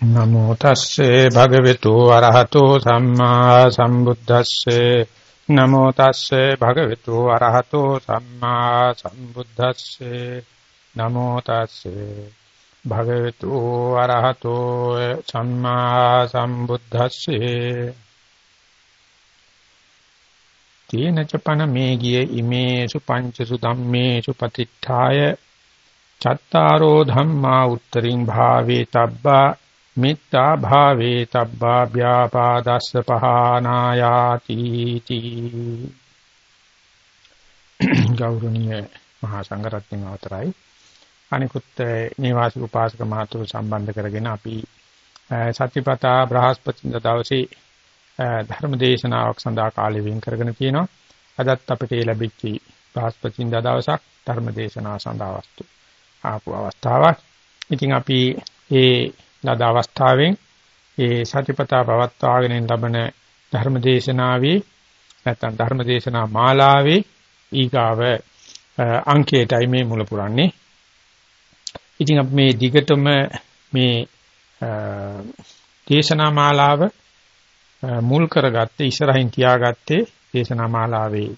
නමෝ තස්සේ භගවතු අරහතෝ සම්මා සම්බුද්දස්සේ. නමෝ තස්සේ භගවතු අරහතෝ සම්මා සම්බුද්දස්සේ. නමෝ තස්සේ භගවතු අරහතෝ සම්මා සම්බුද්දස්සේ. තේන චපන මේ ගිය ඉමේසු පංචසු ධම්මේසු පතිත්ථාය චත්තාරෝ ධම්මා උත්තරින් භාවේ තබ්බා මිත්තා භාවේ තබ්බා ව්‍යාපාදස්ස පහනායාති තී ගෞරවනීය මහා සංඝරත්නයන් අවතරයි අනිකුත් නිවාසික උපාසක මහතුරු සම්බන්ධ කරගෙන අපි සත්‍යපතා බ්‍රහස්පති දවසේ ධර්ම දේශනාවක් සඳහා කාලය වෙන් කරගෙන තියෙනවා. අදත් අපිට ලැබිච්ච බ්‍රහස්පති දවසක් ධර්ම දේශනාව සඳහා වස්තු ආපු අවස්ථාවක්. ඉතින් අපි ඒ ලද අවස්ථාවෙන් ඒ සතිපතා පවත්වාගෙන ලබන ධර්මදේශනාවේ නැත්නම් ධර්මදේශනා මාලාවේ ඊගාව අංකයටයි මේ මුල පුරන්නේ. ඉතින් අපි මේ දිගටම මේ දේශනා මාලාව මුල් කරගත්තේ ඉස්සරහින් තියාගත්තේ දේශනා මාලාවේ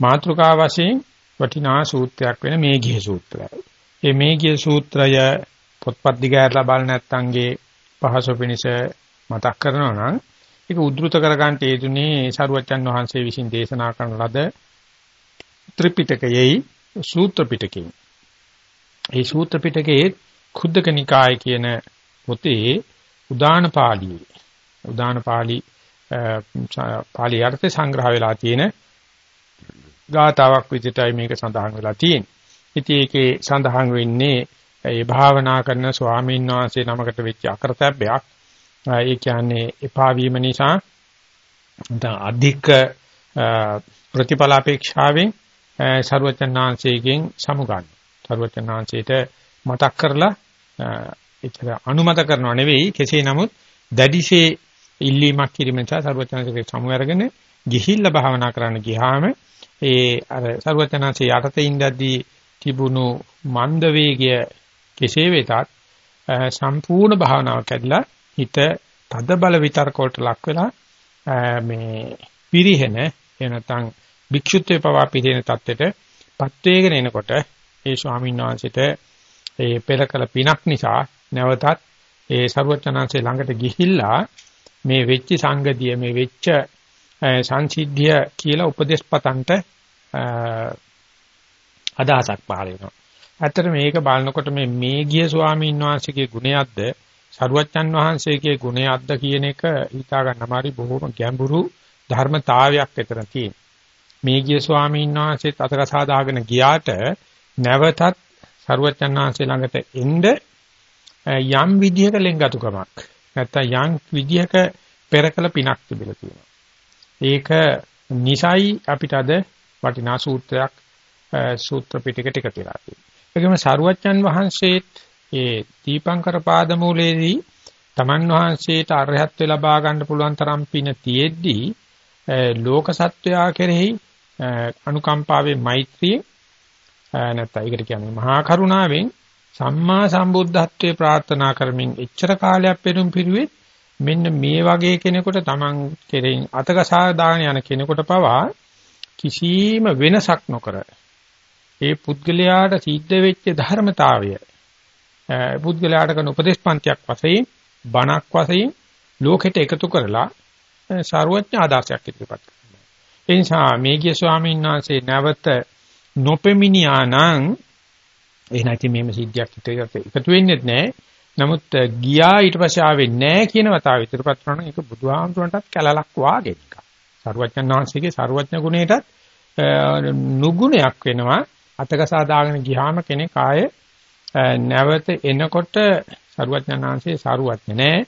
මාතෘකා වශයෙන් වටිනා සූත්‍රයක් වෙන මේඝිය සූත්‍රය. මේ මේඝිය සූත්‍රය පොත්පත් දිගහැරලා බල නැත්තන්ගේ පහසු පිනිස මතක් කරනවා නම් ඒක උද්දෘත කරගන්න හේතුනේ සරුවච්චන් වහන්සේ විසින් දේශනා කරන ලද ත්‍රිපිටකයේ සූත්‍ර පිටකේ. ඒ සූත්‍ර පිටකයේ කුද්දක නිකාය කියන පොතේ උදාන පාළියේ උදාන පාළි පාළි අර්ථ සංග්‍රහ වෙලා තියෙන ගාතාවක් විදිහටයි මේක සඳහන් වෙලා තියෙන්නේ. ඉතින් ඒකේ සඳහන් වෙන්නේ ඒ භාවනා කරන ස්වාමීන් වහන්සේ නමකට වෙච්ච අකරතැබ්බයක්. ඒ කියන්නේ එපා වීම නිසා අධික ප්‍රතිඵල අපේක්ෂාවෙන් ਸਰවචනාංශයෙන් සමුගන්න. ਸਰවචනාංශයට මතක් කරලා ඒතර අනුමත කරනව නෙවෙයි කෙසේ නමුත් දැඩිසේ ඉල්ලීමක් කිරීම නිසා ਸਰවචනාංශයේ සමු අරගෙන ගිහිල්ලා භාවනා කරන්න ගියාම ඒ අර ਸਰවචනාංශයේ යටතේ ඉඳද්දී තිබුණු මන්ද වේගය කෙසේ වෙතත් සම්පූර්ණ භාවනාවක් ඇදලා හිත තද බල විතරක වලට ලක් වෙලා මේ පිරිහෙන එනතන් භික්ෂුත්වේ පවා පිරිහෙන தත්වෙටපත් වේගෙන එනකොට ඒ ස්වාමීන් වහන්සේට ඒ පෙරකල පිනක් නිසා නැවතත් ඒ ਸਰවචනාංශේ ළඟට ගිහිල්ලා මේ වෙච්ච සංගතිය මේ වෙච්ච සංසිද්ධිය කියලා උපදේශපතන්ට අදහසක් පහළ වෙනවා. ඇත්තට මේක බලනකොට මේ මේගිය ස්වාමීන් වහන්සේගේ ගුණයක්ද සරුවච්චන් වහන්සේගේ ගුණයක්ද කියන එක හිතා ගන්න මාරි බොහොම ගැඹුරු ධර්මතාවයක් විතර තියෙන. මේගිය ස්වාමීන් වහන්සේත් අතක සාදාගෙන ගියාට නැවතත් සරුවච්චන් වහන්සේ ළඟට එන්න යම් විදිහක ලෙන්ගතුකමක් නැත්තම් යම් විදිහක පෙරකල පිනක් තිබිලා තියෙනවා. ඒක නිසයි අපිට අද වටිනා සූත්‍රයක් සූත්‍ර පිටකට එකතු වෙලා තියෙනවා. ඒකම සරුවච්චන් වහන්සේත් ඒ දීපංකර පාදමූලයේදී තමන් වහන්සේට අරහත්ත්ව ලබා ගන්න පුළුවන් තරම් පින තියෙද්දී ලෝක සත්වයා කෙරෙහි අනුකම්පාවේ මෛත්‍රිය නැත්නම් ඒකට කියන්නේ මහා කරුණාවෙන් සම්මා සම්බුද්ධත්වයේ ප්‍රාර්ථනා කරමින් එච්චර කාලයක් පෙරුම් පිරුවේ මෙන්න මේ වගේ කෙනෙකුට තමන් කෙරෙහින් අතකසා දාගෙන යන කෙනෙකුට පවා කිසිම වෙනසක් නොකර ඒ පුද්ගලයාට සිද්ධ වෙච්ච ධර්මතාවය පුද්ගලයාට කරන උපදේශ පන්තියක් වශයෙන් බණක් වශයෙන් ලෝකෙට එකතු කරලා ਸਰුවඥ ආදර්ශයක් ඉදිරිපත් කරනවා. ඒ නිසා මේගිය ස්වාමීන් වහන්සේ නැවත නොපෙමිණියානම් එහෙනම් ඉතින් මේම සිද්ධියක් එකතු වෙන්නේ නැහැ. නමුත් ගියා ඊට පස්සේ ආවේ නැහැ කියන වතාව ඉදිරිපත් කරනවා නම් ඒක බුදුහාමුදුරන්ටත් කැලලක් වාගේ එකක්. ਸਰුවඥ වහන්සේගේ ਸਰුවඥ ගුණයටත් නුගුණයක් වෙනවා. අතකසා දාගෙන ගියාම කෙනෙක් ආය නැවත එනකොට සරුවඥාන්සේ සරුවඥ නෑ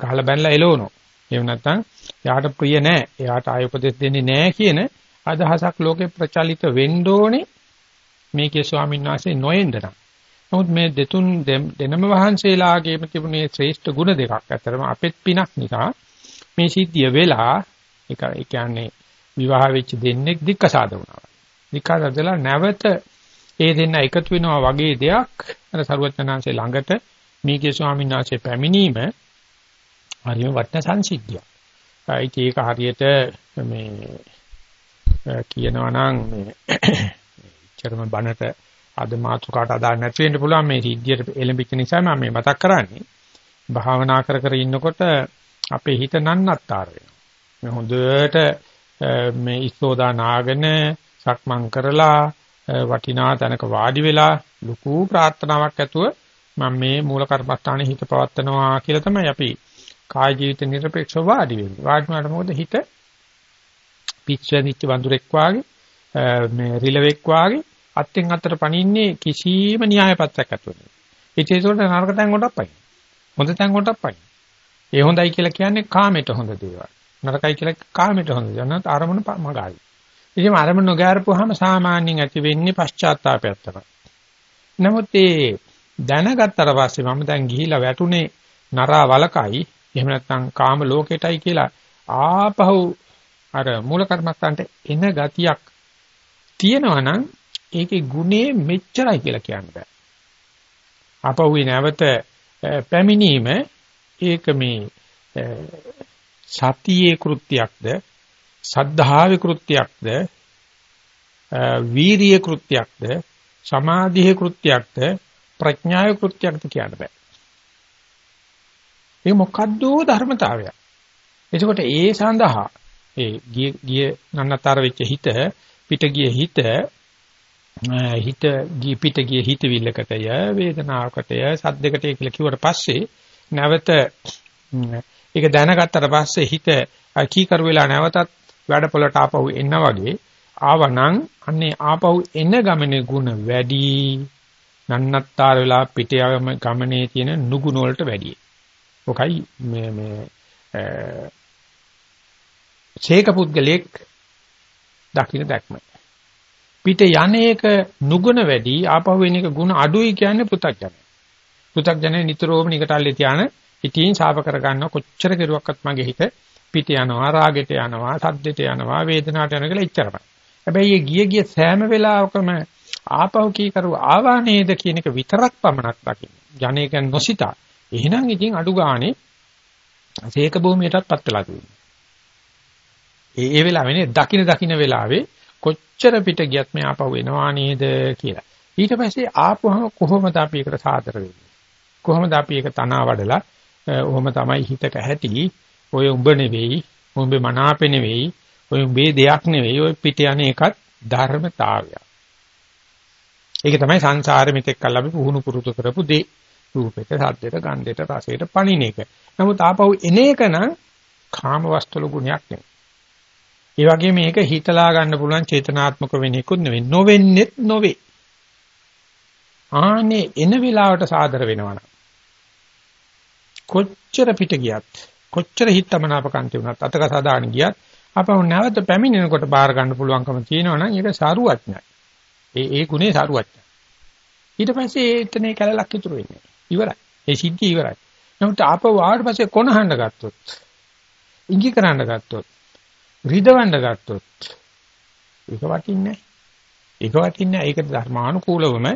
ගහලා බැනලා එලවනෝ එහෙම නැත්නම් එයාට ප්‍රිය නෑ එයාට ආය උපදෙස් දෙන්නේ නෑ කියන අදහසක් ලෝකේ ප්‍රචලිත වෙන්න ඕනේ මේකේ ස්වාමීන් වහන්සේ නොයෙන්ද නම්. නමුත් මේ දෙතුන් දෙනම වහන්සේලාගේම තිබුණේ ශ්‍රේෂ්ඨ ගුණ දෙකක් අතරම අපෙත් පිනක් නිසා මේ සිද්ධිය වෙලා ඒක ඒ කියන්නේ විවාහ වෙච්ච දෙන්නෙක් දික්කසාද වුණා. විකාරදලා නැවත ඒ දෙන්න එකතු වෙනවා වගේ දෙයක් අර සරුවචනාංශේ ළඟට මේකේ ස්වාමීන් වහන්සේ පැමිණීම හරිම වටින සංසිද්ධියක්. ඒක හරියට මේ කියනවා නම් මේ චර්ම බණට අද මාතුකාට අදාළ නැති වෙන්න පුළුවන් මේ සිද්ධියට එළඹිච්ච නිසා මම මේ මතක් කරන්නේ. භාවනා කර කර ඉන්නකොට අපේ හිත නන්නත්තර වෙනවා. මේ හොඳට මේ ඉස්සෝදා නාගෙන සක්මන් කරලා වටිනා තැනක වාඩි වෙලා ලুকু ප්‍රාර්ථනාවක් ඇතුව මම මේ මූල කර්මස්ථානයේ හිත පවත්නවා කියලා තමයි අපි කාය ජීවිත নিরপেক্ষව වාඩි වෙන්නේ. වාඩි වුණාට මොකද හිත පිච්චෙනිච්ච වඳුරෙක් වාගේ මේ රිලෙවෙක් වාගේ අත්ෙන් අතට පනින්නේ කිසිම න්‍යාය පත්‍රයක් ඇතුව නෙවෙයි. ඒ චේතෝට නරක තැන් කොටක් පයි. හොඳ තැන් කොටක් පයි. ඒ හොඳයි කියලා කියන්නේ කාමයට හොඳ දේවල්. නරකයි කියලා කාමයට හොඳ දේවල්. අරමුණ මගාවි. ඉතින් අරමුණ නොගෑරපුවාම සාමාන්‍යයෙන් ඇති වෙන්නේ පශ්චාත්තාවයක් තමයි. නමුත් ඒ දැනගත්තට පස්සේ මම දැන් ගිහිලා වැටුනේ නරා වලකයි එහෙම නැත්නම් කාම ලෝකෙටයි කියලා ආපහු අර මූල කර්මස්ථානට එන ගතියක් තියෙනවා නම් ඒකේ ගුණේ මෙච්චරයි කියලා කියන්න බෑ. ආපහු නැවත පැමිණීම ඒක මේ සතියේ කෘත්‍යයක්ද සද්ධාවේ කෘත්‍යයක්ද වීරිය කෘත්‍යයක්ද සමාධියේ කෘත්‍යයක්ද ප්‍රඥාවේ කෘත්‍යයක්ද කියන්න බෑ. ඒක මොකද්ද ධර්මතාවය. එතකොට ඒ සඳහා ඒ ගිය ගිය නන්නතර වෙච්ච හිත පිට ගිය හිත හිත ගිය පිට ගිය හිතවිල්ලකටය වේදනාවකටය සද්දකටය කියලා කිව්වට පස්සේ නැවත ඒක දැනගත්තට පස්සේ හිත කීකරු වෙලා නැවතත් වැඩපොළට ආපහු එන්න වගේ ආවනම් අන්නේ ආපහු එන ගමනේ ಗುಣ වැඩි නන්නත්තර වෙලා පිට ගමනේ තියෙන නුගුණ වලට වැඩි. ඔකයි මේ මේ ශේක පුද්ගලෙක් දකින්න දැක්ම. පිට යන්නේක නුගුණ වැඩි ආපහු වෙන එක ಗುಣ අඩුයි කියන්නේ පෘථග්ජනය. පෘථග්ජනය නිතරම නිකටල්ලේ තියාන ඉතින් ශාප කරගන්න කොච්චර කෙරුවක්වත් මගේ හිත පිට යනවා රාගෙට යනවා සද්දෙට යනවා වේදනාවට යනවා කියලා ඉච්චරමයි. හැබැයි මේ ගිය ගිය සෑම වෙලාවකම ආපහු කී කරු ආවා නේද කියන එක විතරක් පමණක් දකින්න. ජනේක නොසිතා. එහෙනම් ඉතින් අඩු ගානේ සීක භූමියටත් පත් වෙලා තියෙනවා. ඒ ඒ වෙලාවෙනේ දකින දකින වෙලාවේ කොච්චර පිට ගියත් මේ ආපහු එනවා නේද කියලා. ඊට පස්සේ ආපුවම කොහොමද අපි ඒකට සාදර වෙන්නේ? කොහොමද අපි ඒක තනවා වඩලා ඔහොම තමයි හිතක ඇති ඔය උඹ නෙවෙයි උඹේ මනාපෙ නෙවෙයි ඔය උඹේ දෙයක් නෙවෙයි ඔය පිට යන එකත් ධර්මතාවය. ඒක තමයි සංසාරෙ මෙතෙක් කල් අපි පුහුණු පුරුදු කරපු දේ. රූපෙට, සද්දෙට, ගන්ධෙට, රසෙට පණින එක. නමුත් ආපහු එන එක නම් කාම වස්තුල ගුණයක් නෙවෙයි. ඒ වගේ මේක හිතලා ගන්න පුළුවන් චේතනාත්මක වෙන එකකුත් නෙවෙයි. නොවෙන්නෙත් නොවේ. ආනේ එන වෙලාවට සාදර වෙනවනම් කොච්චර පිට ගියත් කොච්චර හිතමනාපකන්ති වුණත් අතක සදාන ගියත් අපව නැවත පැමිණෙනකොට බාර ගන්න පුළුවන්කම තියෙනවා නම් ඒක සාරුවත්ඥයි. ඒ ඒ ගුණේ සාරුවත්ඥයි. ඊට පස්සේ එතනේ කැලලක් ඉතුරු වෙන්නේ. ඉවරයි. ඒ සිද්ධිය ඉවරයි. නමුත් ආපහු ආවට පස්සේ කොනහඬ ගත්තොත් ඉඟි කරන්න ගත්තොත් රිදවන්න ගත්තොත් ඒක වටින්නේ ඒක වටින්නේ ඒක ධර්මානුකූලවම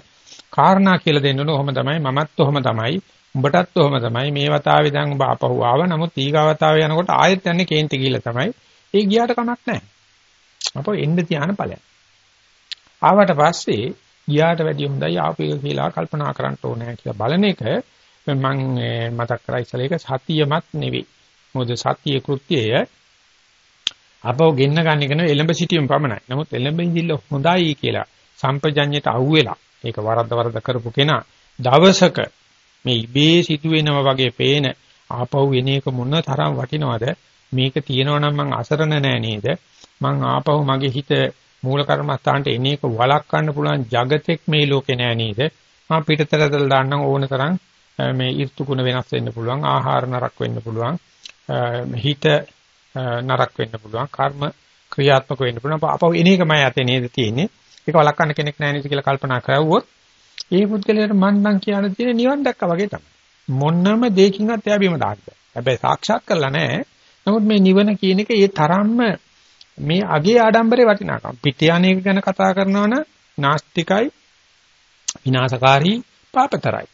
කාරණා කියලා දෙන්න ඕන. ඔහොම තමයි මමත් ඔහොම තමයි උඹටත් ඔහම තමයි. මේ වතාවේ දැන් උඹ ආපහු ආව. නමුත් ඊගාවතාවේ යනකොට ආයෙත් යන්නේ කේන්ති ගිහිල්ලා තමයි. ඒ ගියාට කමක් නැහැ. අපෝ එන්න තියාන ඵලයක්. ආවට පස්සේ ගියාට වැඩිය හොඳයි ආපේක කියලා කල්පනා කරන්න ඕනේ කියලා බලන එක මම මතක් කරා ඉස්සල ඒක සතියමත් නෙවෙයි. මොකද සතියේ කෘත්‍යය අපව ගෙන්න ගන්න එක නෙවෙයි එලඹ සිටීම පමණයි. නමුත් එලඹ ඉඳිල්ල හොඳයි කියලා සම්පජඤ්ඤයට අහුවෙලා ඒක වරද්ද වරද්ද කරපු කෙනා දවසක මේ ඉබේ සිදුවෙනවා වගේ පේන ආපහු එන එක මොන තරම් වටිනවද? මේක තියෙනවා නම් මං අසරණ නෑ නේද? මං ආපහු මගේ හිත මූල කර්මස්ථානට එන එක වළක්වන්න පුළුවන් జగතෙක් මේ ලෝකේ නෑ නේද? මම පිටතට දාන්නම් ඕන තරම් මේ ඍතු ගුණ වෙනස් වෙන්න පුළුවන් ආහාර නරක වෙන්න පුළුවන් හිත නරක වෙන්න පුළුවන් කර්ම ක්‍රියාත්මක වෙන්න පුළුවන්. අපව එන එකමයි අතේ නේද තියෙන්නේ? ඒක වළක්වන්න කෙනෙක් නැහැ නේද කියලා කල්පනා කරුවොත් ඒ පුද්ගලයාට මන් නම් කියන දේ නිවන් දැක්කා වගේ තමයි. මොන්නම දෙයකින්වත් එයා බීම දාන්න. හැබැයි සාක්ෂාත් කරලා නැහැ. නමුත් මේ නිවන කියන එක ඒ තරම්ම මේ අගේ ආඩම්බරේ වටිනාකම. පිටියානේක ගැන කතා කරනවා නම් නාස්තිකයි විනාශකාරී පාපතරයි.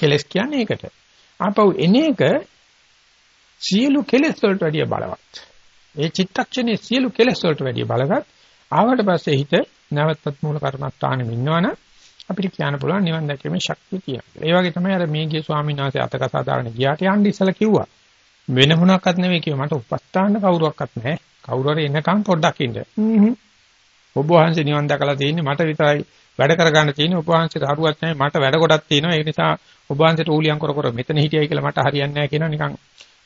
කෙලස් කියන්නේ ඒකට. ආපහු එන එක සියලු කෙලස් වලට වැඩිය බලවත්. ඒ චිත්තක්ෂණයේ සියලු කෙලස් වලට වැඩිය බලවත්. ආවට පස්සේ හිත නැවතත් මූල කර්මස්ථානෙම ඉන්නවනම් අපිට කියන්න පුළුවන් නිවන් දැකීමේ ශක්තිය තියෙනවා. ඒ වගේ තමයි අර මේගේ ස්වාමීන් වහන්සේ අතකසා දාගෙන ගියාට යන්න ඉස්සලා කිව්වා. වෙන මොනක්වත් නෙවෙයි කිව්වා. මට උපස්ථාන කවුරුවක්වත් නැහැ. කවුරු හරි එනකන් පොඩ්ඩක් ඉන්න. ඔබ වහන්සේ නිවන් දැකලා තියෙන්නේ මට විතරයි වැඩ කරගන්න තියෙන්නේ. ඔබ වහන්සේට හරුවක් නැහැ. මට වැඩ කොටක් තියෙනවා. ඒ නිසා ඔබ වහන්සේට ඌලියම් කර කර මෙතන හිටියයි කියලා මට හරියන්නේ නැහැ කියනවා නිකන්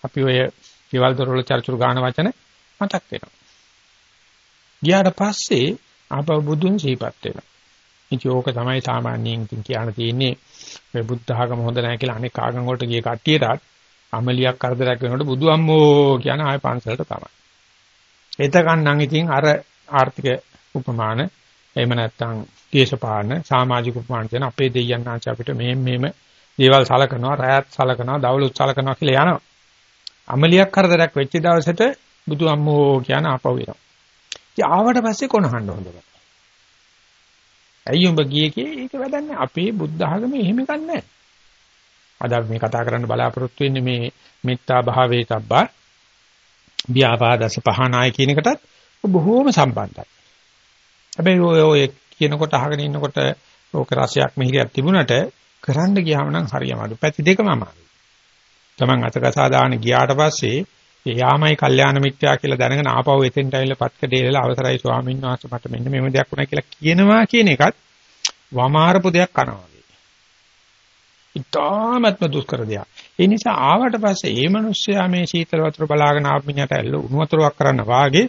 අපි ඔය කෙවල් දොරවල චර්චුරු ගාන වචන මතක් වෙනවා. ගියාට පස්සේ ආපහු බුදුන් සිහිපත් වෙනවා. ඉතින් ඕක තමයි සාමාන්‍යයෙන් ඉතින් කියන්න තියෙන්නේ මේ බුද්ධ ආගම හොඳ නැහැ කියලා අනෙක් ආගම් වලට ගිය කට්ටියටත් අමලියක් කරදරයක් වෙනකොට බුදු අම්මෝ කියන ආය පන්සලට තමයි. එතකන් නම් ඉතින් අර ආර්ථික උපමාන එහෙම නැත්නම් දේශපාලන සමාජික උපමාන කියන අපේ දෙයයන් ආච අපිට මේ මේම දේවල් සලකනවා රැයත් සලකනවා දවලුත් සලකනවා කියලා යනවා. අමලියක් කරදරයක් වෙච්ච දවසට බුදු අම්මෝ කියන ආපහු එනවා. ඉතින් ආවට පස්සේ කොනහන්න හොඳද? ඇයි උඹ ගියේ කී ඒක වැඩන්නේ අපේ බුද්ධ ආගමේ එහෙම එකක් නැහැ. අද අපි මේ කතා කරන්න බලාපොරොත්තු වෙන්නේ මේ මෙත්තා භාවයේ තබ්බා ව්‍යාපාදස පහනාය කියන එකටත් බොහෝම සම්බන්ධයි. හැබැයි ඔය ඔය කියනකොට අහගෙන ඉන්නකොට ඕක රසයක් මිහිරියක් තිබුණට කරන්න ගියාම නම් හරියම අඩු. පැති දෙකම අමාරුයි. Taman අතකසා දාන ගියාට පස්සේ යාමයි කල්යාණ මිත්‍යා කියලා දැනගෙන ආපහු එතෙන්ට ඇවිල්ලා පත්ක දෙලලා අවසරයි ස්වාමීන් වහන්සේ මට මෙන්න මෙහෙම දෙයක් වුණා කියලා කියනවා කියන එකත් වමාරපු දෙයක් කරනවා වගේ. ඉතාමත්ම දුෂ්කර දෙයක්. ඒ නිසා ආවට පස්සේ මේ මිනිස්සයා මේ සීතල වතුර බලාගෙන ආපින්නට ඇල්ල උණු වතුරක් කරන්න වාගේ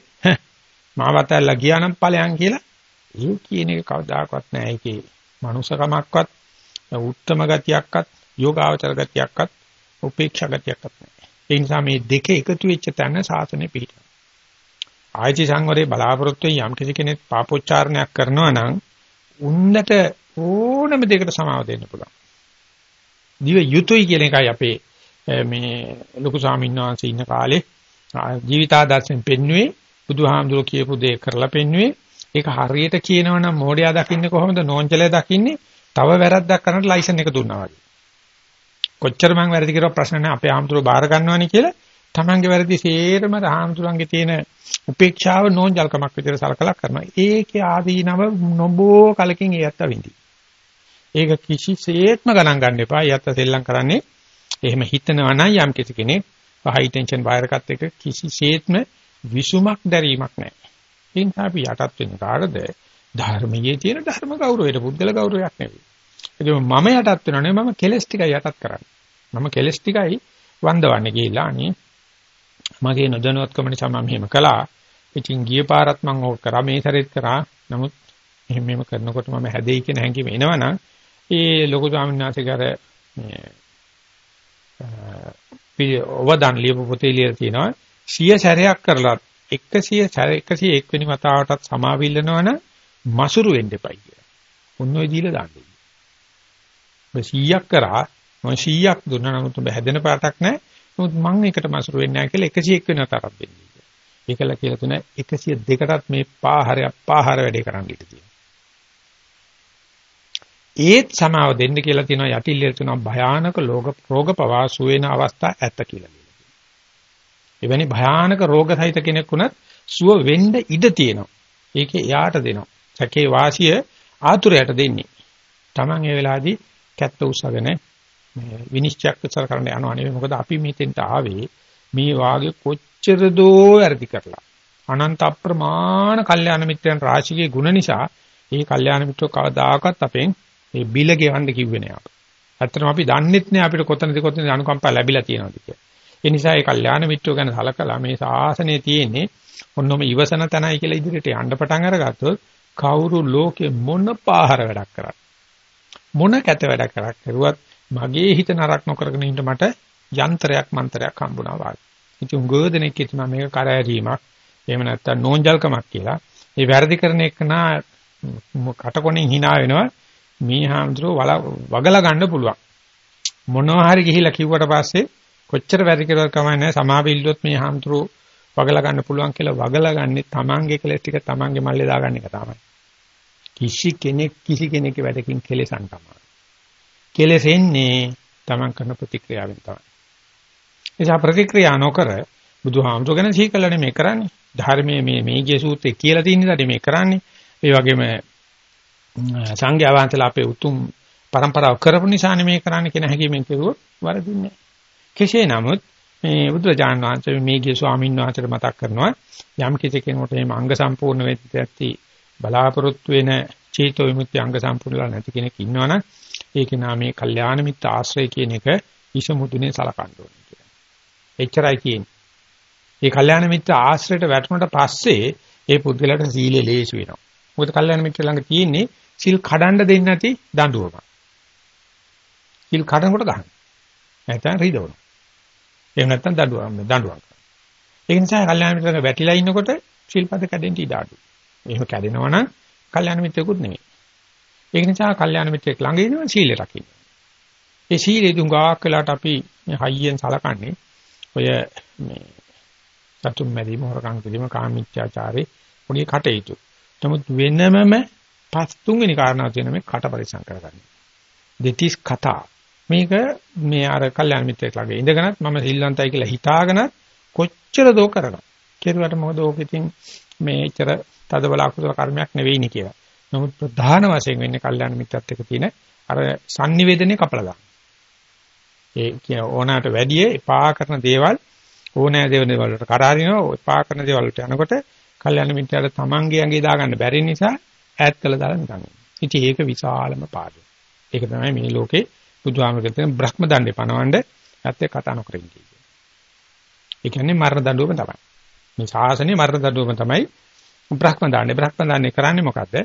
මාවත් ඇල්ල ගියා නම් ඵලයන් කියලා ඒ කියන එක කවදාකවත් නෑ ඒකේ මනුෂකමක්වත් උත්තම ගතියක්වත් යෝගාවචර ගතියක්වත් උපේක්ෂා ගතියක්වත් නෑ. ඒ නිසා මේ දෙක එකතු වෙච්ච තැන සාසනේ පිහිටනවා. ආයති සංවරේ බලාපොරොත්තු යම් කිසි කෙනෙක් පාපෝච්චාරණයක් කරනවා නම් උන්නට ඕනම දෙයකට සමාව දෙන්න පුළුවන්. දිව යුතුයි කියන එකයි අපේ මේ ලොකු ස්වාමීන් වහන්සේ ඉන්න කාලේ ජීවිතාදර්ශයෙන් පෙන්වුවේ බුදුහාමුදුරුවෝ කියපු දේ කරලා පෙන්වුවේ ඒක හරියට කියනවනම් මෝඩයා දකින්නේ කොහොමද නෝන්ජලයා දකින්නේ තව වැරද්දක් කරන්නට ලයිසන් එක දුන්නා වගේ. කොච්චර මං වැරදි කරා ප්‍රශ්න නැහැ අපේ ආම්තුරු බාර ගන්නවනේ කියලා තමන්ගේ වැරදි සේරම ආම්තුරුන්ගේ තියෙන උපේක්ෂාව නෝන්ජල්කමක් විදිහට සලකලා කරනවා. ඒකේ ආදීනව නොබෝ කලකින් ඒත් අවිඳි. ඒක කිසිසේත්ම ගණන් ගන්න එපා. යත්ත සෙල්ලම් කරන්නේ එහෙම හිතනවා නම් යම් කිසි කෙනෙක් හයි ටෙන්ෂන් වෛරකත් එක කිසිසේත්ම විසුමක් දැරීමක් නැහැ. ඒ නිසා අපි යටත් වෙන කාටද ධර්මයේ තියෙන ධර්ම ගෞරවයට පුද්ගල ගෞරවයක් නෙවෙයි. ඒක මම යටත් වෙනව නෙවෙයි මම කෙලස් ටිකයි යටත් කරන්නේ. මම කෙලස් ටිකයි වන්දවන්නේ කියලා අනේ මගේ නොදැනුවත්කම නිසා මම මෙහෙම කළා. ඉතින් ගිය පාරත් මම ඕක කරා මේ සැරේත් කරා. නමුත් එහෙම මෙහෙම කරනකොට මම හැදෙයි කියන හැඟීම එනවනම් ඒ ලොකු ස්වාමීන් වහන්සේගේ අර මේ ඔවදන් ලියපු පොතේ ලියලා තියෙනවා සිය සැරයක් කරලා 100 සැර 101 වෙනි වතාවටත් සමාවිල්ලනවනම් මසුරු වෙන්න එපයි කියලා. උන් ඔය දීලා දාන්නේ. ඔබ 100ක් කරා මම 100ක් දුන්නා නමුත් ඔබ හැදෙන පාටක් නැහැ. නමුත් මං එකට මසුරු වෙන්නේ නැහැ කියලා 101 වෙන තරක් දෙන්නේ. ඒකල කියලා තුන 102කටත් මේ පාහරය පාහර වැඩේ කරන්න ඉඩ තියෙනවා. ඒත් සමාව දෙන්න කියලා තියෙනවා යටිල්ලේ තියෙනවා භයානක ලෝක රෝග පවාසු වෙන අවස්ථා ඇත කියලා. එවැනි භයානක රෝග සහිත කෙනෙක් වුණත් සුව වෙන්න ඉඩ තියෙනවා. ඒකේ එයාට දෙනවා. සැකේ වාසිය ආතුරයට දෙන්නේ. Taman ඒ වෙලාවේදී කැත්ත උස්සගෙන මේ විනිශ්චයක් උත්තර කරන්න යනවා නෙවෙයි මොකද අපි මෙතෙන්ට ආවේ මේ වාගේ කොච්චර දෝ වැඩි කරලා අනන්ත අප්‍රමාණ කල්යාණ මිත්‍රයන් රාශියේ ගුණ නිසා මේ කල්යාණ මිත්‍රෝ කවදාකවත් අපෙන් මේ බිල ගෙවන්න කිව්වේ නෑ අපිට. ඇත්තටම අපි දන්නෙත් නෑ අපිට කොතනද කොතනද අනුකම්පා ලැබිලා තියෙනවද කියලා. ඒ නිසා ඒ කල්යාණ මිත්‍රෝ ගැන සලකලා මේ ශාසනයේ තියෙන්නේ ඔන්නෝම ඉවසන තනයි කියලා ඉදිරියට යන්න පටන් අරගත්තොත් කවුරු ලෝකේ මොන පාහර වැඩක් කරත් මොන කැත වැඩක් කරක් කරුවත් මගේ හිත නරක නොකරගෙන ඉන්න මට යන්ත්‍රයක් මන්ත්‍රයක් හම්බුණා වාගේ. ඉතින් උගෝදෙනෙක් කියනවා මේක කරෑරීමක් එහෙම නැත්නම් නෝන්ජල්කමක් කියලා. ඒ වැරදි කරන එක නා කටකොණින් hina වෙනවා. මේ හාමුදුරුව වගලා ගන්න පුළුවන්. මොනවා හරි ගිහිලා කිව්වට පස්සේ කොච්චර වැඩි කියලා කමන්නේ සමාවිල්ලුවොත් මේ හාමුදුරුව වගලා ගන්න පුළුවන් කියලා වගලා ගන්නේ තමන්ගේ කෙලෙස් ටික තමන්ගේ මල්ලේ දාගන්න එක තමයි. කිසි කෙනෙක් කිසි කෙනෙක්ගේ වැඩකින් කෙලෙසන් තමයි. කෙලෙසෙන්නේ Taman කරන ප්‍රතික්‍රියාවෙන් තමයි. එසා ප්‍රතික්‍රියා නොකර බුදුහාමුදුර ගැන සීකලනේ මේ කරන්නේ. ධර්මයේ මේ මේගේ සූත්‍රයේ කියලා තියෙන දේ මේ කරන්නේ. ඒ වගේම සංඝයා වහන්සේලා අපේ උතුම් પરම්පරාව කරපු නිසානේ මේ කරන්නේ කියන හැඟීමෙන් කෙරුවොත් වරදින්නේ කෙසේ නමුත් මේ බුදුරජාණන් වහන්සේ මේගේ ස්වාමීන් වහන්සේට මතක් කරනවා යම් කිසි කෙනෙකුට මේ අංග සම්පූර්ණ වෙච්ච ඇති බලාපොරොත්තු වෙන චේතෝ විමුක්ති අංග සම්පූර්ණලා නැති කෙනෙක් ඉන්නවනම් ඒක නාමයේ කල්යාණ මිත්‍ර ආශ්‍රය කියන එක ඉසමුදුනේ සලකන්න ඕනේ කියලා. එච්චරයි කියන්නේ. මේ කල්යාණ මිත්‍ර ආශ්‍රයට වැටුණට පස්සේ ඒ පුද්ගලයාට සීලය ලේසි වෙනවා. මොකද කල්යාණ මිත්‍ර ළඟ තියෙන්නේ සිල් කඩන්න දෙන්නේ නැති දඬුවම. සිල් කඩනකොට ගන්න. නැත්නම් රිදවනවා. එහෙම නැත්නම් දඬුවම් දඬුවම්. ඒ නිසා කල්යාණ මිත්‍ර ළඟ වැටිලා ඉන්නකොට සිල්පද කැඩෙන්න ඉඩ අඩුයි. එහෙම කැඩෙනවා නම් කල්යාණ මිත්‍රෙකුත් නෙමෙයි. ඒක නිසා කල්යාණ මිත්‍රෙක් ළඟ ඉන්නවන සීලය රකින්න. ඒ සීලේ දුඟාක් වෙලාට අපි මේ හයියෙන් සලකන්නේ ඔය මේ සතුම් මැරීම හොරකම් කිරීම කාමීච්ඡාචාරේ පොඩි කටයුතු. නමුත් වෙනමම පස් තුන්වෙනි කාරණාව තියෙන මේ කට පරිසම් කරගන්න. දෙතිස් කතා. මේක මේ අර කල්යාණ මිත්‍රයෙක් ළඟ ඉඳගෙනත් මම සිල්වන්තයි කියලා හිතාගෙන කොච්චර දෝ කරනවා. කෙරුවට මොකද ඕක ඉතින් මේ ඉතර තදබල අකුසල කර්මයක් නෙවෙයිනේ කියලා. නමුත් ප්‍රධාන වශයෙන් වෙන්නේ කල්යාණ මිත්‍රත් එක්ක තියෙන අර sannivedanaye කපලා ගන්න. ඒ කියන ඕනකට වැඩිය එපා කරන දේවල් ඕනෑ දේවල් වලට කරාරිනවා එපා කරන දේවල් වලට යනකොට කල්යාණ මිත්‍යාට තමන්ගේ ඇඟේ දාගන්න බැරි නිසා ඈත් කළා දාලා නිකන්. ඉතින් ඒක විශාලම පාඩුව. ඒක තමයි මේ ලෝකේ බුදුහාමරගේ තියෙන බ්‍රහ්ම දණ්ඩේ පනවන්න ඇත්තේ කතා නොකරින් කියන්නේ. ඒ කියන්නේ මරණ දඬුවම තමයි. මේ ශාසනයේ මරණ දඬුවම තමයි බ්‍රහ්ම දණ්ඩේ. බ්‍රහ්ම දණ්ඩේ කරන්නේ මොකද්ද?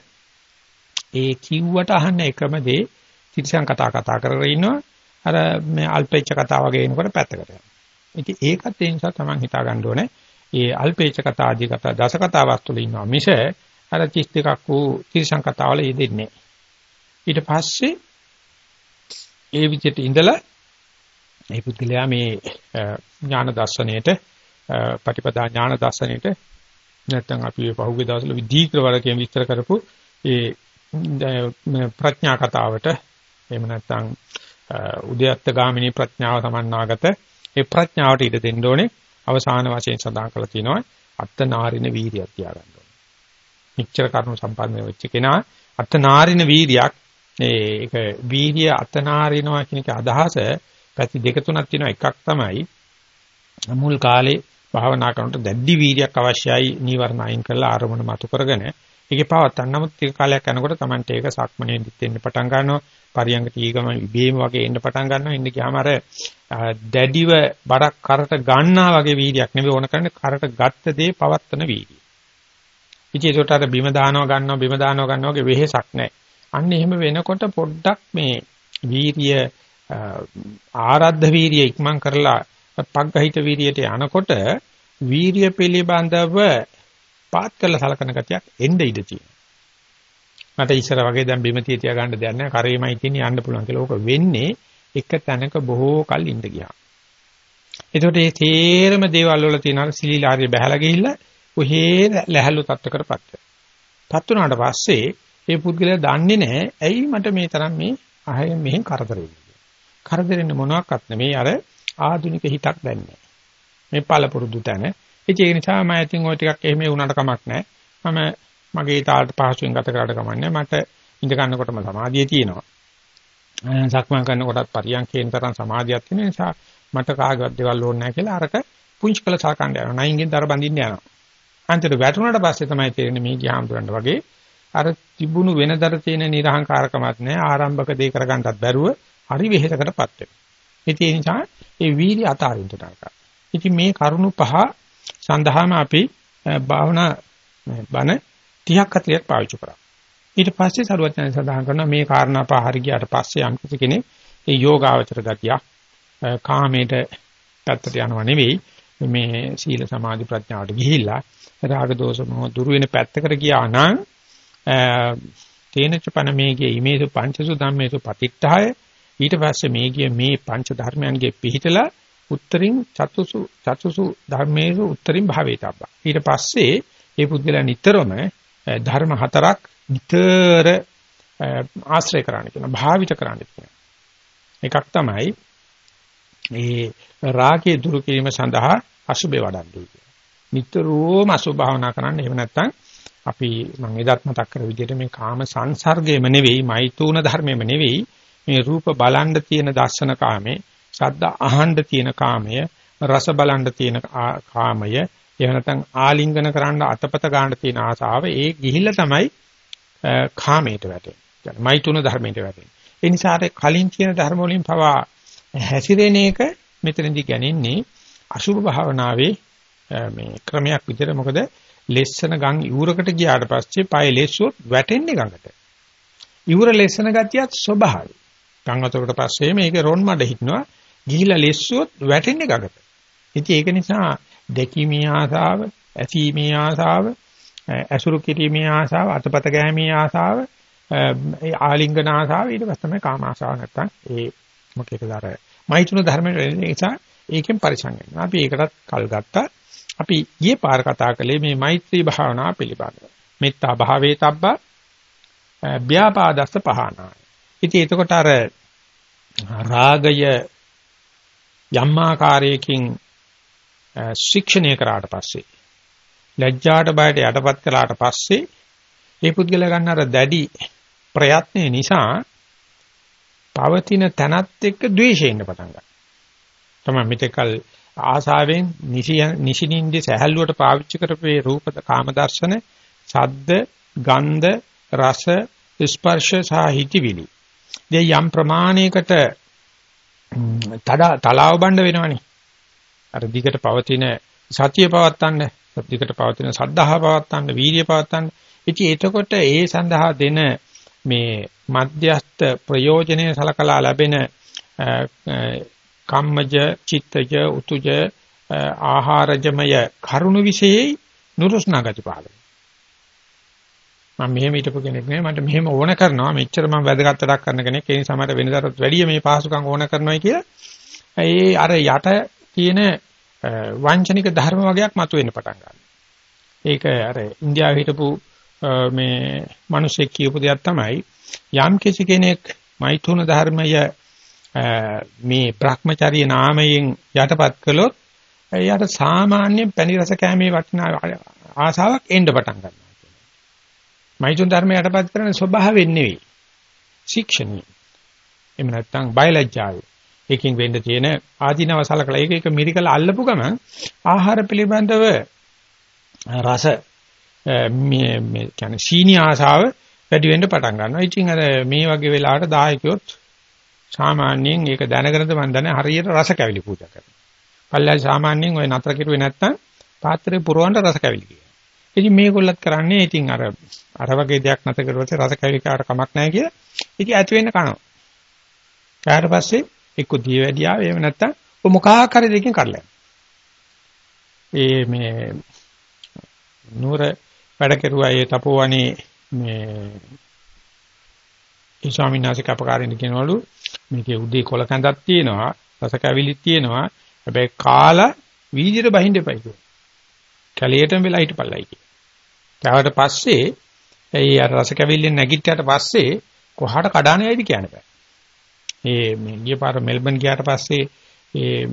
ඒ කිව්වට අහන්න එකම දේ තිරසං කතා කතා කරගෙන ඉන්නවා. අර මේ අල්පෙච්ච කතා වගේ එනකොට පැත්තකට යනවා. ඉතින් ඒකත් ඒ නිසා තමයි හිතා ගන්න ඕනේ. ඒ අල්පේච කතා ආදී කතා දස කතා වස්තුල ඉන්නවා මිස අර 32ක් වූ තිරසං කතාවල යෙදෙන්නේ ඊට පස්සේ ඒ විදිහට ඉඳලා මේ පුද්ගලයා මේ ඥාන දර්ශනයේට ප්‍රතිපදා ඥාන දර්ශනයේට නැත්තම් අපි පහුගිය දවස්වල විදීක්‍ර වරකයෙන් විස්තර කරපු ඒ ප්‍රඥා කතාවට එහෙම නැත්තම් උද්‍යත්ත ගාමිනී ප්‍රඥාව සමන්නාගත ඒ ප්‍රඥාවට ඉඩ දෙන්න ඕනේ අවසාන වශයෙන් සඳහන් කරලා තියෙනවා අත්තනාරින වීරියක් තියාගන්න ඕනේ. නිච්චර කර්ම සම්පන්න වෙච්ච කෙනා අත්තනාරින වීරියක් ඒක වීර්ය අතනාරිනවා කියන එක අදහස පැති දෙක තුනක් තියෙනවා එකක් තමයි මුල් කාලේ භාවනා කරනකොට දැඩි වීර්යයක් අවශ්‍යයි නීවරණ අයින් කරලා ආරමුණ මතු කරගෙන ඒකේ පවත්තන්න නමුත් ටික කාලයක් යනකොට Tamante ඒක සක්මනේ දිත්තෙන්න පටන් ගන්නවා පරියංග තීගම ඉබේම වගේ එන්න පටන් ගන්නවා ඉන්න ගියාම අර දැඩිව බරක් කරට ගන්නා වගේ වීර්යයක් නෙවෙයි ඕන කරන්නේ කරට ගත්ත දේ පවත්තන වීර්යය. ඉතින් ඒකට අර බිම දානවා ගන්නවා බිම දානවා ගන්නවා වගේ වෙහෙසක් නැහැ. අන්න එහෙම වෙනකොට පොඩ්ඩක් මේ වීර්ය ආරද්ධ වීර්ය ඉක්මන් කරලා පග්ගහිත වීර්යයට යනකොට වීර්ය පිළිබඳව පාත් කළ සලකන ගතියක් එන්න ඉඩ තියෙනවා. මට ඉස්සර වගේ දැන් බිමතිය තියා ගන්න දෙයක් නැහැ. කරේමයි තියෙන්නේ යන්න පුළුවන් කියලා. ඕක වෙන්නේ එක තැනක බොහෝ කල් ඉඳ ගියා. එතකොට මේ තේරම දේවල් වල තියෙන අර සිලිලාරිය බහැලා ගිහිල්ලා ඔහේ ලැහැල්ලු තත්ත්වකටපත් වෙනවා. පත් වුණාට පස්සේ ඒ පුද්ගලයා දන්නේ නැහැ ඇයි මට මේ තරම් මේ අහයෙන් මෙහෙන් කරදර වෙන්නේ. කරදරෙන්නේ මොනවාක්වත් නෙමෙයි අර ආධුනික හිතක් දැන්නේ. මේ පළපුරුදු තැන. ඒ නිසා මම ඉතින් ওই ටිකක් එහෙම වුණාට කමක් නැහැ. මම මගේ තාලට පහසුවෙන් ගත කරාට කමන්නේ. මට ඉඳ ගන්නකොටම සමාධිය තියෙනවා. සක්මන් කරනකොටත් පරියන්කේන තරම් සමාධියක් තියෙන නිසා මට කාගවත් දේවල් ඕනේ නැහැ කියලා අරක පුංචි කළ සාකණ්ඩ යනවා. නයින්ගෙන් දර බඳින්න යනවා. අන්තිමට වැටුණාට පස්සේ තමයි තේරෙන්නේ මේ ගියාම්තුරන්ට වගේ අර තිබුණු වෙනදර තියෙන නිර්හංකාරකමත් නැහැ ආරම්භක දේ කරගන්නත් බැරුව හරි වෙහෙසකටපත් වෙනවා. ඒ නිසා ඒ වීර්ය අතාරින්න තරක. ඉතින් මේ කරුණු පහ සඳහාම අපි භාවනා බණ 30ක් 40ක් පාවිච්චි කරා. ඊට පස්සේ සරුවචන සඳහන් කරනවා මේ කාරණා පහ හරි ගියාට පස්සේ යම් කෙනෙක් ඒ යෝගාවචර ගතිය කාමයට පැත්තට යනවා නෙවෙයි මේ සීල සමාධි ප්‍රඥාවට ගිහිල්ලා රාග දෝෂ මොහ දුරු වෙන පැත්තකට ගියා නම් තේනච පන මේකේ ඉමේසු පංචසු ධම්මේසු පතිට්ඨාය ඊට පස්සේ මේකේ මේ පංච ධර්මයන්ගේ පිහිටලා උත්තරින් චතුසු චතුසු ධර්මේසු උත්තරින් භාවේතබ්බා ඊට පස්සේ මේ පුද්ගලයා නිතරම ධර්ම හතරක් නිතර ආශ්‍රය කරන්න කියන භාවිත කරන්න කියන. එකක් තමයි ඒ රාගයේ දුරු කිරීම සඳහා අසුබේ වඩන්නේ. කියලා. නිතරම අසුබ භාවනා කරන්න. එහෙම නැත්නම් අපි මම එදත් මතක් කර විදිහට මේ කාම සංසර්ගයම නෙවෙයි මෛතුන ධර්මෙම නෙවෙයි. මේ රූප බලන්න තියෙන දර්ශන කාමේ ශබ්ද අහන්න තියෙන කාමය රස බලන්න තියෙන කාමය එහෙම නැත්නම් ආලිංගන කරන්න අතපත ගන්න තියෙන ආසාව ඒ ගිහිල්ලා තමයි කාමයට වැටෙන්නේ. මෛතුන ධර්මයට වැටෙන්නේ. ඒ නිසා කලින් කියන ධර්ම වලින් පවා හැසිරෙන එක මෙතනදී ගැනින්නේ අසුභ භාවනාවේ මේ ක්‍රමයක් විදිහට මොකද ලෙස්සන ගම් ඉවුරකට ගියාට පස්සේ පය ලෙස්සුවොත් වැටෙන්නේ ගඟට. ඉවුර ලෙස්සන ගතියත් ස්වභාවයි. ගම් වතුරකට පස්සේ මේක රොන් මඩ හිටනවා ගිහිලා ලෙස්සුවොත් වැටෙන්නේ ගඟට. ඉතින් ඒක නිසා දැකීමේ ආසාව, ඇසීමේ ආසාව, ඇසුරු කිරීමේ ආසාව, අතපත ගෑමේ ආසාව, ඒ ආලිංගන ආසාව ඊට පස්සේ තමයි කාම ආසාව නැත්තම් ඒ මොකේද අර මෛතුන ධර්මයේ නිසා ඒකෙන් පරිසං වෙනවා. අපි ඒකටත් කල් ගත්තා. අපි ඊයේ පාර කතා කළේ මේ මෛත්‍රී භාවනාව පිළිබඳව. මෙත්තා භාවේ තබ්බා ව්‍යාපාදස්ස පහනාය. ඉතින් එතකොට අර රාගය යම් ආකාරයකින් ශික්ෂණය කරාට පස්සේ ලැජ්ජාට බයට යටපත් කළාට පස්සේ ඒ පුද්ගලයා ගන්න අර දැඩි ප්‍රයත්නේ නිසා පවතින තනත් එක්ක ද්වේෂයෙන් පටන් ගන්නවා. තමයි මෙතකල් ආසාවෙන් නිසිනින්දි සැහැල්ලුවට පාවිච්චි කරපේ රූප කාම දර්ශන, ශබ්ද, ගන්ධ, රස, ස්පර්ශ සහ හිතවිලි. මේ යම් ප්‍රමාණයකට තලාව බණ්ඩ වෙනවනේ. අර දිගට පවතින සතිය පවත්තන්න, දිගට පවතින සද්ධාහ පවත්තන්න, වීර්ය පවත්තන්න. ඉතින් එතකොට ඒ සඳහා දෙන මේ මධ්‍යස්ත ප්‍රයෝජනය සලකලා ලැබෙන කම්මජ, චිත්තජ, උතුජ, ආහාරජමය කරුණ විශේෂයි නුරුස්නා ගති පහළ මම මෙහෙම හිටපු කෙනෙක් නෙවෙයි මට මෙහෙම ඕන කරනවා මෙච්චර මම වැදගත් වැඩක් කරන කෙනෙක් ඒ නිසා මට වෙනදාට වැඩිය මේ පහසුකම් ඕන කරනවායි කියලා ඒ අර යට තියෙන වංචනික ධර්ම වගේක් මතුවෙන්න පටන් ගන්නවා. ඒක අර ඉන්දියාවේ හිටපු මේ මිනිස්සෙක් කියපු දෙයක් තමයි යම් කිසි කෙනෙක් මෛතුන ධර්මය මේ Brahmacharya නාමයෙන් යටපත් කළොත් එයාට සාමාන්‍ය පැණි රස කැමේ වටිනා ආසාවක් එන්න පටන් ගන්නවා. මෛතුන ධර්මය යටපත් කරන ස්වභාවයෙන් නෙවෙයි. ශික්ෂණීය. එහෙම නැත්නම් බයලජ්ජාවේ ඒකෙන් වෙන්න තියෙන ආධිනව සලකලා ඒක එක මිරිකල අල්ලපු ගමන් ආහාර පිළිබඳව රස මේ මේ කියන්නේ සීනි ආසාව වැඩි වෙන්න පටන් ගන්නවා. ඉතින් අර මේ වගේ වෙලාවට දායකයොත් සාමාන්‍යයෙන් ඒක දැනගෙනද මන් දන්නේ හරියට රස කැවිලි පූජා කරනවා. පල්ලයි සාමාන්‍යයෙන් ওই නතර කිරුවේ නැත්තම් පාත්‍රේ පුරවන්න රස කැවිලි කියනවා. ඉතින් මේගොල්ලත් කරන්නේ ඉතින් අර අර වගේ දෙයක් නැතර කරුවොත් රස කැවිලි කාට කමක් නැහැ කියලා. ඉතින් ඇති වෙන්න කනවා. ඊට පස්සේ එක්ක දීවැඩියාව එහෙම නැත්තම් ඔ මොකක් හරි දෙකකින් කඩලා ඒ මේ නూర වැඩ කෙරුවා ඒ තපෝවනේ මේ ඒ ස්වාමීන් වහන්සේ කපකාරින් කියනවලු මේකේ උදේ කොල කඳක් තියෙනවා රස කැවිලිත් තියෙනවා හැබැයි කාලා වීදියට බහින්න එපයි කිව්වා. කැලියටම වෙලා හිටපල්ලයි කිව්වා. ඊට පස්සේ ඒ අර රස කැවිල්ලෙන් නැගිට්ටට පස්සේ කොහාට කඩාන යයිද කියන්න බෑ. ඒ මේ ගියපාර මෙල්බන් ගියාට පස්සේ ඒ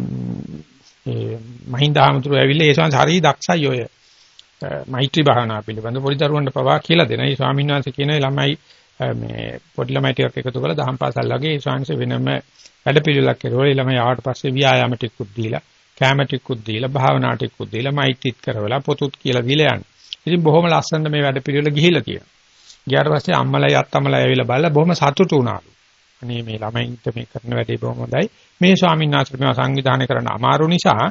ඒ මහින්ද ආමතුරු ඇවිල්ලා ඒ ස්වාමීන් හරි දක්ෂයි ඔය මෛත්‍රී භාවනා පිළිබඳ පොඩි දරුවන්ට පවා කියලා දෙන. ඒ ස්වාමීන් වහන්සේ කියන ළමයි මේ පොඩි ළමයි ටිකක් එකතු කරලා දහම් පාසල් වගේ ඒ ස්වාමීන් වෙනම වැඩ පිළිවෙලක් කරවල ඒ ළමයි ආවට පස්සේ ව්‍යායාම ටිකකුත් දීලා කැම ටිකකුත් දීලා භාවනා ටිකකුත් දීලා මෛත්‍රීත් කරවලා පොතුත් කියලා දීලා යන්නේ. ඉතින් බොහොම ලස්සනට මේ වැඩ පිළිවෙල ගිහිලා තියෙනවා. ගියාට පස්සේ අම්මලයි අත්තමලයි ඇවිල්ලා බලලා බොහොම සතුටු වුණාලු. අනේ මේ ළමයින්ට මේ කරන වැඩේ බොහොම හොඳයි. මේ ස්වාමීන් වහන්සේ මේවා සංවිධානය කරන්න අමාරු නිසා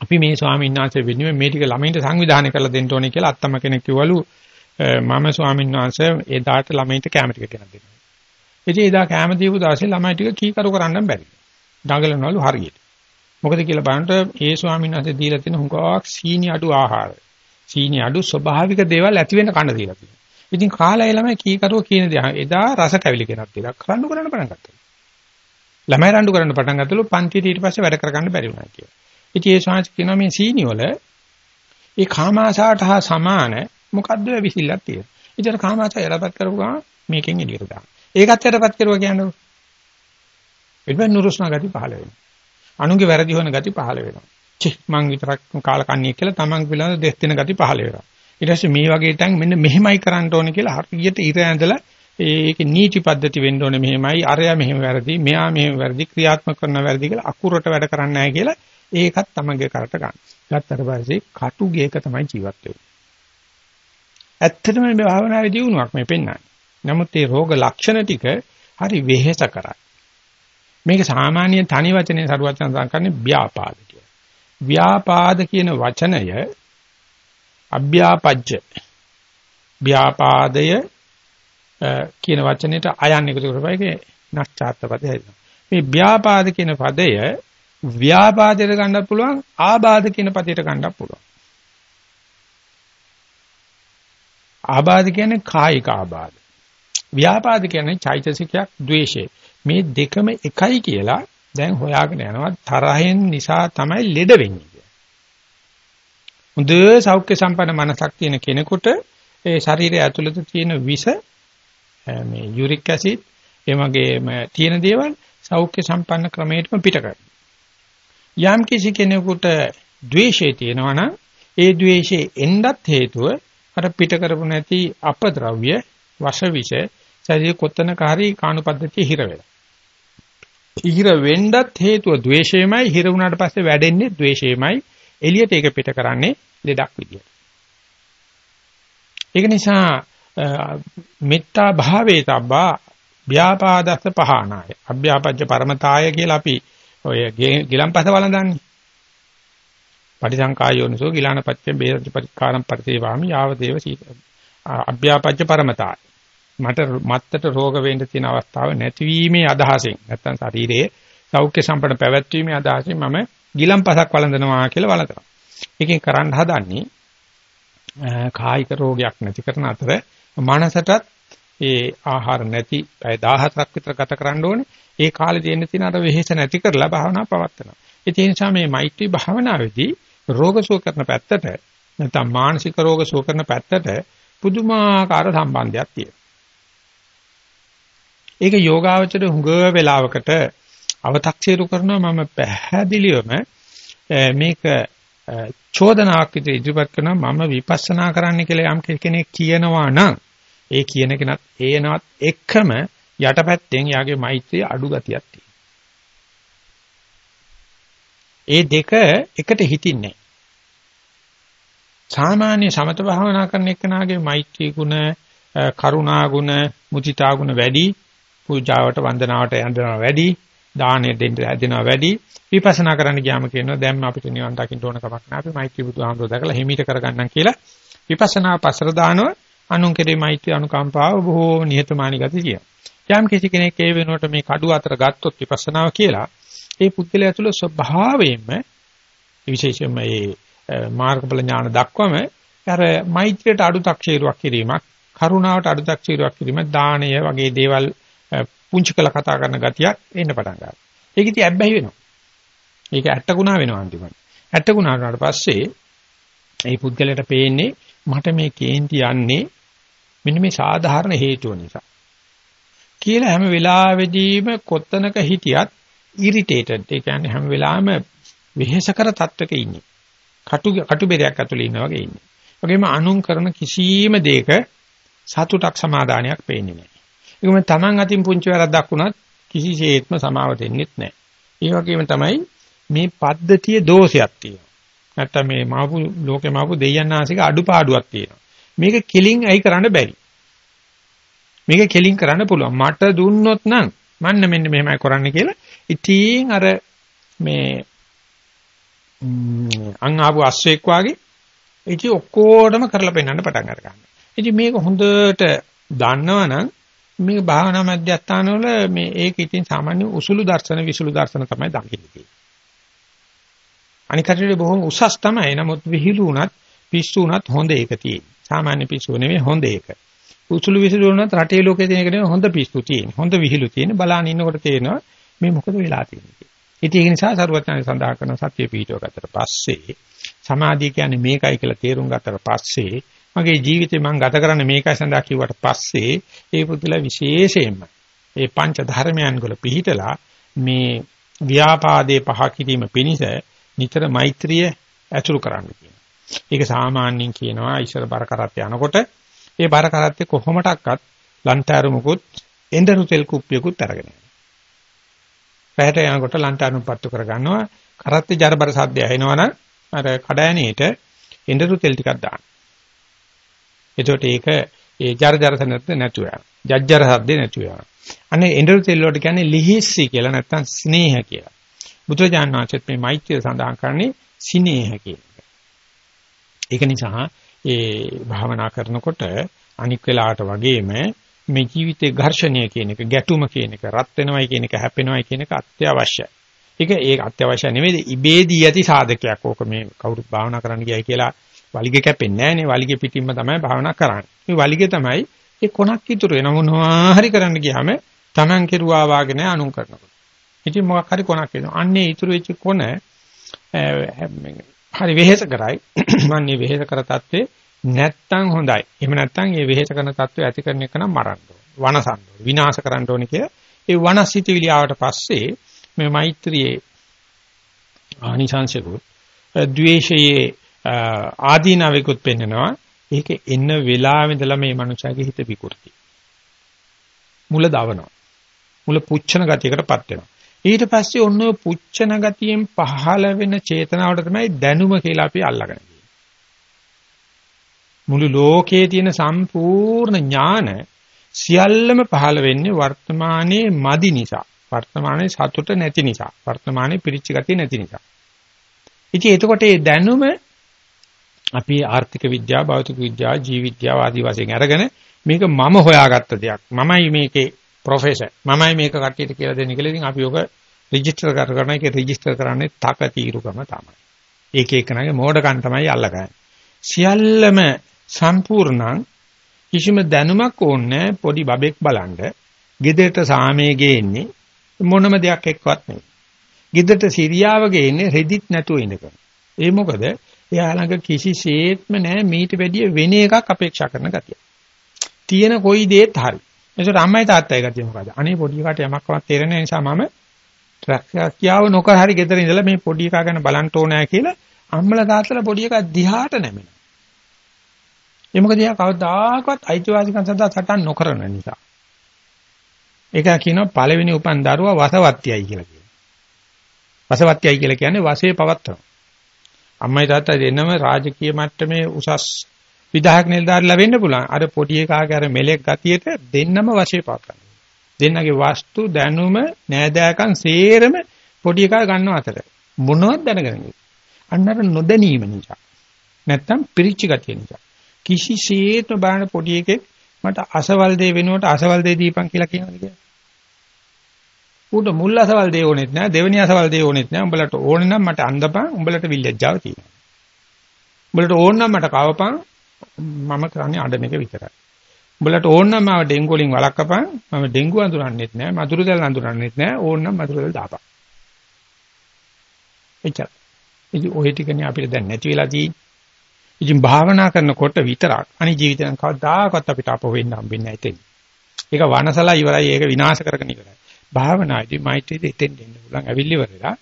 අපි මේ ස්වාමීන් වහන්සේ වෙනුවෙන් මේ ටික ළමයින්ට සංවිධානය කරලා දෙන්න ඕනේ කියලා අත්තම කෙනෙක් කිව්වලු මම ස්වාමීන් වහන්සේ එදාට ළමයින්ට කැම ටික ගෙනත් දෙනවා. ඉතින් එදා කැම දීපු දවසේ ළමයි ටික කීකරු කරන්න බැරි. දඟලනවලු හරියට. මොකද කියලා බලනකොට ඒ ස්වාමීන් වහන්සේ දීලා තියෙන හුඟක් සීනි අඩු ආහාර. සීනි අඩු ස්වභාවික දේවල් ඇති වෙන්න කන්න දීලා තියෙනවා. ඉතින් කාලය ළමයි කීකරුව කියන දේ එදා රස කැවිලි කෙනක් තියලා රණ්ඩු කරන්න පටන් ගත්තා. ළමයි රණ්ඩු කරන්න පටන් ගත්තලු පන්තියට ඊට පස්සේ වැඩ කරගන්න බැරි වුණා කියලා. ඉතින් ඒ ශාංශ කියනවා මේ සීනි වල ඒ කාමාශාට හා සමාන මොකද්ද විසිල්ලක් තියෙනවා. ඉතින් කාමාශය යලපත් කරපු ගමන් මේකෙන් එළියට දානවා. ඒකත් යටපත් කරුවා කියන්නේ. එන්න නුරුස්නා ගති පහළ වෙනවා. අනුගේ වැරදි හොන ගති පහළ වෙනවා. චි මං විතරක් කාලකන්ණියෙක් කියලා තමන් පිළිබඳ දෙස් දෙන ගති පහළ වෙනවා. ඊට පස්සේ මේ වගේ තැන් මෙන්න මෙහෙමයි කරන්න ඕනේ කියලා හරියට ඉර ඇඳලා ඒකේ නීති පද්ධති වෙන්න ඕනේ මෙහෙමයි අරයා මෙහෙම වැරදි මෙයා මෙහෙම වැරදි ක්‍රියාත්මක කරන වැරදි කියලා අකුරට වැඩ කරන්නේ නැහැ කියලා ඒකත් තමන්ගේ කරට ගන්න. ගත්තට පස්සේ කටුගේක තමයි ජීවත් වෙන්නේ. ඇත්තටම මේ භාවනාවේ දියුණුවක් මේ පෙන්වන්නේ. නමුත් මේ රෝග ලක්ෂණ ටික හරි වෙහෙස කරයි. මේක සාමාන්‍ය තනි වචනේ සරුවචන සංකන්නේ ව්‍යාපාද කියලා. ව්‍යාපාද කියන වචනය අභ්‍යාපජ්ජ ව්‍යාපාදය කියන වචනෙට අයන් එකතු කරපුවාගේ නැක්චාත්ත පදේ හැදෙනවා. මේ ව්‍යාපාද කියන පදය ව්‍යාපාදයට ගන්නත් පුළුවන් ආබාධ කියන පදයට ගන්නත් පුළුවන්. ආබාධ කියන්නේ කායික ආබාධ. ව්‍යාපාද කියන්නේ චෛතසිකයක් ද්වේෂය. මේ දෙකම එකයි කියලා දැන් හොයාගෙන යනවා තරහෙන් නිසා තමයි ලෙඩ වෙන්නේ. හොඳ සෞඛ්‍ය සම්පන්න මනසක් තියෙන කෙනෙකුට ඒ ශරීරය ඇතුළත තියෙන විස මේ යුරික් ඇසිඩ් එමගේම තියෙන දේවල් සෞඛ්‍ය සම්පන්න ක්‍රමයටම පිට කරනවා. යම් කිසි කෙනෙකුට ද්වේෂය තියෙනවා නම් ඒ ද්වේෂේ එන්නත් හේතුව අර පිට කරපු නැති අපද්‍රව්‍ය වශවිෂ ශරීර කොතනක හරි කාණු පද්ධතිය හිර වෙලා. හිර වෙන්නත් හේතුව ද්වේෂයමයි හිර වුණාට පස්සේ වැඩෙන්නේ ද්වේෂයමයි එළියට ඒක පිට කරන්නේ ලෙඩක් විදියට. ඒක නිසා මෙත්තා භාවේ තබ්බා ව්‍යාපාදස්ස පහනාය. අභ්‍යාපජ්ජ පරමතාය කියලා අපි ඔය ගිලම්පස වළඳන්නේ. පටිසංකායෝනිසෝ ගිලානපත්‍ය බේරති පරිකාරම් පරිතේවාමි යාව දේව සීත. අභ්‍යාපජ්ජ පරමතාය. මට මත්තට රෝග වෙන්න තියෙන අවස්ථාව නැතිවීමේ අදහසෙන් නැත්තම් ශරීරයේ සෞඛ්‍ය සම්පන්න පැවැත්වීමේ අදහසෙන් මම ගිලම්පසක් වළඳනවා කියලා වළඳනවා. ඒකෙන් කරන්න හදන්නේ කායික රෝගයක් නැති කරන අතර මනසටත් ඒ ආහාර නැති පැය 17ක් විතර ගත කරන්න ඕනේ. ඒ කාලේ දෙන්න තියෙන අර වෙහෙස නැති කරලා භාවනා පවත්නවා. ඒ නිසා මේ මෛත්‍රී භාවනාවේදී රෝග සුව කරන පැත්තට නැත්නම් මානසික රෝග සුව කරන පැත්තට පුදුමාකාර සම්බන්ධයක් තියෙනවා. ඒක යෝගාවචර හුඟ වෙලාවකට අව탁සීරු කරනවා. මම පැහැදිලිවම මේක චෝදනාවක් විදිහට ඉදිරිපත් කරනවා. මම විපස්සනා කරන්න කියලා යම් කෙනෙක් කියනවා නම් ඒ කියන කෙනත් ඒනවත් එක්කම යටපැත්තෙන් යාගේ මෛත්‍රිය අඩු ගතියක් තියෙනවා. ඒ දෙක එකට හිතින්නේ සාමාන්‍ය සමත භාවනා කරන එක්කනාගේ මෛත්‍රී ගුණ, කරුණා ගුණ, මුදිතා ගුණ වැඩි, පූජාවට වන්දනාවට යනවා වැඩි, දානෙ දෙන්න හැදෙනවා වැඩි. විපස්සනා කරන්න ගියාම කියනවා දැන් අපිට නිවන් දකින්න ඕන කමක් නැහැ. අපි මෛත්‍රී බුදුහාමුදුරුවෝ දැකලා හිමීට කරගන්නම් කියලා. විපස්සනා පසර දානවා. අනුන් කෙරේ මෛත්‍රී අනුකම්පාව බොහෝ නිහතමානී ගති කියනවා යම් කිසි කෙනෙක් ඒ වෙනුවට මේ කඩුව අතර ගත්තොත් විපස්සනාව කියලා ඒ පුද්ගලයා තුළ ස්වභාවයෙන්ම විශේෂයෙන්ම මේ මාර්ගඵල ඥාන දක්වම අර මෛත්‍රියට අඩුතක්ෂේරුවක් කිරීමක් කරුණාවට අඩුතක්ෂේරුවක් කිරීමක් දානය වගේ දේවල් පුංචි කළ කතා කරන ගතියක් එන්න පටන් ගන්නවා. ඒක ඉතින් ඇබ්බැහි වෙනවා. ඒක ඇට්ටකුණා වෙනවා අන්තිමට. ඇට්ටකුණා වුණාට පස්සේ මේ පුද්ගලයාට පේන්නේ මට මේ කේන්ති යන්නේ මෙන්න මේ සාධාරණ හේතුව නිසා. කියලා හැම වෙලාවෙදීම කොත්තනක හිටියත් ඉරිටේටඩ් ඒ කියන්නේ හැම වෙලාවෙම වෙහෙසකර තත්වක ඉන්නේ. කටු කටු බෙරයක් ඇතුලේ ඉන්නා වගේ ඉන්නේ. වගේම අනුන් කරන කිසියම් දෙයක සතුටක් සමාදානයක් පේන්නේ නැහැ. ඒකම Taman අතින් පුංචි වැරද්දක් වුණත් කිසිසේත්ම සමාව දෙන්නෙත් නැහැ. ඒ වගේම තමයි මේ පද්ධතියේ දෝෂයක් තියෙනවා. නැත්තම් මේ මාපු ලෝකේ මාපු දෙයයන් ආසික අඩුපාඩුවක් තියෙනවා. මේක කෙලින් ඇයි කරන්න බැරි? මේක කෙලින් කරන්න පුළුවන්. මට දුන්නොත් නම් මන්න මෙන්න මෙහෙමයි කරන්න කියලා. ඉතින් අර මේ අං ආපු අස්සෙක් වාගේ ඉතින් ඔක්කොටම කරලා පෙන්වන්න පටන් අර ගන්නවා. ඉතින් මේක හොඳට දන්නවනම් මේ භාවනා මධ්‍යස්ථාන වල මේ ඒක ඉතින් සාමාන්‍ය උසුළු දර්ශන විසුළු දර්ශන තමයි දකින්නේ. අනිකට බොහොම උසස් තමයි. නමුත් විහිළු උනත් පිස්සු උනත් හොඳ ඒක තියෙන්නේ. සාමාන්‍ය පිස්සු නෙවෙයි හොඳ ඒක. උසුළු විසුළු උනත් රටේ ලෝකේ තියෙන එක නෙවෙයි හොඳ පිස්සු තියෙන්නේ. හොඳ විහිළු තියෙන්නේ. බලාන ඉන්නකොට තේරෙනවා මේ මොකද වෙලා තියෙන්නේ. ඉතින් ඒක නිසා සරුවචනය සඳහා කරන සත්‍ය පීඨව ගතට පස්සේ සමාධිය කියන්නේ මේකයි කියලා තේරුම් ගත්තට පස්සේ මගේ ජීවිතේ මම ගත කරන්නේ මේකයි සඳහා කිව්වට පස්සේ ඒ පුදුලා විශේෂයෙන්ම ඒ පංච ධර්මයන් වල පිහිටලා මේ ව්‍යාපාදේ පහ කිරීම පිණිස නිතර මෛත්‍රිය ඇසුරු කරන්න කියනවා. ඒක සාමාන්‍යයෙන් කියනවා ඉස්සර බර කරත් යනකොට ඒ බර කරත්තේ කොහොමඩක්වත් ලන්ටාරු මුකුත් එඬරු තෙල් කුප්පියකුත් අරගෙන යනවා. පැහැට යනකොට ලන්ටාරු පත්තු කර ගන්නවා කරත්තේ ජරබර සද්දය ඇහෙනවනම් අර කඩෑනේට එඬරු තෙල් ටිකක් දාන්න. එතකොට ඒක ඒ ජර ජර සනත් නැතුව යනවා. ජජ්ජර සද්දේ නැතුව යනවා. අනේ එඬරු තෙල් වලට කියන්නේ ලිහිස්සි කියලා නැත්නම් ස්නේහ කියලා. බුදුරජාණන් වහන්සේත් මේ මෛත්‍රිය සඳහන් කරන්නේ සිනේහ කියලා. ඒක නිසා ඒ භාවනා කරනකොට අනික් වෙලාවට වගේම මේ ජීවිතේ ඝර්ෂණය කියන එක ගැටුම කියන එක රත් වෙනවයි කියන එක හැපෙනවයි කියන එක අත්‍යවශ්‍යයි. ඒක ඒක අත්‍යවශ්‍ය නෙවෙයි ඉබේදී ඇති සාධකයක්. ඕක මේ කවුරුත් භාවනා කරන්න ගියයි කියලා වලිග කැපෙන්නේ නැහනේ. වලිගෙ පිටින්ම තමයි භාවනා කරන්නේ. මේ වලිගෙ තමයි ඒ කොනක් ඉතුරු වෙන මොනවා හරි කරන්න ගියාම Taman කෙරුවා වාගේ නෑ අනුන් කරනකොට. ඉතින් මොකක් හරි කොනක් වෙනවා. අන්නේ ඉතුරු වෙච්ච කොන හරි වෙහෙස කරයි. මන්නේ වෙහෙස කර තත්ත්වේ නැත්තම් හොඳයි. එහෙම නැත්තම් මේ වෙහෙස කරන තත්ත්වය ඇති කරන එක නම් මරන්න ඕන. වනසන්න ඕන. විනාශ කරන්න ඕන කිය. ඒ වනසිතවිලි ආවට පස්සේ මේ මෛත්‍රියේ ආනිසංශකුත් ද්වේෂයේ ආදීනවෙකුත් පෙන්නනවා. ඒක එන්න වෙලාවෙ ඉඳලා මේ මනුස්සයාගේ හිත විකෘති. මුල දවනවා. මුල පුච්චන ගතියකටපත් වෙනවා. ඊට පස්සේ ඔන්න ඔය පුච්චන ගතියෙන් පහළ වෙන චේතනාවට තමයි දැනුම කියලා අපි අල්ලගෙන මුළු ලෝකයේ තියෙන සම්පූර්ණ ඥාන සියල්ලම පහළ වෙන්නේ වර්තමානයේ මදි නිසා. වර්තමානයේ සතුට නැති නිසා. වර්තමානයේ පිරිච්ච ගතිය නැති නිසා. ඉතින් එතකොට මේ දැනුම අපි ආර්ථික විද්‍යාව, භෞතික විද්‍යාව, ජීව විද්‍යාව ආදී වශයෙන් අරගෙන මේක මම හොයාගත්ත දෙයක්. මමයි මේකේ ප්‍රොෆෙසර්. මමයි මේක කට්ටියට කියලා දෙන්නේ කියලා ඉතින් අපි ඔක රෙජිස්ටර් කරගෙන ඒක රෙජිස්ටර් කරන්නේ තක తీරුකම තමයි. ඒක එකනගේ මෝඩකම් තමයි අල්ලගන්නේ. සියල්ලම සම්පූර්ණං කිසිම දැනුමක් ඕනේ පොඩි බබෙක් බලන්න. ගෙදරට සාමයේ ගේන්නේ මොනම දෙයක් එක්කවත් නෙවෙයි. ගෙදරට සිරියාව ගේන්නේ රෙදිත් නැතුව ඉඳගෙන. ඒ මොකද එයා ළඟ කිසිසේත්ම නැහැ මීට වැඩිය වෙන එකක් අපේක්ෂා කරන ගතිය. තියෙන කොයි දෙයක් හරි. ඒසොට අම්මයි තාත්තයි ගතිය මොකද? අනේ පොඩි එකාට යමක්වත් තේරෙන නිසා මම ට්‍රැක්කියාව නොකර හරි ගෙදර ඉඳලා මේ පොඩි එකා ගැන බලන්න ඕනෑ කියලා අම්මලා තාත්තලා පොඩි එකා දිහාට නැමෙනවා. ඒ මොකද එයා කවදාකවත් අයිතිවාසිකම් සඳහා සටන් නොකරන නිසා. ඒක කියනවා පළවෙනි උපන් දරුවා වසවත්යයි කියලා කියනවා. වසවත්යයි කියලා කියන්නේ වශයේ පවත්තන. අම්මයි තාත්තා දෙන්නම රාජකීය මට්ටමේ උසස් විධායක නිලධාරීලා වෙන්න පුළුවන්. අර පොඩි එකාගේ අර මෙලෙක් ගතියට දෙන්නම වශයේ පවත්තන. දෙන්නගේ වස්තු දැනුම නෑදෑකම් සේරම පොඩි එකා ගන්නව අතර මොනවද දැනගන්නේ. අන්නර නොදැනීම නිසා. නැත්තම් පිරිච්ච ගතිය නිසා. කිසිසේත්ම බලන්න පොඩි එකෙක් මට අසවල් දේ වෙනුවට අසවල් දේ දීපන් කියලා කියනවාද කියලා. ඌට මුල් අසවල් දේ ඕනෙත් නෑ දෙවෙනි අසවල් දේ ඕනෙත් නෑ උඹලට ඕනේ නම් මට අන්දපන් උඹලට විල්ලැජ්ජාව තියෙනවා. උඹලට ඕන නම් මට කවපන් මම කරන්නේ අඬන එක විතරයි. උඹලට ඕන නම් මම ඩෙන්ගු වලින් වළක්වපන් මම ඩෙන්ගු අඳුරන්නෙත් නෑ මදුරු දැල් අඳුරන්නෙත් නෑ ඕන නම් මදුරු දැල් දාපන්. එච්චර. ඉතින් ඔය ටිකනේ අපිට දැන් නැති වෙලා තියෙන්නේ. ඉතින් භාවනා කරනකොට විතරක් අනිත් ජීවිතෙන් කවදාකවත් අපිට අප වෙන්න හම්බෙන්නේ නැහැ එතෙන්. ඒක වනසලා ඉවරයි ඒක විනාශ කරගෙන ඉවරයි. භාවනාදී මෛත්‍රියට එතෙන් දෙන්න පුළුවන් ඇවිල්ලිවරලා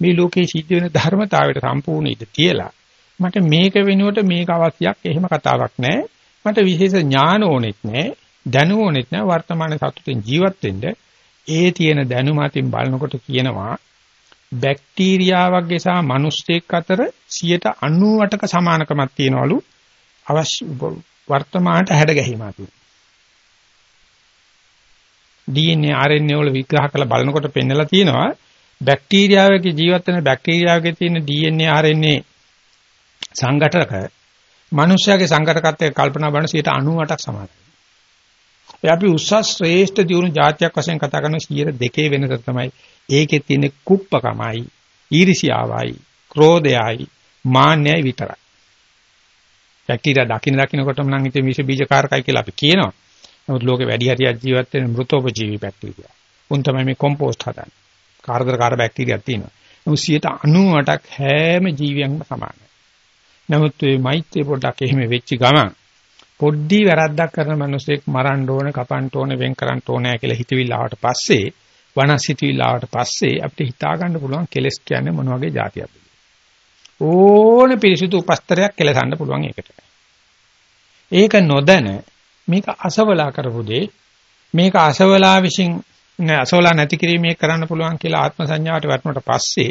මේ ලෝකේ සිද්ධ වෙන ධර්මතාවයට සම්පූර්ණ ඉඳ තියලා මට මේක වෙනුවට මේක අවශ්‍යයක් එහෙම කතාවක් නැහැ. මට විශේෂ ඥාන ඕනෙත් නැහැ. දැනුම ඕනෙත් නැහැ. වර්තමාන සතුටෙන් ජීවත් වෙන්න ඒ තියෙන දැනුම අතින් බලනකොට කියනවා බැක්ටීරියාවක්ගේ සහ මිනිස්සෙක් අතර 98ක සමානකමක් තියෙනවලු අවශ්‍ය වර්තමානට හැඩ ගැහිමක්. DNA RNA වල විග්‍රහ කරලා බලනකොට පෙන්නලා තියෙනවා බැක්ටීරියාවකේ ජීවත් වෙන බැක්ටීරියාවකේ තියෙන DNA RNA සංඝටක මනුෂ්‍යයාගේ සංඝටකත්වයේ කල්පනා බලන 98ක් සමානයි. ඒ අපි උසස් ශ්‍රේෂ්ඨ දියුණු જાතියක් වශයෙන් කතා කරන 102 වෙනස තමයි ඒකේ තියෙන කුප්පකමයි, ඊර්ෂියාවයි, ක්‍රෝධයයි, මාන්නයයි විතරයි. බැක්ටීරියා දකින්න දකින්නකොටම නම් හිතේ විෂ බීජකාරකයි කියලා අපි කියනවා. නමුත් ලෝකේ වැඩි හරියක් ජීවත් වෙන මෘතෝපජීවී බැක්ටීරියා. උන් තමයි මේ කොම්පෝස්ට් හදන්නේ. කාර්දරකාර බැක්ටීරියක් තියෙනවා. නමුත් 98ක් හැම ජීවියෙක්ම සමානයි. නමුත් මේ මෛත්‍රී පොඩක් එහෙම වෙච්ච ගමන් පොඩ්ඩි වැරද්දක් කරන මිනිසෙක් මරන්න ඕන, කපන්න ඕන, වෙන් කරන්න ඕනෑ කියලා හිතවිල්ල ආවට පස්සේ වනසිතවිලාවට පස්සේ අපිට හිතා ගන්න පුළුවන් කෙලස් කියන්නේ මොන වගේ જાතියක්ද ඕන පිරිසුදු උපස්තරයක් කෙලසන්න පුළුවන් ඒකට. ඒක නොදැන මේක අසවලා කරපු දෙේ මේක අසවලා විසින් අසවලා නැති කිරීමේ කරන්න පුළුවන් කියලා ආත්ම සංඥාවට වැටුණට පස්සේ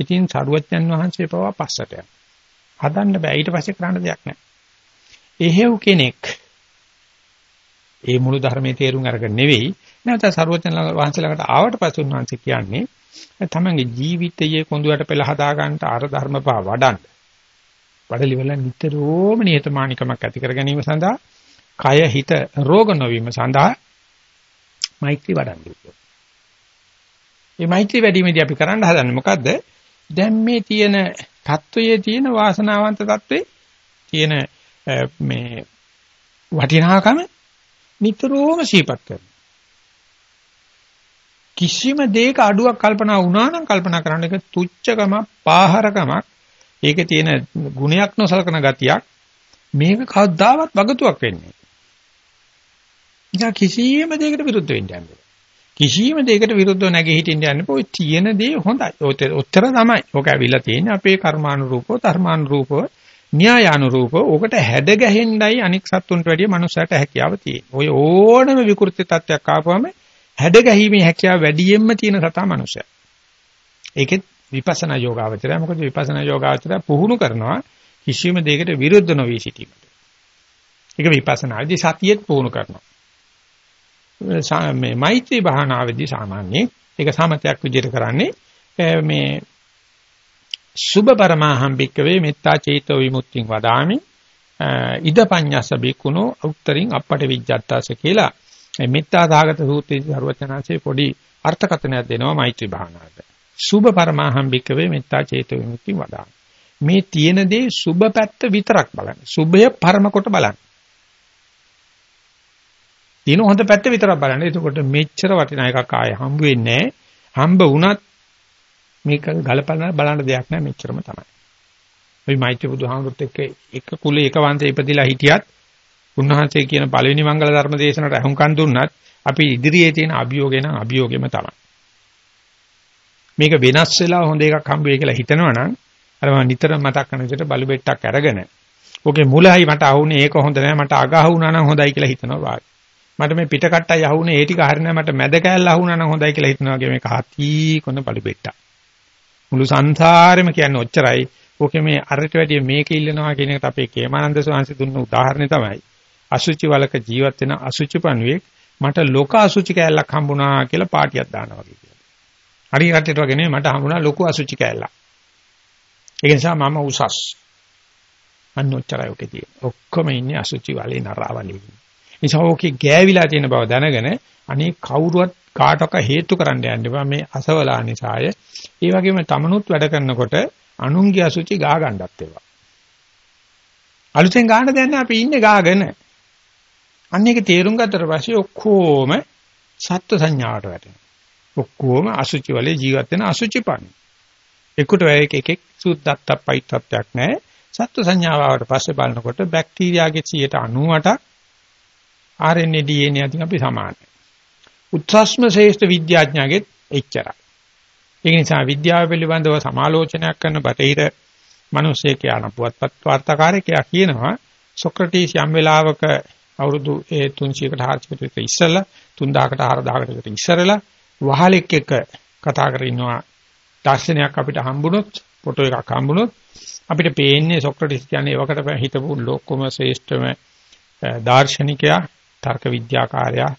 ඉතින් සරුවච්චන් වහන්සේ පවා පස්සට යනවා. හදන්න බෑ ඊට පස්සේ කරන්න දෙයක් නැහැ. එහෙව් කෙනෙක් ඒ මුළු ධර්මයේ තේරුම් අරගෙන නෙවෙයි නැවත සරුවච්චන් වහන්සේලාකට ආවට පස්සේ උන්වහන්සේ කියන්නේ තමන්ගේ ජීවිතයේ කොඳුයට පෙළ හදා ගන්නට අර ධර්මපා වඩන්න. වඩලි වල නිතරම නිහතමානිකමක් ඇති කර ගැනීම සඳහා කය හිත රෝග නොවීම සඳහා මෛත්‍රී වඩන්නේ. මේ මෛත්‍රී වැඩිමේදී අපි කරන්න හදන්නේ මොකද්ද? දැන් මේ තියෙන தত্ত্বයේ තියෙන වාසනාවන්ත தત્වේ තියෙන මේ වටිනාකම නිතරම සිහිපත් කරනවා. කිසිම දෙයක අඩුවක් කල්පනා වුණා නම් කල්පනා කරන්න එක තුච්චකම පාහරකමක් ඒකේ තියෙන ගුණයක් නොසලකන ගතියක් මේක කවදාවත් වගතුවක් වෙන්නේ නැහැ. කිසිම දෙයකට විරුද්ධ වෙන්න යන්නේ. කිසිම දෙයකට විරුද්ධව නැගී හිටින්න යන්නේ පොයි තියෙන දේ හොඳයි. ඔතර තමයි. ඕක ඇවිල්ලා තියෙන්නේ අපේ කර්මානුරූපව ධර්මානුරූපව න්‍යායානුරූපව ඕකට හැඩ ගැහෙන්නයි අනික් සත්තුන්ට වැඩිය මනුස්සයට හැකියාව තියෙන්නේ. ඔය ඕනම විකෘති තත්ත්වයක් ආපුවම හැඩ ගැහිමේ හැකියාව වැඩියෙන්ම තියෙන සතා මනුස්සයා. ඒකෙත් විපස්සනා යෝගාවචරය මොකද විපස්සනා යෝගාවචරය පුහුණු කරනවා කිසියම් දෙයකට විරුද්ධ නොවී සිටීමට. ඒක විපස්සනාදී සතියෙත් පුහුණු කරනවා. මේ මෛත්‍රී භාවනාවේදී සාමාන්‍යයෙන් ඒක සමතයක් විදිහට කරන්නේ මේ සුභ පරමාහම් භික්කවේ මෙත්තා චේතෝ විමුක්තිං වදාමි ඉදපඤ්ඤස්ස බිකුණෝ උත්තරින් අපට විජ්ජත්තාස කියලා මේ මෙත්තා දාගත සූත්‍රයේදී හරුවචනාංශයේ පොඩි අර්ථකථනයක් දෙනවා මෛත්‍රී භාවනාවට. සුභ පරමාහම් භික්කවේ මෙත්තා චේතෝ විමුක්ති වදා. මේ තියෙන දේ සුභ පැත්ත විතරක් බලන්න. සුභය පරම කොට බලන්න. තියෙන හොඳ පැත්ත විතරක් බලන්න. එතකොට මෙච්චර වටිනා එකක් ආයේ හම්බ වෙන්නේ හම්බ වුණත් මේක ගලපන්න බලන්න දෙයක් නැහැ මෙච්චරම තමයි. ওই මෛත්‍රී බුදුහාමුදුරුත් එක්ක එක කුලේ එක වංශේ ඉපදිලා හිටියත් උන්වහන්සේ කියන පළවෙනි මංගල ධර්ම දේශනට අහුම්කන් දුන්නත් අපි ඉදිරියේ තියෙන අභියෝගය නම් අභියෝගෙම තමයි. මේක වෙනස් වෙලා හොඳ එකක් හම්බ වෙයි කියලා හිතනවනම් අර මම නිතර මතක් කරන විදිහට බලු බෙට්ටක් අරගෙන ඕකේ මුලයි මට අහුනේ ඒක හොඳ නෑ මට අග අහුණා නම් හොඳයි කියලා හිතනවා වාගේ. මට මේ පිට කට්ටයි අහුනේ ඒ ටික හරිනෑ මට මැද කෑල්ල අහුණා නම් හොඳයි කියලා හිතනවා වගේ මේක හති කොන බලු බෙට්ටක්. මුළු සංසාරෙම කියන්නේ ඔච්චරයි. ඕකේ මේ අරට වැඩිය මේක ඉල්ලනවා කියන එකට අපේ කේමානන්ද සෝංශ දුන්න උදාහරණය තමයි. අසුචි වලක ජීවත් වෙන අසුචි පණුවෙක් මට ලෝක අසුචි කෑල්ලක් හම්බුණා කියලා පාටියක් දානවා වගේ කියලා. හරි රටේට වගේ නෙමෙයි මට හම්බුණා ලොකු අසුචි කෑල්ලක්. ඒ නිසා මම උසස්. අන්නොච්චරයි ඔකේ තියෙන්නේ. ඔක්කොම ඉන්නේ අසුචි වලේ නරාවලේ. නිසා ඕකේ ගෑවිලා තියෙන බව දැනගෙන අනේ කවුරුවත් කාටක හේතු කරන්න යන්න එපා මේ අසවලා නිසාය. ඒ වගේම තමනුත් වැඩ කරනකොට අනුන්ගේ අසුචි ගා ගන්නත් ඒවා. අලුතෙන් ගන්න දෙන්නේ අපි ඉන්නේ ගාගෙන. අන්න ඒක තේරුම් ගත්තට පස්සේ ඔක්කොම සත්ත්ව සංඥාවට වැටෙනවා. ඔක්කොම අසුචි වලේ ජීවත් වෙන අසුචිපන්. එක්කට එක එකෙක් සුද්ධත්ත පයිත්තත්වයක් නැහැ. සත්ත්ව සංඥාවට පස්සේ බලනකොට බැක්ටීරියාගේ 90%ක් RNA DNA අතින් අපි සමානයි. උත්සස්ම ශ්‍රේෂ්ඨ විද්‍යාඥයාගෙත් එච්චරයි. ඒ නිසා විද්‍යාව පිළිබඳව සමාලෝචනයක් කරන බටහිර මිනිස්සෙක් යන පුවත්පත් වාර්තාකාරයෙක් කියනවා සොක්‍රටිස් යම් වෙලාවක අවුරුදු ඒ 300කට 400කට විතර ඉස්සෙල්ලා 3000කට 4000කට විතර ඉස්සරලා වහලෙක් එක්ක කතා කරගෙන ඉන්නවා දර්ශනයක් අපිට හම්බුනොත් ෆොටෝ එකක් හම්බුනොත් අපිට පේන්නේ සොක්‍රටිස් කියන්නේ ඒවකට හිටපු ලෝකම ශ්‍රේෂ්ඨම දාර්ශනිකයා තර්ක විද්‍යාකාරයා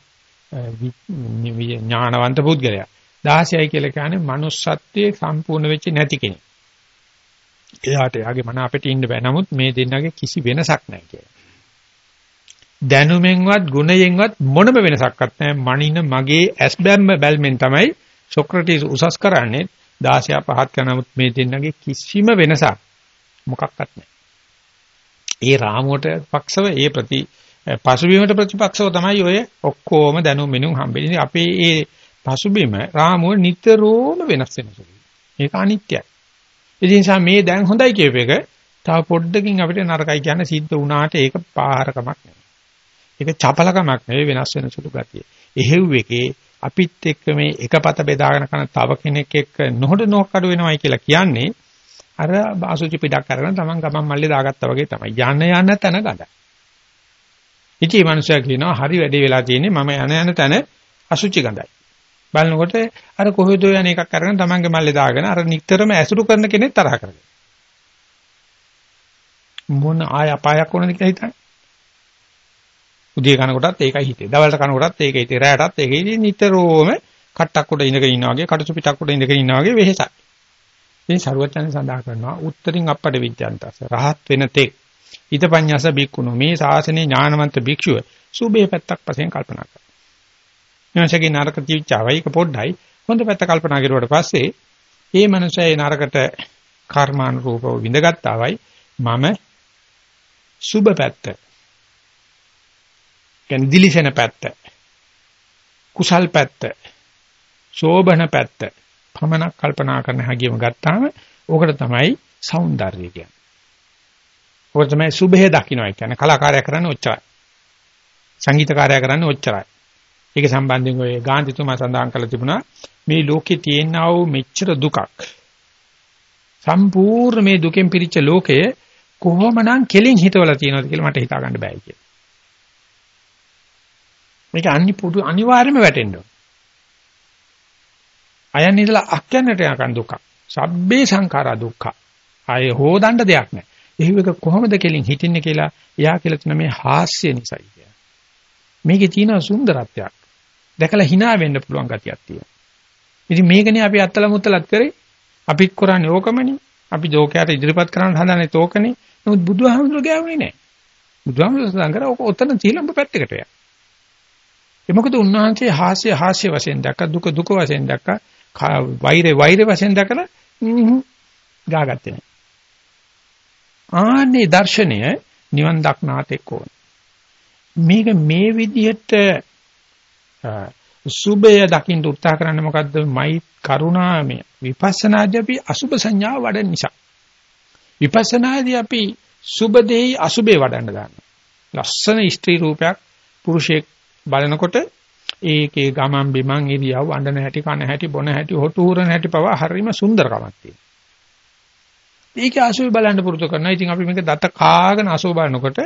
ඥානවන්ත පුද්ගලයා 16යි කියලා කියන්නේ manussත්වයේ සම්පූර්ණ වෙච්ච නැති කෙනෙක්. එයාට යාගේ මන අපිට ඉන්න බෑ. නමුත් මේ දෙන්නගේ කිසි වෙනසක් නැහැ කියලා. දැනුමෙන්වත් ගුණයෙන්වත් මොනම වෙනසක්වත් නැහැ. මනින මගේ ඇස් බැම්ම බැල්මෙන් තමයි සොක්‍රටිස් උසස් කරන්නේ 16 පහත් කරනමුත් මේ දෙන්නගේ කිසිම වෙනසක් මොකක්වත් නැහැ. ඒ රාමුවට පක්ෂව ඒ ප්‍රති පසුබිමට ප්‍රතිපක්ෂව තමයි ඔය ඔක්කොම දැනුම් මෙනුම් හම්බෙන්නේ. අපේ ඒ පසුබිම රාමුව නිතරම වෙනස් වෙනවා. ඒක අනිත්‍යයි. ඒ නිසා මේ දැන් හොඳයි කියප එක තව පොඩ්ඩකින් අපිට නරකයි කියන්න සිද්ධ වුණාට ඒක පාහරකමක් නෙවෙයි. ඒක චපලකමක් නෙවෙයි වෙනස් වෙන සුළු ගතිය. එහෙව් එකේ අපිත් එක්ක මේ එකපත බෙදාගෙන කරන තව කෙනෙක් එක්ක නොහොඩ නොකඩ වෙනවයි කියලා කියන්නේ අර අසුචි පිටක් අරගෙන තමන් ගමන් මල්ලේ දාගත්තා වගේ තමයි. යන යන තැන ගඳ. ඉතින් මේ මනුස්සයා කියනවා හරි වැඩේ වෙලා තියෙන්නේ මම යන යන තැන අසුචි ගඳයි. බලනකොට අර කොහෙදෝ යන එකක් අරගෙන තමන්ගේ මල්ලේ දාගෙන අර නිතරම ඇසුරු කරන කෙනෙක් තරහ කරගන්නවා. මොන ආය අපායක් වුණද කියලා හිතන්නේ. උදේ කන කොටත් ඒකයි හිතේ. දවල්ට කන කොටත් ඒකයි හිතේ. රැයටත් ඒකයි හිතේ. නිතරම කට්ටක් උඩ ඉඳගෙන ඉන්නා වගේ, කටුසු පිටක් උඩ ඉඳගෙන ඉන්නා වගේ වෙහෙසයි. ඉතින් සරුවචන සඳහන් කරනවා උත්තරින් අපට විද්‍යන්තස රහත් වෙන තෙක් ඊතපඤ්ඤස බික්කුණෝ මේ ශාසනයේ ඥානවන්ත භික්ෂුව සුභේ පැත්තක් වශයෙන් කල්පනා කරනවා. ඥානසකේ නරක තීච්චාවයි එක පොඩ්ඩයි. හොඳ පැත්ත කල්පනා කරුවාට පස්සේ මේ මනුස්සයා නරකට කර්මානුරූපව විඳගත්තාවයි මම සුභ පැත්ත. කියන්නේ දිලිසෙන පැත්ත. කුසල් පැත්ත. සෝබන පැත්ත. පමණක් කල්පනා කරන හැකියම ගත්තාම ඕකට තමයි సౌందර්යය කියන්නේ. ඕක තමයි සුභය දකින්නයි කියන්නේ කලාකාරය කරන්නේ ඔච්චරයි. සංගීතකාරය කරන්නේ ඔච්චරයි. ඒක සම්බන්ධයෙන් ඔය ගාන්ධිතුමා සඳහන් කළ තිබුණා මේ ලෝකේ තියෙනා වූ මෙච්චර දුකක් සම්පූර්ණ මේ දුකෙන් පිරිච්ච ලෝකය කොහොමනම් කෙලින් හිතවලා තියෙනවද කියලා මට හිතා ගන්න බෑ කියලා. මේක අනි පොදු අනිවාර්යයෙන්ම වැටෙන්න ඕන. අයන් ඉඳලා අක්යන්නට යකන් දුක්ඛ. සබ්බේ සංඛාරා දුක්ඛ. ආයේ හොදන්න දෙයක් නැහැ. එහෙම කොහොමද කෙලින් හිටින්නේ කියලා එයා කියලා තියෙන මේ හාස්‍ය නිසායි කියන්නේ. මේකේ තියෙන සුන්දරත්වයක්. දැකලා hina වෙන්න පුළුවන් ගතියක් තියෙනවා. ඉතින් මේකනේ අපි අත්තල මුත්තලත් කරේ. අපිත් කරන්නේ ඕකමනේ. අපි ලෝකයට ඉදිරිපත් කරන්න හදන්නේ තෝකනේ. නමුත් බුදුහාමුදුරු ගෑවුනේ නැහැ. බුදුහාමුදුරු සඳහන් කරා ඔක ඔතන තියලා ඔබ පැත්තකට යන්න. ඒ මොකද උන්වහන්සේ හාස්‍ය හාස්‍ය වශයෙන් දැක්ක දුක දුක වශයෙන් දැක්ක වෛරය වෛරය වශයෙන් දැකලා ගාගත්තේ නැහැ. ආන්නේ දර්ශනය නිවන් දක්නාතෙක් ඕන. මේක මේ විදිහට සුභය දකින්න උත්සාහ කරන්නේ මොකද්ද? මයි කරුණාමය විපස්සනාදී අපි අසුභ සංඥාව වඩන නිසා. විපස්සනාදී අපි සුභ දෙයි අසුභේ වඩන්න ගන්නවා. ලස්සන ස්ත්‍රී රූපයක් පුරුෂයෙක් බලනකොට ඒකේ ගමන් බිමන් ඉරියව් අඬන හැටි කන හැටි බොන හැටි හොටු හුරන හැටි පවා හරිම සුන්දරකමක් තියෙනවා. ඒකේ අසුභ බලන්න පුරුදු කරනවා. ඉතින් අපි මේක දත කාගෙන අසුභ බලනකොට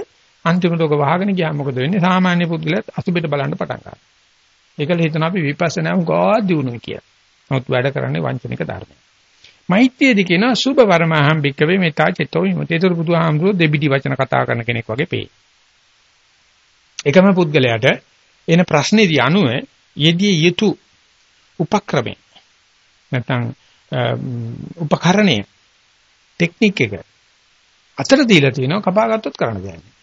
අන්තිමට ඔක වහගෙන ගියාම මොකද වෙන්නේ? සාමාන්‍ය පුද්ගලයාත් අසුභයට බලන්න පටන් ගන්නවා. ඒකල හිතන අපි විපස්සනාම ගා දිනුන කියලා. නමුත් වැඩ කරන්නේ වංචනික ධර්මය. මෛත්‍රියදී කියනවා සුභ වරමහම් භික්කවේ මෙතා චිත්තෝ විමුක්තිය. ඒතර බුදුහාමුදුරුවෝ දෙබිඩි වචන කතා කරන කෙනෙක් වගේ පෙයි. එකම පුද්ගලයාට එන ප්‍රශ්නේදී අනුව යෙදී යුතු උපක්‍රමය නැත්නම් උපකරණය ටෙක්නික් එක අතර දීලා තිනවා කපාගත්තොත් කරන්න දෙන්නේ.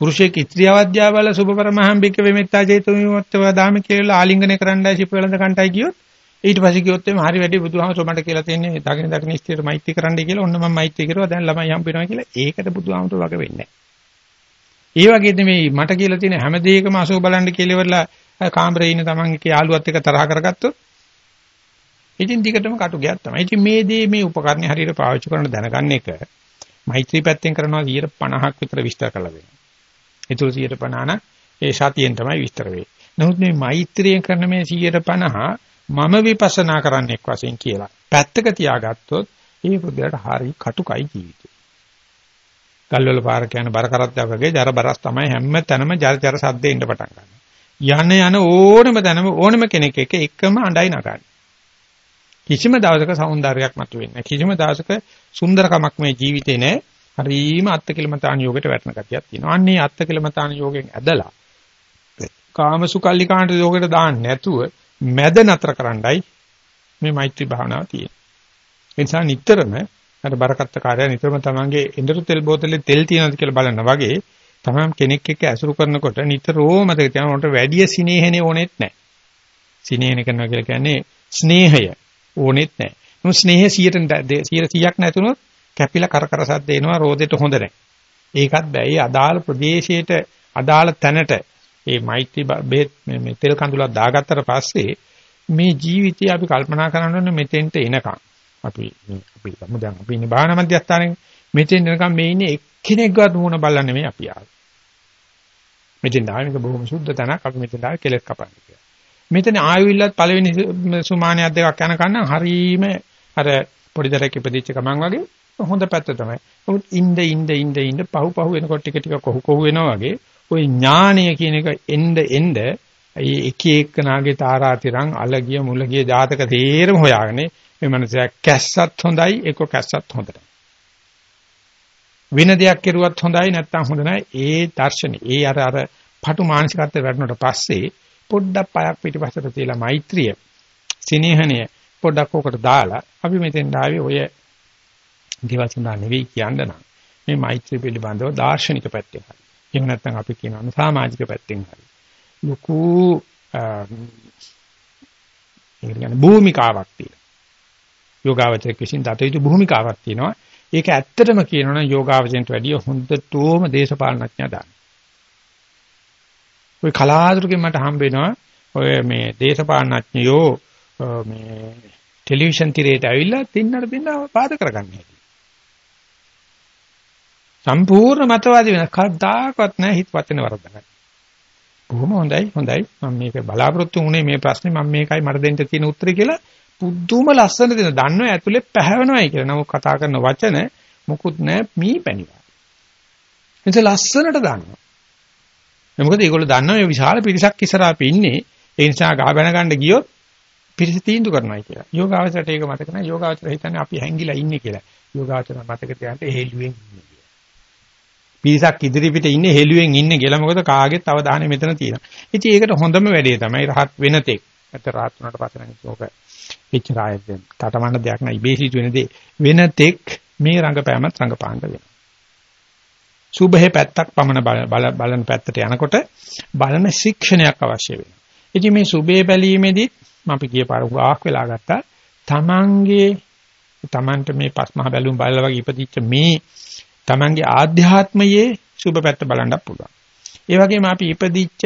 පුරුෂයෙක් ස්ත්‍රිය අවද්‍යාවල සුභපරමහම්බික වෙමෙත්තා චේතෝ විමුක්තව දාම කියලා ආලිංගනය කරන්නයි ශිප වෙලඳ කන්ටයි කියොත් ඊට පස්සේ කිව්වොත් එimhe හරි වැඩි බුදුහාමසෝ මට කියලා තියෙන්නේ දකින දකින ස්ත්‍රියට මෛත්‍රී කරන්නයි කියලා ඔන්න මම මෛත්‍රී කරුවා දැන් ළමයි හම්බ වෙනවා කියලා ඒකට බුදුහාමසෝ වග වෙන්නේ නැහැ. ඒ වගේ නෙමෙයි මට කියලා තියෙන හැම දෙයකම අසෝ බලන්න කියලා ඉවරලා කාමරේ ඉන්න තමන්ගේ යාළුවත් එක්ක තරහ කරගත්තොත් ඉතින් දිගටම කටු ගියක් තමයි. ඉතින් මේ දේ මේ උපකරණ හරියට පාවිච්චි කරන දැනගන්න එක මෛත්‍රී පැත්තෙන් කරනවා 50ක් විතර විස්තර කරලා දෙනවා. ඒතුළු 150ක් ඒ සතියෙන් තමයි විස්තර වෙන්නේ. නමුත් මේ මෛත්‍රියෙන් කරන මේ 150 මම විපස්සනා කරන්නෙක් වශයෙන් කියලා පැත්තක තියාගත්තොත් ඒ පුද්ගලට හරි කටුකයි ජීවිතේ. ගල්වල පාරක යන බර කරත්තයක් වගේ ජර බරස් තමයි හැම තැනම ජර ජර සද්දේ ඉන්න පටන් ගන්නවා. යන යන ඕනම තැනම ඕනම කෙනෙක් එක්ක එකම අඬයි නගන්නේ. කිසිම දවසක సౌందර්යයක් මතුවෙන්නේ නැහැ. කිසිම දවසක සුන්දරකමක් මේ ජීවිතේ නැහැ. හරීම අත්කලමතාන යෝගයට වැටෙන ගතියක් තියෙනවා. අන්නේ අත්කලමතාන යෝගයෙන් ඇදලා කාමසුකල්ලිකාන්ත යෝගයට දාන්න නැතුව මැද නතර කරන්නයි මේ මෛත්‍රී භාවනාව තියෙන්නේ. ඒ නිසා නිතරම අර බරකත්ත කාර්යය නිතරම තමන්ගේ ඉන්දරු තෙල් බෝතලේ තෙල් තියෙනවද කියලා බලන්න වගේ තමන් කෙනෙක් එක්ක ඇසුරු කරනකොට නිතරම මතක තියාගන්න උන්ට වැඩි සිනේහනේ ඕනෙත් නැහැ. සිනේහන කරනවා කියලා කියන්නේ ස්නේහය ඕනෙත් නැහැ. මොකද ස්නේහය 100ක් නැතුනොත් කැපිලා කරකර සද්ද එනවා රෝදෙට හොඳ නැහැ. ඒකත් බෑ. ඒ අදාළ ප්‍රදේශයට අදාළ තැනට මේ මෛත්‍රී බෙහෙත් මේ තෙල් කඳුලක් දාගත්තට පස්සේ මේ ජීවිතය අපි කල්පනා කරන්න මෙතෙන්ට එනකම් අපි අපි ගමු දැන් අපි ඉන්නේ භාවනා මධ්‍යස්ථානයේ මෙතෙන් එනකම් මේ ඉන්නේ එක්කෙනෙක්වත් මුණ බලන්නේ නෙමෙයි අපි ආවේ. මෙතෙන් ආවෙක බොහොම සුද්ධ තැනක් අපි මෙතෙන් ආවේ කෙලෙස් කපන්න කියලා. මෙතන ආයෙවිල්ලත් පළවෙනි සුමානයක් දෙකක් යනකන් නම් හරීම අර පොඩි දරක ඉපදිච්ච ගමන් වගේ හොඳ පැත්ත තමයි. නමුත් ඉnde ඉnde ඉnde ඉnde පහු පහු වෙනකොට ටික ටික කොහු කොහු වෙනවා වගේ ওই ඥානය කියන එක එnde එnde ඒ එක එකනාගේ තාරාතිරම් අලගිය මුලගිය ජාතක තේරම හොයාගෙන මේ මනසයා කැස්සත් හොඳයි ඒක කැස්සත් හොඳයි. වෙන දෙයක් කෙරුවත් හොඳයි නැත්නම් හොඳ නැහැ. ඒ දර්ශනේ ඒ අර අර පටු මානසිකත්වයට වැටුණට පස්සේ පොඩ්ඩක් පයක් පිටිපස්සට තියලා මෛත්‍රිය සිනේහණය පොඩ්ඩක් ඔකට දාලා අපි මෙතෙන් ආවේ ඔය දේවල් සඳහා නෙවෙයි කියන්න නම් මේ මෛත්‍රිය පිළිබඳව දාර්ශනික පැත්තෙන් හරි. එහෙම නැත්නම් අපි කියනවා සමාජික පැත්තෙන් හරි. ලুকু ඒ කියන්නේ භූමිකාවක් තියෙනවා. යෝගාවචර කිසින් දත යුතු භූමිකාවක් තියෙනවා. ඒක ඇත්තටම කියනවනම් යෝගාවචරයට වැඩිය හොඳටම දේශපාලනඥයා දාන්න. ඔය කලාතුරකින් මට හම්බ වෙනවා ඔය මේ දේශපාලනඥයෝ මේ ටෙලිවිෂන් තිරේට ඇවිල්ලා තින්නට පින්න පාද කරගන්නේ. සම්පූර්ණ මතවාදී වෙන කවදාකවත් නැහැ හිත වචන වරදගන්න. බොහොම හොඳයි හොඳයි මම මේක බලාපොරොත්තු වුණේ මේ ප්‍රශ්නේ මම මේකයි මට දෙන්න තියෙන උත්තරේ කියලා පුදුම ලස්සන දෙන දන්නව ඇතුලේ පැහැවෙනවයි කියලා. නමුත් කතා කරන වචන මුකුත් නැහැ මී පැණිවා. එතන ලස්සනට දන්නවා. මොකද ඒගොල්ලෝ දන්නවා මේ විශාල පිරිසක් ඉස්සරහා අපි ඉන්නේ. ඒ නිසා ගහ බැන ගන්න ගියොත් පිරිස තීන්දුව කරනවා කියලා. යෝගාවචරයට ඒක මතක නැහැ. යෝගාවචර හිතන්නේ අපි හැංගිලා ඉන්නේ කියලා. යෝගාවචර මතක තියාගන්න හෙළුවෙන් ඉන්නේ. පිරිසක් ඉදිරි පිට ඉන්නේ හෙළුවෙන් ඉන්නේ කියලා මොකද කාගෙත් අවධානය මෙතන තියෙනවා. ඉතින් ඒකට හොඳම වැඩේ තමයි රහත් වෙනතෙක්. අත රහත් වුණාට පස්සේ නම් ඕක එච්චරයි තටමන්න දෙයක් නෑ ඉබේ සිදුවෙන දේ වෙනතෙක් මේ රංගපෑමත් රංගපාන්න වෙනවා. සුභේ පැත්තක් පමණ බලන පැත්තට යනකොට බලන ශික්ෂණයක් අවශ්‍ය වෙනවා. ඉතින් මේ සුභේ බැලීමේදී අපි ගිය පාර උගාක් වෙලා ගත්තා. තමන්ගේ තමන්ට මේ පස්මහ බැලුම් බලලා වගේ ඉපදිච්ච මේ තමන්ගේ ආධ්‍යාත්මයේ සුභ පැත්ත බලන්න පුළුවන්. ඒ වගේම අපි ඉපදිච්ච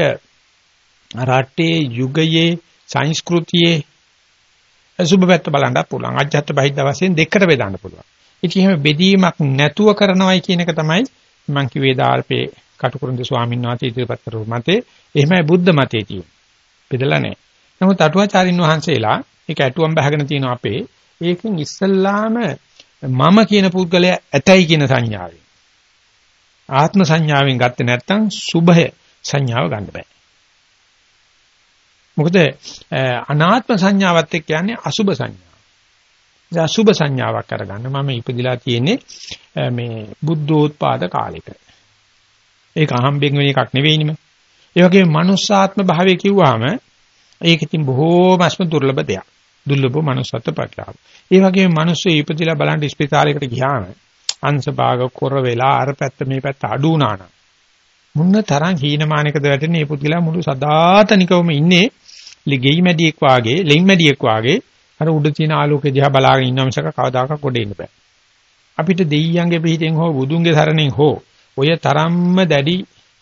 රටේ යුගයේ සංස්කෘතියේ සුභ පැත්ත බලන්න පුළුවන්. අජ්ජත් බහිද්ද වශයෙන් දෙකට බෙදන්න පුළුවන්. ඉතින් එහෙම බෙදීමක් නැතුව කරනවයි කියන එක තමයි මම කිව්වේ දාල්පේ කටුකුරුන්ද ස්වාමීන් වහන්සේ ඉදිරිපත් කරපු මතේ. එහෙමයි බුද්ධ මතේ තියෙන්නේ. බෙදලා නැහැ. නමුත් අටුවාචාරින් වහන්සේලා ඒක ඇටුවම් බහගෙන තියෙන අපේ ඒකෙන් ඉස්සල්ලාම මම කියන පුද්ගලයා ඇතයි කියන සංඥාවෙන් ආත්ම සංඥාවෙන් ගත්තේ නැත්නම් සුභය සංඥාව ගන්න බෑ. මොකද අනාත්ම සංඥාවත් එක්ක කියන්නේ අසුභ සංඥාව. ඒ අසුභ සංඥාවක් අරගන්න මම ඉපදිලා තියෙන්නේ මේ බුද්ධෝත්පාද කාලෙක. ඒක අහම්බෙන් වෙන එකක් නෙවෙයිනේ. ඒ වගේම මනුස්සාත්ම භාවය කිව්වහම ඒක ඉතින් බොහෝමස්ම දුර්ලභ දෙයක්. දුර්ලභ මනුස්සත්ව ප්‍රතිලාභ. ඒ වගේම මිනිස්සු ඉපදිලා බලන්න ස්පිතාලයකට ගියාම අංශ භාග කොර වෙලා අර පැත්ත මේ පැත්ත අඩු වුණා නම් මුන්න තරම් හීනමානකද වැටෙන්නේ මේ පුදුලා මුළු සදාතනිකවම ඉන්නේ ගෙයි මැඩියෙක් වාගේ ලෙන් මැඩියෙක් වාගේ අර උඩ තියෙන ආලෝකය දිහා බලාගෙන ඉන්න මිසක කවදාකවත් ගොඩ එන්න බෑ අපිට දෙයියන්ගේ පිටින් හෝ බුදුන්ගේ සරණෙන් හෝ ඔය තරම්ම දැඩි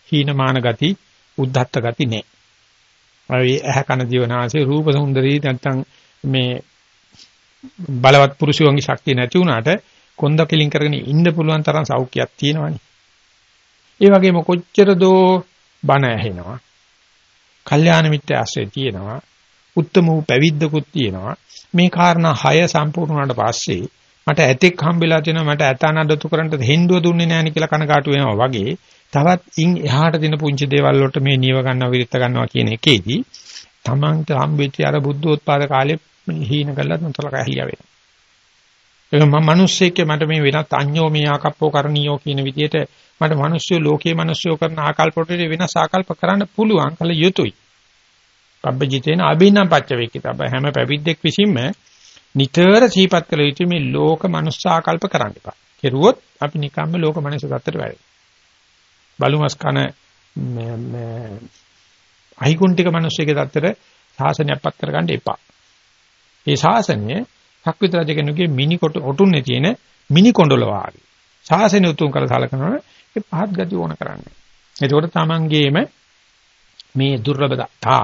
හීනමාන ගති උද්ධත්ත ගති නෑ. අය ඇහ කන දිවනාසේ රූප සුන්දරී නැත්තම් මේ බලවත් පුරුෂයන්ගේ ශක්තිය නැති වුණාට කොන්ද කෙලින් කරගෙන ඉන්න පුළුවන් තරම් සෞඛ්‍යයක් තියෙනවනේ. ඒ වගේම කොච්චර දෝ බණ ඇහෙනවා. කල්යාණ මිත්‍ය ආශ්‍රය තියෙනවා. උත්තම වූ පැවිද්දකුත් තියෙනවා. මේ කාරණා හය සම්පූර්ණ වුණාට පස්සේ මට ඇතෙක් හම්බෙලා තියෙනවා මට ඇතානඩතු කරන්න හෙන්දුව දුන්නේ නැහැ නේ කියලා කනකාටු වෙනවා වගේ තවත් ඉන් එහාට දින පුංචි දේවල් වලට මේ නියව ගන්නවා විරිත ගන්නවා කියන එකේදී තමන්ට හම්බෙච්ච අර බුද්ධෝත්පාද කාලේ හීන කළා නතර කැහියා වෙනවා. ඒක මම මිනිස්සෙක් මට මේ වෙනත් අඤ්ඤෝ මේ ආකප්පෝ කරණියෝ කියන විදිහට මට මිනිස්සු ලෝකයේ මිනිස්සු කරන ආකල්ප වලට වෙනස් ආකල්ප කරන්න පුළුවන් කල යුතුයි. පබ්බජිතේන අභින්නම් පච්චවේකිතබ හැම පැවිද්දෙක් විසින්ම නිතර සීපත් කළ යුතු මේ ලෝක මනුස්ස ආකල්ප කරන්න එපා. කෙරුවොත් අපි නිකම්ම ලෝක මනුස්ස தත්තට වැරෙයි. බලුමස් කන මේ අහිකුන්ටික මිනිස්සෙගේ தත්තට සාසනයක්පත් කරගන්න එපා. ඒ ශාසනය සක්විත රජකෙනුගේ මිනි කොට ඔටුන්නේ තියෙන මිනි කොණ්ඩල වාගේ. ශාසනය උතුම් කරලා සලකනවා ඒ පහත් ගති ඕන කරන්නේ. එතකොට තමන්ගේම මේ දුර්ලභතා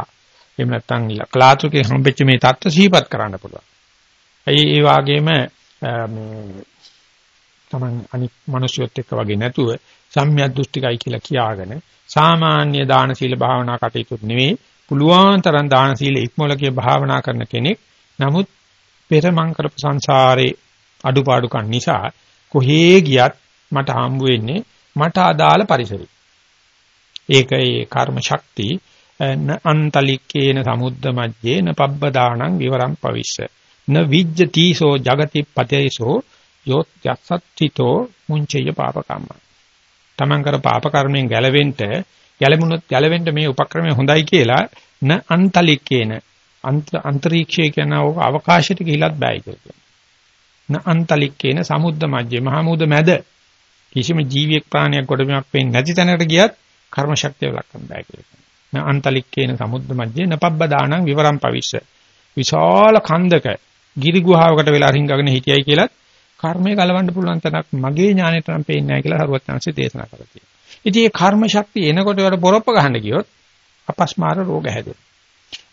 එහෙම නැත්නම් ක්ලාතුකේ හම්බෙච්ච මේ தත්ත්ව සිහිපත් කරන්න පුළුවන්. ඒ ඒ වගේම මේ Taman අනික් මිනිස්සුත් එක්ක වගේ නැතුව සම්‍යක් දෘෂ්ටිකයි කියලා කියාගෙන සාමාන්‍ය දාන සීල භාවනා කටයුතු නෙවෙයි පුළුවන් තරම් දාන සීල ඉක්මවලකේ භාවනා කරන කෙනෙක් නමුත් පෙර මං කරපු සංසාරේ අඩුපාඩුකම් නිසා කොහේ ගියත් මට හම්බ වෙන්නේ මට අදාළ පරිසරය. ඒක ඒ කර්ම ශක්තිය අන්තලික්කේන සමුද්ද මජ්ජේන පබ්බදානං විවරම් පවිස්ස න විජ්ජතිසෝ జగති පතේසෝ යොත් යස්සත්තිතෝ මුංචය පාපකම්ම තමන් කර පාප කර්මයෙන් ගැලවෙන්න ගැලමුණොත් ගැලවෙන්න මේ උපක්‍රමය හොඳයි කියලා න අන්තලික්කේන අන්තරීක්ෂය කියන අවකාශයට ගිහිලත් බෑ කියලා. න අන්තලික්කේන සමුද්ද මජ්ජේ මහමුද මැද කිසිම ජීවියෙක් ප්‍රාණයක් ගොඩබිමක් වෙන්නේ නැති තැනකට ගියත් කර්ම ශක්තිය ලක්කම් බෑ කියලා. න අන්තලික්කේන සමුද්ද මජ්ජේ නපබ්බ දානං විවරම් පවිස්ස. විශාල කන්දක ගිරි ගුහාවකට වෙලා රින්ගගෙන හිටියයි කියලත් කර්මය ගලවන්න පුළුවන් තරක් මගේ ඥාණයට නම් පේන්නේ නැහැ කියලා හරුවත් දේශනා කරලා තියෙනවා. ඉතින් මේ කර්ම ශක්තිය එනකොට වල පොරොප්ප ගහන්න ගියොත් අපස්මාර රෝග හැදෙනවා.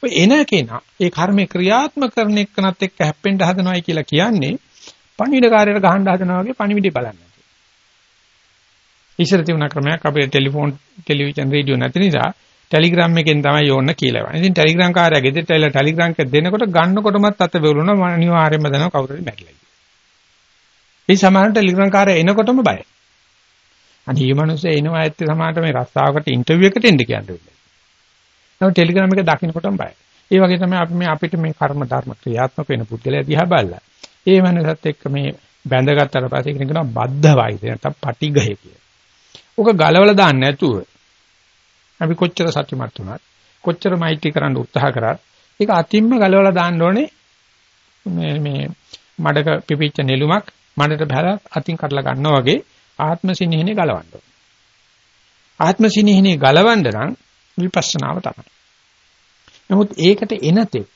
ඔය එන කෙනා ඒ කර්මේ ක්‍රියාත්මක කරන එක්කනත් එක්ක හැප්පෙන්න හදනවයි කියලා කියන්නේ පණිවිඩකාරයට ගහන්න හදනවා වගේ පණිවිඩය බලන්න. ඉස්සර තිබුණ ක්‍රමයක් අපේ ටෙලිෆෝන් ටෙලිවිෂන් රේඩියෝ නැති නිසා ටෙලිග්‍රෑම් එකෙන් තමයි යෝන්න කියලා. ඉතින් ටෙලිග්‍රෑම් කාර්යය ගෙදරට ඇවිල්ලා ටෙලිග්‍රෑම් එක දෙනකොට ගන්නකොටමත් අත වෙරුණා මම අනිවාර්යයෙන්ම දනවා කවුරු හරි මැරිලා. ඒ සමහරට ටෙලිග්‍රෑම් කාර්යය එනකොටම බයයි. අනිත් මේ මිනිස්සු එනවා ඇත්තේ සමහරට මේ රස්සාවකට ඉන්ටර්විව් එකට එන්න කියන්නේ. නෝ ටෙලිග්‍රෑම් එක දකින්නකොටම බයයි. ඒ වගේ තමයි අපි මේ අපිට මේ කර්ම ධර්ම ක්‍රියාත්මක වෙන පුද්ගලයා දිහා බලලා. ඒ මනසත් එක්ක මේ බැඳගත්තට පස්සේ කියනවා බද්ධ වයිද නැත්නම් පටිඝය කියලා. ඔක ගලවලා දාන්න නැතුව අපි කොච්චර සතුටුමත් වුණත් කොච්චර මෛත්‍රී කරන්න උත්සාහ කරත් ඒක අතිම්ම ගලවලා දාන්න ඕනේ මේ මේ මඩක පිපිච්ච නෙළුමක් මඩට බහලා අතින් කඩලා ගන්නවා වගේ ආත්ම සිනහිනේ ගලවන්න ඕනේ. ආත්ම සිනහිනේ ගලවන්න නම් විපස්සනාව තමයි. නමුත් ඒකට එන තෙක්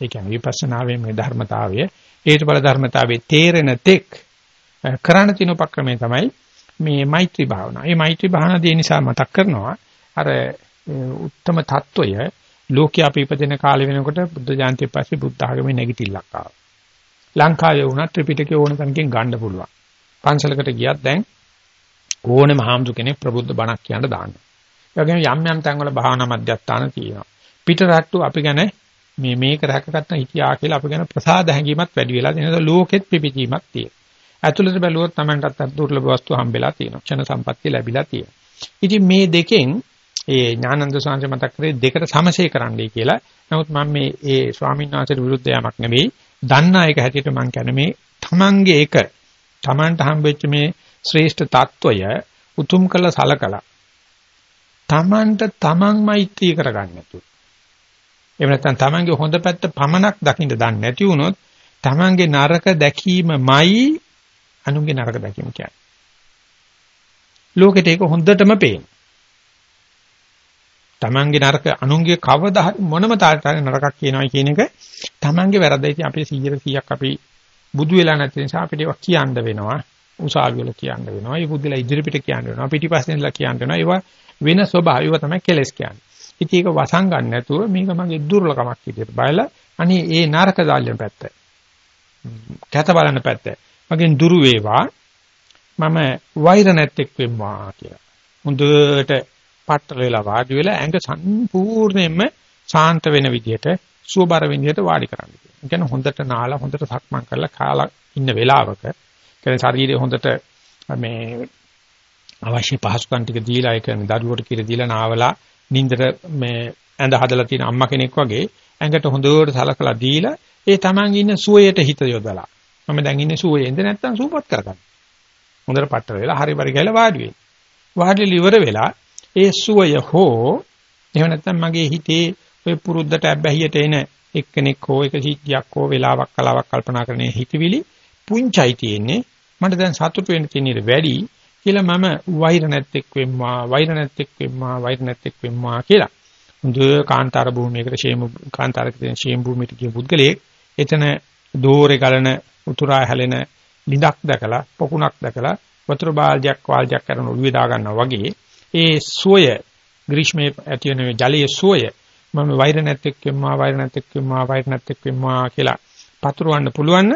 ඒ කියන්නේ විපස්සනාවේ මේ ධර්මතාවය හේතුඵල ධර්මතාවයේ තේරෙන තෙක් කරණ තින උපක්‍රමය තමයි මේ මෛත්‍රී භාවනාව. මේ මෛත්‍රී භාවනාව දේ නිසා මතක් කරනවා අර උත්තරම తত্ত্বය ලෝකයේ අපි ඉපදෙන කාලේ වෙනකොට බුද්ධ ජාන්තිය පස්සේ බුද්ධ ආගමේ නැගිටිල්ලක් ආවා. ලංකාවේ වුණත් ත්‍රිපිටකය ඕන තැනකින් ගන්න පුළුවන්. පන්සලකට ගියත් දැන් ඕනෙම හාමුදුර කෙනෙක් ප්‍රබුද්ධ බණක් කියන්න දාන්න. ඒ වගේම යම් යම් තැන්වල භාවනා මධ්‍යස්ථාන තියෙනවා. පිට රට්ටු අපි ගැන මේ මේක රැකගත්තා හිටියා කියලා අපි ගැන ප්‍රසාද හැඟීමක් වැඩි වෙලා තියෙනවා. ලෝකෙත් පිපිචීමක් තියෙනවා. ඇතුළත බැලුවොත් Tamanටත් දුර්ලභ වස්තු හම්බෙලා තියෙනවා. ක්ෂණ සම්පත්තිය ලැබිලා තියෙනවා. ඉතින් මේ දෙකෙන් ඒ ඥානන්ද සාංශ මතක් කරේ දෙකට සමසේ කරන්නයි කියලා. නමුත් මම මේ ඒ ස්වාමීන් වහන්සේට විරුද්ධ යමක් නෙවෙයි. දන්න එක හැටියට මම කියන්නේ මේ තමන්ගේ එක තමන්ට හම්බෙච්ච මේ ශ්‍රේෂ්ඨ తত্ত্বය උතුම් කළ සලකලා තමන්ට තමන් මෛත්‍රී කරගන්න නැතුව. එහෙම නැත්නම් තමන්ගේ හොඳ පැත්ත පමණක් දකින්න දන්නේ නැති වුණොත් තමන්ගේ නරක දැකීමයි අනුන්ගේ නරක දැකීම කියන්නේ. ලෝකෙට ඒක හොඳටම පේන. තමන්ගේ නරක අනුන්ගේ කවදා මොනම තාලට නරකක් කියනවා කියන එක තමන්ගේ වැරද්ද. ඉතින් අපි 100 100ක් අපි බුදු වෙලා නැති නිසා අපිට ඒක කියන්න වෙනවා. උසාවි වල කියන්න වෙනවා. ඒ බුද්ධලා ඉදිරිපිට කියන්න වෙනවා. පිටිපස්සෙන් ඉඳලා කියන්න වෙනවා. ඒවා වෙන ස්වභාවයව තමයි කෙලස් කියන්නේ. ඉතින් ඒක වසන් ගන්න නැතුව මේක මගේ දුර්ලකමක් විදිහට බලලා අනේ ඒ නරක දාල්යන පැත්ත. කැත බලන පැත්ත. මගෙන් දුරු වේවා. මම වෛර නැත්තෙක් වෙම්වා කියලා. හොඳට පట్టල වෙලා වාඩි වෙලා ඇඟ සම්පූර්ණයෙන්ම ශාන්ත වෙන විදිහට සුවබර විදිහට වාඩි කරන්න කියනවා. ඒ කියන්නේ හොඳට නාලා හොඳට සක්මන් කරලා කාලා ඉන්න වෙලාවක කියන්නේ ශරීරය හොඳට මේ අවශ්‍ය පහසුකම් ටික දීලා ඒ කියන්නේ දරුවට කිර දීලා නාවලා නින්දට මේ ඇඳ හදලා තියෙන අම්මා කෙනෙක් වගේ ඇඟට හොඳට සලකලා දීලා ඒ Taman ඉන්න සුවයට හිත යොදලා. මම දැන් ඉන්නේ සුවයේ ඉඳ නැත්තම් සූපත් කරගන්න. හොඳට පట్టල වෙලා හරි පරි ගෑලා වාඩි වෙන්න. වාඩිලි ඉවර වෙලා ඒ සුවය හෝ එහෙම නැත්නම් මගේ හිතේ ඔය පුරුද්දට අබ්බැහියට එන එක්කෙනෙක් හෝ එක සිද්ධියක් හෝ වෙලාවක් කලාවක් කල්පනා කරන හිතවිලි පුංචයි තියෙන්නේ. මට දැන් සතුට වෙන්න තියෙන වැඩි කියලා මම වෛර නැත්තෙක් වෙම්මා වෛර නැත්තෙක් වෙම්මා වෛර නැත්තෙක් වෙම්මා කියලා. හොඳ කාන්තාර භූමියකට ෂේම කාන්තාරක තියෙන ෂේම භූමියට ගිය පුද්ගලයෙක් එතන දෝරේ ගලන උතුරා හැලෙන ලිඳක් දැකලා පොකුණක් දැකලා වතුර බාල්දියක් වාල්දියක් කරන ඔළුවේ දා ගන්නවා වගේ ඒ සෝය ග්‍රීෂ්මයේ ඇති වෙන ජලයේ සෝය මම වෛර නැත්තෙක් වෙම්මා වෛර නැත්තෙක් වෙම්මා වෛර නැත්තෙක් වෙම්මා කියලා පතුරවන්න පුළුවන්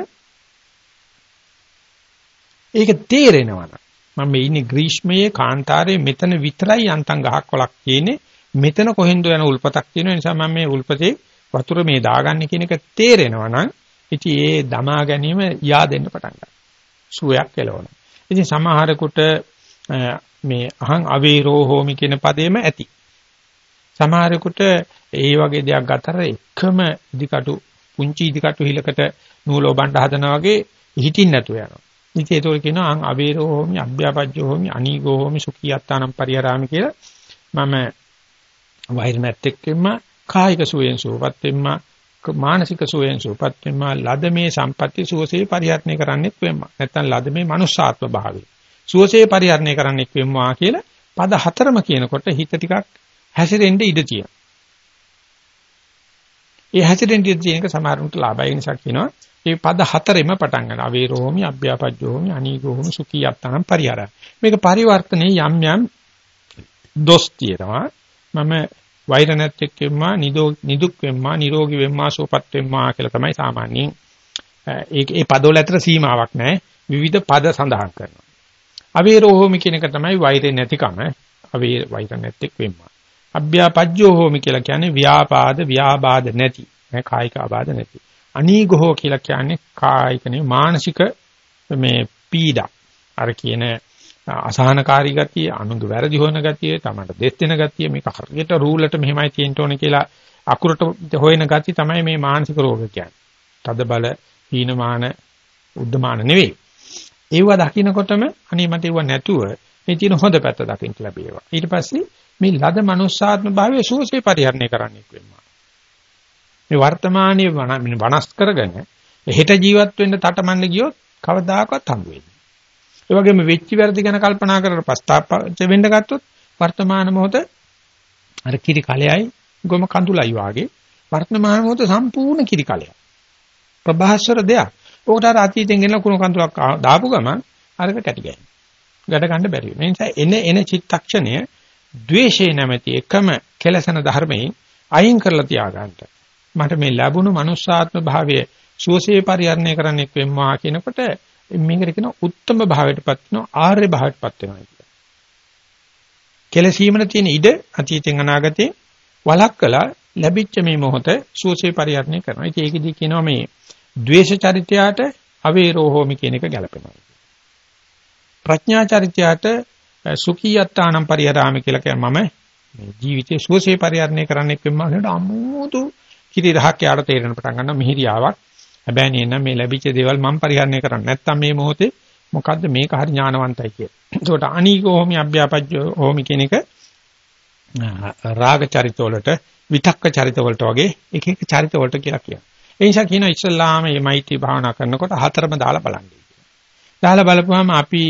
ඒක තේරෙනවා මම මේ ඉන්නේ ග්‍රීෂ්මයේ කාන්තාරයේ මෙතන විතරයි යන්තම් ගහක් කොලක් තියෙන්නේ මෙතන කොහෙන්ද යන උල්පතක් තියෙන නිසා මම මේ උල්පතේ වතුර මේ දාගන්නේ කියන එක තේරෙනවා නම් ඉතින් ඒ දමා ගැනීම යා දෙන්න පටන් ගන්නවා. සුවයක් එළවන. ඉතින් සමහරෙකුට මේ අහං අවේරෝ හෝමි කියන පදේම ඇති. සමහරෙකුට ඒ වගේ දෙයක් ගතර එකම ඉදිකටු පුංචි ඉදිකටු හිලකට නූල ඔබන්ට හදනා වගේ හිටින් නැතුව යනවා. ඉතින් ඒතකොට කියනවා අං අවේරෝ හෝමි අභ්‍යාපජ්ජෝ හෝමි අනීගෝ හෝමි සුඛියත්තානම් පරිහරාමි කියලා මම වෛර නැත්තෙක්ෙම කායික සුවයෙන් සුවපත් වෙම්ම මානසික සුවයෙන් සුවපත් වෙම්ම ලද මේ සම්පatti සුවසේ පරිහරණය කරන්නෙක් වෙම්ම නැත්නම් ලද මේ මනුස්සාත්ම භාවය සුවසේ පරිහරණය කරන්නෙක් වෙම්මා කියලා පද හතරම කියනකොට හිත ටිකක් හැසිරෙන්න ඉඩ තියෙනවා. ඒ හැසිරෙන්න ඉඩ තියෙනක සමහරුන්ට ලාභයි නිසා කියනවා මේ පද හතරෙම පටන් ගන්න. අවේරෝමි, අභ්‍යාපජ්ජෝමි, අනීගෝමි, සුඛියත්තනම් පරිහරණ. මේක පරිවර්තනයේ යම් යම් දොස් තියෙනවා. මම වෛර නැත්තෙක් වෙම්මා, නිදුක් වෙම්මා, නිරෝගී වෙම්මා, සුවපත් වෙම්මා කියලා තමයි සාමාන්‍යයෙන් ඒ ඒ පදවල අතර සීමාවක් නැහැ. විවිධ පද සඳහන් කරනවා. අවේරෝහෝමි කියන එක තමයි වෛරේ නැතිකම. අවේ වෛර නැත්තෙක් වෙම්මා. අභ්‍යාපජ්ජෝ හෝමි කියලා කියන්නේ ව්‍යාපාද ව්‍යාබාධ නැති. කායික ආබාධ නැති. අනීගෝ කියලා කියන්නේ කායික නෙවෙයි මානසික මේ පීඩා. අර කියන අසහනකාරී ගතිය, අනුන්ගේ වැරදි හොයන ගතිය, තමන්ට දෙස් දෙන ගතිය මේක හරියට රූලට මෙහෙමයි තියෙන්න ඕනේ කියලා අකුරට හොයන ගතිය තමයි මේ මානසික රෝග කියන්නේ. තද බල, හීනමාන, උද්දමාන නෙවෙයි. ඒව දකින්නකොටම අනේ මට ඒව නැතුව මේ තියෙන හොඳ පැත්ත දකින්න ලැබේවා. ඊට පස්සේ මේ ලද මනුස්සාත්ම භාවයේ සුවසේ පරිහරණය කරන්නෙක් වෙනවා. මේ වර්තමානයේ වනස් කරගෙන හෙට ජීවත් වෙන්න තටමන්න ගියොත් කවදාකවත් හම්බ වෙන්නේ. ඒ වගේම වෙච්ච වැරදි ගැන කල්පනා කරලා පස්තාප වෙන්න ගත්තොත් වර්තමාන මොහොත අර කිරි කලෙයි ගොම කඳුලයි වාගේ වර්තමාන මොහොත සම්පූර්ණ කිරි කලයක්. ප්‍රභාස්වර දෙයක්. ඕකට අර අතීතෙන් ගෙන කුණු කඳුලක් දාපු ගමන් අරක කැටි ගන්නේ. ගැට ගන්න බැරි වෙන. ඒ නිසා එන එන චිත්තක්ෂණය ද්වේෂේ නැමැති එකම කෙලසන ධර්මයෙන් අයින් කරලා තියාගන්න. මට මේ ලැබුණු මනුස්සාත්ම භාවය සුවසේ පරිහරණය කරන්නෙක් වෙම්මා කියනකොට මේකට කියන උත්තම භාවයටපත් වෙනවා ආර්ය භාවයටපත් වෙනවා කියලා. කෙලසීමන තියෙන ඉඩ අතීතෙන් අනාගතේ වළක්කලා ලැබිච්ච මේ මොහොත සුවසේ පරිහරණය කරනවා. ඉතින් ඒකෙදි කියනවා මේ ද්වේෂ චරිතයට අවේරෝ හෝමි කියන එක ගැලපෙනවා. ප්‍රඥා චරිතයට සුඛියත්තානම් පරිහරාමි කියලා කියන මම මේ ජීවිතේ සුවසේ පරිහරණය කරන්නෙක් වෙම්මා කියනට අමුතු කිරි රහක් යාට තේරෙන පටන් ගන්නවා මිහිරියාවක්. හැබැයි නේනම් මේ ලැබිච්ච දේවල් මම පරිහරණය කරන්නේ නැත්තම් මේ මොහොතේ මොකද්ද මේක හරි ඥානවන්තයි කියලා. ඒකට අනීකෝ හෝමි අභ්‍යාපජ්ජෝ හෝමි කියන එක රාග චරිත වලට විතක්ක චරිත වලට වගේ එක එක චරිත වලට කියලා කියනවා. ඒ නිසා කියනවා ඉස්සල්ලාම මේ මෛත්‍රී භාවනා කරනකොට හතරම දාලා බලන්න කියලා. දාලා බලපුවාම අපි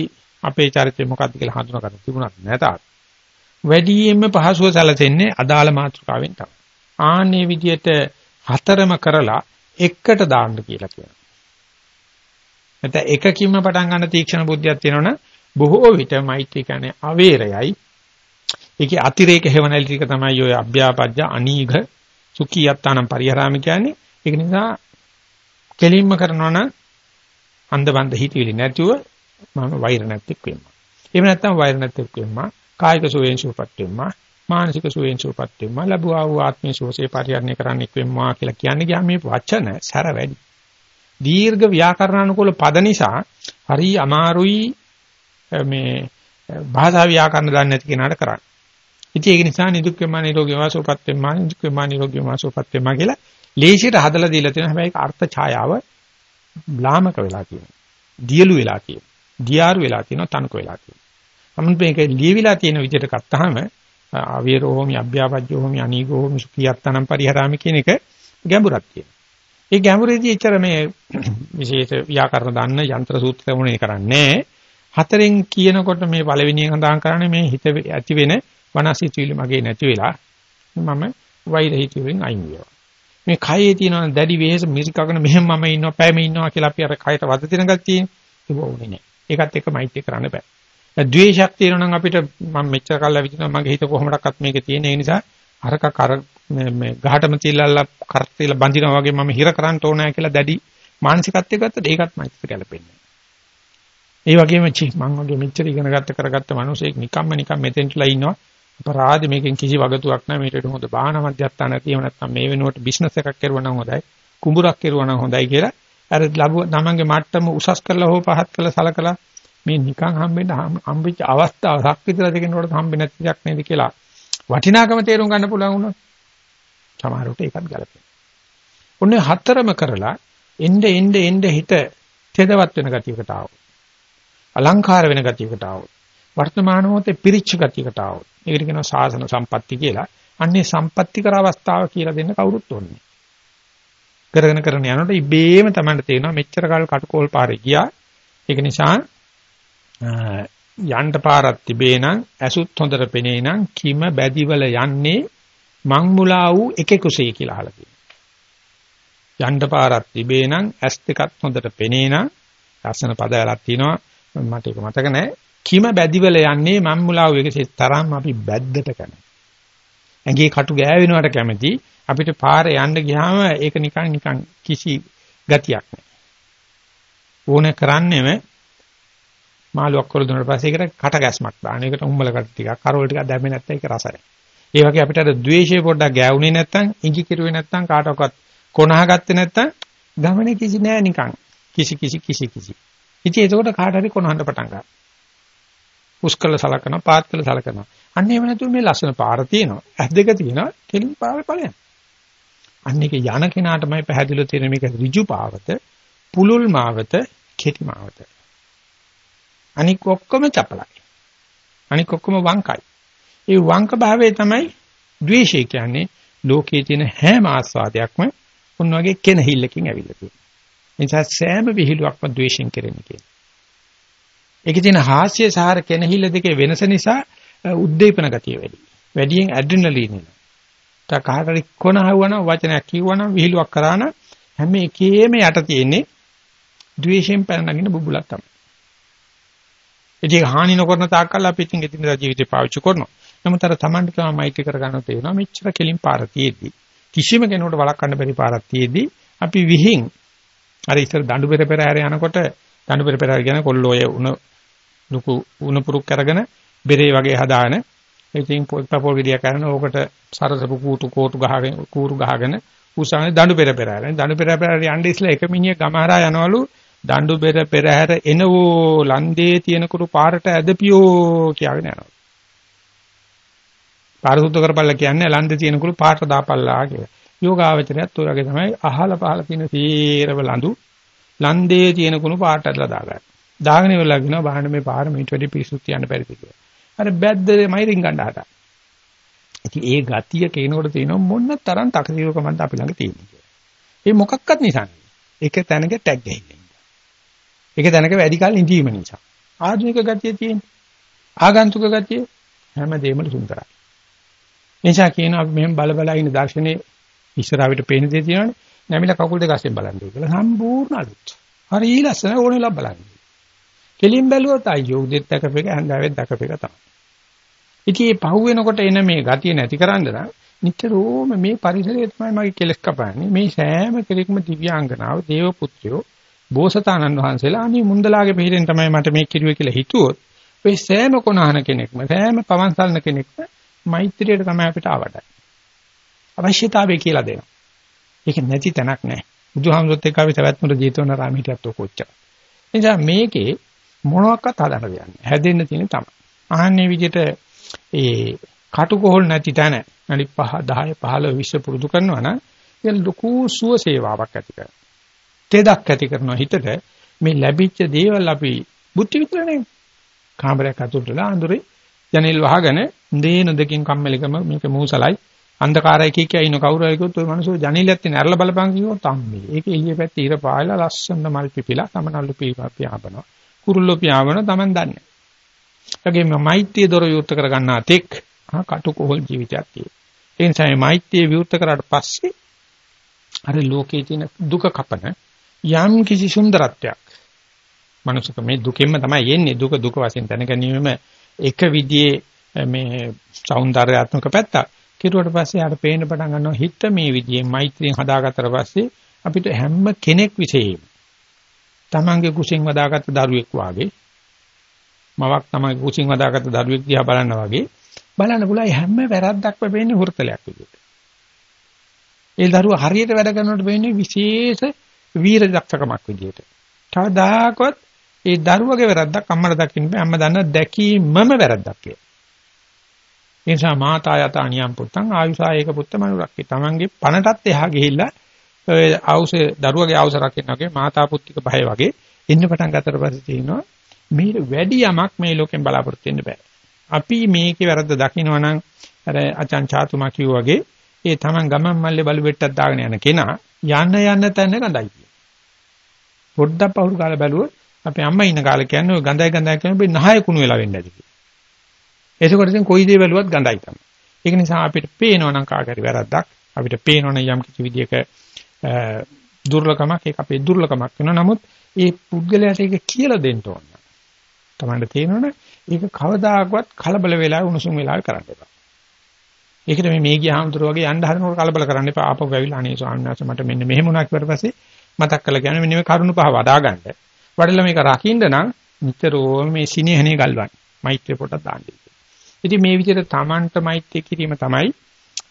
අපේ චරිතය මොකක්ද කියලා හඳුනාගන්න තිබුණත් නැතත් වැඩියෙන්ම පහසුව සැලසෙන්නේ අදාළ මාතෘකාවෙන් තමයි. ආන්නේ විදියට හතරම කරලා එකට දාන්න කියලා කියනවා. නැත්නම් එකකින්ම පටන් ගන්න තීක්ෂණ බුද්ධියක් තියෙනවනම් බොහෝ විට මෛත්‍රී කියන්නේ අවේරයයි. ඒකේ අතිරේක හේවණලි ටික තමයි ඔය අභ්‍යාපජ්ජ අනීඝ සුඛියත්තානම් පරිහරාම කියන්නේ. ඒක නිසා කෙලින්ම කරනවා නම් අන්දබන්ද හිතවිලි නැතුව මම වෛර නැත්තෙක් වෙනවා. එහෙම නැත්නම් වෛර නැත්තෙක් වෙනවා. කායික සුවයෙන් සුවපත් වෙනවා. මානසික සුවයෙන් සුවපත් වෙනවා ලැබුවා වූ ආත්මීය සුවසේ පරිහරණය කරන්නෙක් වෙනවා කියලා කියන්නේ ගියාම මේ වචන සැර වැඩි. දීර්ඝ ව්‍යාකරණානුකූල පද නිසා හරි අමාරුයි මේ භාෂා ව්‍යාකරණ දන්නේ නැති කෙනාට කරන්න. ඉතින් ඒක නිසා නිදුක් වෙමා නිරෝගී වෙමා සුවපත් වෙමා නිදුක් වෙමා නිරෝගී වෙමා සුවපත් වෙමා කියලා ලේසියට හදලා දීලා තියෙනවා. හැබැයි ඒක අර්ථ ඡායාව ලාමක වෙලා තියෙනවා. දියලු වෙලා තියෙනවා. දියාරු වෙලා තියෙනවා තනක වෙලා තියෙනවා. නමුත් මේක ලියවිලා තියෙන විදිහට ගත්තාම අවීරෝමි අභ්‍යාපජ්ජෝමි අනීගෝමි සුඛියත්තනම් පරිහරාමි කියන එක ගැඹුරක් තියෙනවා. ඒ ගැඹුරේදී එච්චර මේ විශේෂ ව්‍යාකරණ දන්න යන්ත්‍ර සූත්‍ර වුණේ කරන්නේ හතරෙන් කියනකොට මේ පළවෙනියෙන් හඳාන් කරන්නේ මේ හිත ඇති වෙන වනසිතුවිලි මගේ නැති වෙලා මම වෛර හිතුවෙන් අයින් වෙනවා. මේ කයේ තියෙන දැඩි වෙහෙස මිරිකගෙන මෙහෙම මම ඉන්නවා පැයම ඉන්නවා කියලා අපි අර කයට වද දෙන ගතිය ඒක ඕනේ නෑ. ඒකත් එක්ක මෛත්‍රී කරන්න බෑ. ද්වේෂයක් තියෙනවා නම් අපිට මම මෙච්චර කල් ඇවිදිනවා මගේ හිත කොහොමඩක්වත් මේකේ තියෙන ඒ නිසා අරක කර මේ ගහටම තියලා කර තියලා බඳිනවා වගේ මම හිර කරන්න ඕනෑ කියලා දැඩි මානසිකත්වයක ගත්තද ඒකත් මෛත්‍රියට ගැලපෙන්නේ ඒ වගේම චි මං වගේ මෙච්චර ඉගෙන ගත්ත කරගත්ත මිනිසෙක් නිකම්ම නිකම් මෙතෙන්ටලා ඉන්නවා. අපරාධ මේකෙන් කිසි වගතුවක් නැහැ. මේකට හොඳ බාහන මධ්‍යස්ථානයක් තියෙව නැත්නම් මේ වෙනුවට බිස්නස් එකක් කරුවා නම් හොඳයි. කුඹුරක් කරුවා නම් හොඳයි කියලා අර ලැබුව තමන්ගේ මට්ටම උසස් කරලා හෝ පහත් කරලා සලකලා මේ නිකන් හම්බෙන්න හම්බෙච්ච අවස්ථාව ශක්තිත රජකෙනකොට හම්බෙන්නේ නැති දෙයක් නේද කියලා වටිනාකම තේරුම් ගන්න පුළුවන් වුණොත් සමහරවිට ඒකත් ගලපෙනවා. ඔන්නේ හතරම කරලා එnde එnde එnde හිත තෙදවත් වෙන ගතියකට ආවොත්. අලංකාර වෙන ගතියකට ආවොත්. වර්තමාන මොහොතේ පිරිච්ච ගතියකට ආවොත්. ඒකට කියනවා සාසන සම්පatti කියලා. අන්නේ සම්පatti කර අවස්ථාව කියලා දෙන්න කවුරුත් ඕනේ. කරගෙන කරගෙන යනකොට ඉබේම තමයි තේරෙනවා මෙච්චර කාල කටකෝල් පාරේ ගියා. ඒක නිසා යන්න පාරක් තිබේ නම් ඇසුත් හොඳට පෙනේ නම් කිම බැදිවල යන්නේ මං මුලා වූ එකෙකුසේ කියලා අහලා තියෙනවා. යන්න පාරක් තිබේ නම් ඇස් දෙකත් හොඳට පෙනේ නම් ලස්සන පදයක් තියෙනවා මට ඒක මතක නැහැ. කිම බැදිවල යන්නේ මං මුලා වූ එකසේ තරම් අපි බැද්දට කන. ඇඟේ කටු ගෑවෙනවට කැමති අපිට පාරේ යන්න ගියාම ඒක නිකන් නිකන් කිසි ගතියක් නැහැ. ඕන කරන්නේම මාළුවක් කර දුන්නාට පස්සේ ඒකට කට ගැස්මක් දාන. ඒකට උම්බල කට ටිකක් කරවල ටිකක් දැම්මේ නැත්නම් ඒක රසයි. ඒ වගේ අපිට අර ද්වේෂය පොඩ්ඩක් ගෑවුනේ නැත්නම් ඉඟි කිරුවේ නැත්නම් කාටවත් කොනහ ගත්තේ නැත්නම් ගමනේ කිසි නෑ නිකන්. කිසි කිසි කිසි කිසි. ඉතින් ඒකෝට කාට හරි කොනහන්න පටන් ගන්නවා. පුස්කල සලකනවා පාත් කළ සලකනවා. අන්න එහෙම නැතුව මේ ලස්සන පාර තියෙනවා. ඇස් දෙක තියෙනවා. කෙලින් පාරේ ඵලයන්. අන්න ඒක යන කෙනාටමයි පැහැදිලිව තියෙන මේක ඍජු පාවත, පුලුල් මාවත, කෙටි මාවත. අනික ඔක්කොම චපලයි. අනික ඔක්කොම වංකයි. ඒ වංක භාවයේ තමයි ද්වේෂය කියන්නේ ලෝකයේ තියෙන හැම ආස්වාදයක්ම උන් වගේ කෙනහිල්ලකින් ඇවිල්ලා තියෙනවා. ඒ නිසා සෑම විහිළුවක්ම ද්වේෂයෙන් කෙරෙන්නේ කියලා. ඒකේ තියෙන හාස්‍ය සාර කෙනහිල්ල දෙකේ වෙනස නිසා උද්දීපන ගතිය වැඩි. වැඩියෙන් ඇඩ්‍රිනලින් එන. තා කාටරි කොන හවුවනම් වචනයක් කිව්වනම් විහිළුවක් කරාන හැම එකේම යට තියෙන්නේ ද්වේෂයෙන් පැන නගින බුබුලක් තමයි. ඒක හානි නොකරන තාක්කල් අපි ඉතින් එදිනදා ජීවිතේ පාවිච්චි කරනවා. නමුත් අර Tamanට තමයි මෛත්‍රී කරගන්න තේරෙනවා මෙච්චර කෙලින් පාර තියෙද්දි කිසිම කෙනෙකුට වළක්වන්න බැරි පාරක් තියෙද්දි අපි විහිං අර ඉස්සර දඬු පෙර පෙර හැර යනකොට දඬු පෙර පෙර කියන කොල්ලෝය උණ ලুকু උණ පුරුක් කරගෙන බෙරේ වගේ හදාන ඉතින් පොල් ගෙඩිය කරන ඕකට සරසපු කූටු කෝටු ගහගෙන කූරු ගහගෙන උසානේ දඬු පෙර පෙර හැරෙන දඬු පෙර පෙර යන්න ඉස්සලා එක මිනිහ ගමහරා යනවලු දඬු බෙර පෙරහැර එනවෝ ලන්දේ තියෙනකුරු පාරට ඇදපියෝ කියලාගෙන යනවා. පාරිශුද්ධ කරපල්ලා කියන්නේ ලන්දේ තියෙනකුරු පාරට දාපල්ලා කියලා. යෝගාවචරයත් ඔය වගේ තමයි අහල පහල තියෙන සීරව ලඳු ලන්දේ තියෙනකුරු පාරට ඇදලා දාගන්න. දාගෙන ඉවරලා කියනවා බහන්න මේ පාර මීට වැඩි පිස්සුත් තියන්න බැරිද කියලා. අර බැද්දේ මයිරින් ගන්න හදා. ඉතින් ඒ ගතිය කේනකොට තියෙන මොන තරම් තකතිරකමක්ද අපි ළඟ තියෙන්නේ. ඒ මොකක්වත් නිසා. ඒක තැනක ටැග් ගහින්නේ. ඒක දැනක වැඩි කල ඉඳීම නිසා. ආධුනික ගතිය තියෙන්නේ. ආගන්තුක ගතිය හැමදේම සුන්දරයි. නිසා කියනවා අපි මෙහෙම බල බල ඉන්න දර්ශනේ ඉස්සරහට පේන දේ තියෙනවනේ. නැමිලා කකුල් දෙක අස්සෙන් බලන්නේ කියලා සම්පූර්ණ අලුත්. හරි ලස්සන ඕනෙලා බලන්නේ. කෙලින් බැලුවොත් අයියෝ උදෙත් දැකපේක හන්දාවෙත් දැකපේක තමයි. ඉතින් මේ පහු වෙනකොට එන මේ ගතිය නැති කරන්න නම් නිතරම මේ පරිසරය තමයි මගේ කෙලස් කපන්නේ. මේ සෑම කෙනෙක්ම දිව්‍යාංගනාව, දේව පුත්‍රයෝ බෝසතාණන් වහන්සේලා අනේ මුන්දලාගේ පිටින් තමයි මට මේක කිරුවේ කියලා හිතුවොත් ඔය සෑම කොනහන කෙනෙක්ම සෑම පවන්සල්න කෙනෙක්ම මෛත්‍රියට තමයි අපිට ආවටයි. අවශ්‍යතාවය කියලා දෙනවා. ඒක නැති තැනක් නැහැ. බුදුහාමුදුරුත් එක්ක අපි තවත්මර ජීතවනාරාම හිටියත් ඔකොච්චර. එනිසා මේකේ මොනවාක්වත් හදන්න දෙන්නේ. හැදෙන්න තියෙන තමයි. ආහන්නේ විදිහට ඒ කටුකොහල් නැති තැන අනිත් 5 10 15 20 පුරුදු කරනවා නම් ඒක ලොකු සුව සේවාවක් ඇති කරනවා. තෙදක් ඇති කරනවා හිතට මේ ලැබිච්ච දේවල් අපි බුද්ධි විතරනේ කාමරයක් අතුරටලා අඳුරේ ජනෙල් වහගෙන දේ නොදකින් කම්මැලිකම මේක මූසලයි අන්ධකාරය කිය කිය ඉන්න කවුරු හරි කිව්වොත් ඔය මිනිස්සු ජනෙලෙත් තියෙන ඇරලා බලපන් කිව්වොත් අම්මේ ඒක එළිය පැත්තේ ඉර පායලා ලස්සන මල් පිපිලා තමනල්ලු පියාපනවා කුරුල්ලෝ පියාඹන Taman දන්නේ. ඒගොල්ලෝ මෛත්‍රිය දොර විවෘත කරගන්නා තෙක් හා කටුකොහල් ජීවිතයක් තියෙනවා. ඒ නිසා මේ මෛත්‍රිය විවෘත කරාට පස්සේ අර ලෝකයේ තියෙන දුක කපන යම් කිසි සුන්දරත්වයක්. මනුෂ්‍යක මේ දුකෙන්ම තමයි යන්නේ. දුක දුක වශයෙන් දැනගැනීමම එක විදිහේ මේ సౌందర్యාත්මක පැත්තක්. කිරුවට පස්සේ ආට පේන්න පටන් ගන්නවා හිත මේ විදිහේ මෛත්‍රියෙන් හදාගත්තට පස්සේ අපිට හැම කෙනෙක් විශේෂයෙන්ම තමන්ගේ කුසෙන් වදාගත්ත දරුවෙක් වාගේ මවක් තමයි කුසින් හදාගත්ත දරුවෙක් දිහා බලනවා වගේ බලන්න පුළුවන් හැම වැරද්දක්ම වෙන්නේ හුරතලයක් විදිහට. ඒ දරුවා හරියට වැඩ කරනකොට වෙන්නේ විශේෂ වීර දක්ෂකමක් විදිහට. කවදාකවත් ඒ දරුවගේ වැරද්දක් අම්මලා දකින්න බෑ. අම්මා දන්න දැකීමම වැරද්දක් කියලා. ඒ නිසා මාතා යත අනියම් පුත්තන් ආයුසායක පුත්ත මනුරක්කේ. Tamange පණටත් එහා ගිහිල්ලා ඔය ආවුස දරුවගේ ආවුස රකින්න වගේ මාතා පුත්තික භය වගේ එන්න පටන් ගත්තට පස්සේ තියෙනවා මේ වැඩි යමක් මේ ලෝකෙන් බලාපොරොත්තු වෙන්න බෑ. අපි මේකේ වැරද්ද දකින්නවනම් අර අචන් චාතුමා කිව්වාගේ ඒ Taman ගමන් මල්ලේ බලු වෙට්ටක් දාගෙන යන කෙනා යන්න යන්න තැන ගඳයි කියන. පොඩ්ඩක් පහුරු කාලේ බැලුවොත් අපේ අම්මා ඉන්න කාලේ කියන්නේ ඔය ගඳයි ගඳයි කියන බේ නහය කුණු වෙලා වෙන්න ඇති කියලා. එතකොට ඉතින් කොයි දේ බැලුවත් ගඳයි තමයි. ඒක නිසා අපිට පේනවනම් කාගරි වැරද්දක් අපිට පේනවනම් යම් කිසි විදියක දුර්ලකමක් ඒක අපේ දුර්ලකමක් වෙනවා. නමුත් ඒ පුද්ගලයාට ඒක කියලා දෙන්න ඕන. තමන්ට තේරෙනවනේ ඒක කවදාකවත් කලබල වෙලා උණුසුම් වෙලා කරන්න එපා. ඒකට මේ මේ ගියාමතුරු වගේ යන්න හදනකොට කලබල කරන්න එපා. ආපහු ගවිලා අනේ ස්වාමීන් වහන්සේ මට මෙන්න මෙහෙම වුණා කියලා පස්සේ මතක් කරලා කියන්නේ මෙන්න මේ කරුණ පහ වඩා ගන්න. වඩලා මේක රකින්න නම් නිතරම මේ සිනේහනේ ගල්වන්න. මෛත්‍රිය පොටක් දාන්න. ඉතින් මේ විදිහට Tamanට මෛත්‍රිය කිරීම තමයි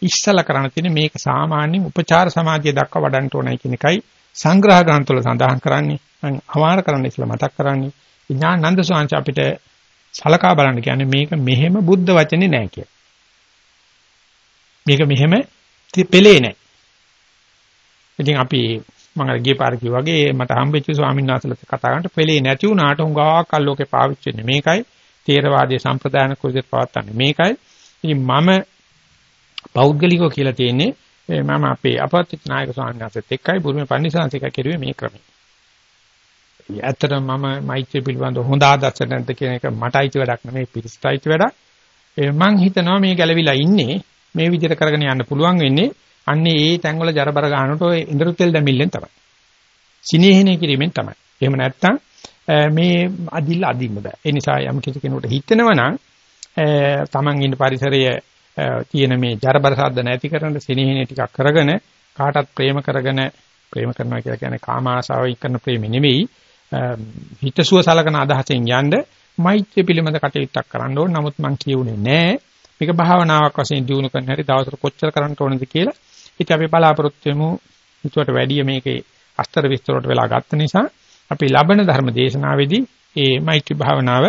ඉස්සලා කරන්න තියෙන්නේ මේක සාමාන්‍යයෙන් උපචාර සමාධිය දක්වා වඩන්න ඕනයි කියන එකයි සංග්‍රහ ග්‍රන්ථවල සඳහන් කරන්නේ. මම අමාර කරන්න ඉස්සලා මතක් කරන්නේ. ඥානන්ද සෝංශ අපිට සලකා බලන්න කියන්නේ මේක මෙහෙම බුද්ධ වචනේ නෑ කියලා. මේක මෙහෙම පෙළේ නැහැ. ඉතින් අපි මම අර ගිය පාර කිව්වාගේ මට හම්බෙච්ච ස්වාමීන් වහන්සේලාත් කතා කරනට පෙළේ නැති වුණාට හුඟා කල්ලෝකේ පාවිච්චි වෙන්නේ මේකයි. තේරවාදී සම්ප්‍රදාන කුරුදෙත් පවත්තන්නේ මේකයි. ඉතින් මම පෞද්ගලිකව කියලා තියෙන්නේ මම අපේ අපවත් නායක ස්වාමීන් වහන්සේත් එක්කයි බුරුමේ පන්සිංශ එකයි කෙරුවේ මේ ක්‍රමය. ඇත්තටම මම මෛත්‍රිය පිළිබඳව හොඳ ආදර්ශ නැද්ද කියන එක මට අයිති වැඩක් නෙමෙයි පිරිසට අයිති වැඩක්. මම හිතනවා මේ ගැළවිලා ඉන්නේ මේ විදිහට කරගෙන යන්න පුළුවන් වෙන්නේ අන්නේ ඒ තැන්වල ජරබර ගන්නට ඔය ඉන්ද්‍ර තෙල් දැමිල්ලෙන් තමයි. සිනේහනේ කිරීමෙන් තමයි. එහෙම නැත්නම් මේ අදිල්ල අදින්න බෑ. ඒ නිසා යම් කිසි කෙනෙකුට හිතෙනවා නම් තමන් ඉන්න පරිසරය තියෙන මේ ජරබර සද්ද නැති කරන සිනේහනේ ටිකක් කරගෙන කාටත් ප්‍රේම කරගෙන ප්‍රේම කරනවා කියලා කියන්නේ කාම ආසාවෙන් කරන ප්‍රේම නෙවෙයි හිතසුව සලකන අදහසෙන් යන්න මෛත්‍රිය පිළිබඳ කටයුත්තක් කරන්න ඕන. නමුත් මම කියුනේ නෑ මේක භාවනාවක් වශයෙන් දිනු කරන්න හැටි දවසට කොච්චර කරන්න ඕනද කියලා. ඉතින් අපි බලාපොරොත්තු වෙමු හිතුවට වැඩිය මේකේ අස්තර විස්තර වලට වෙලා ගත්ත නිසා අපි ලබන ධර්ම දේශනාවේදී මේ මෛත්‍රී භාවනාව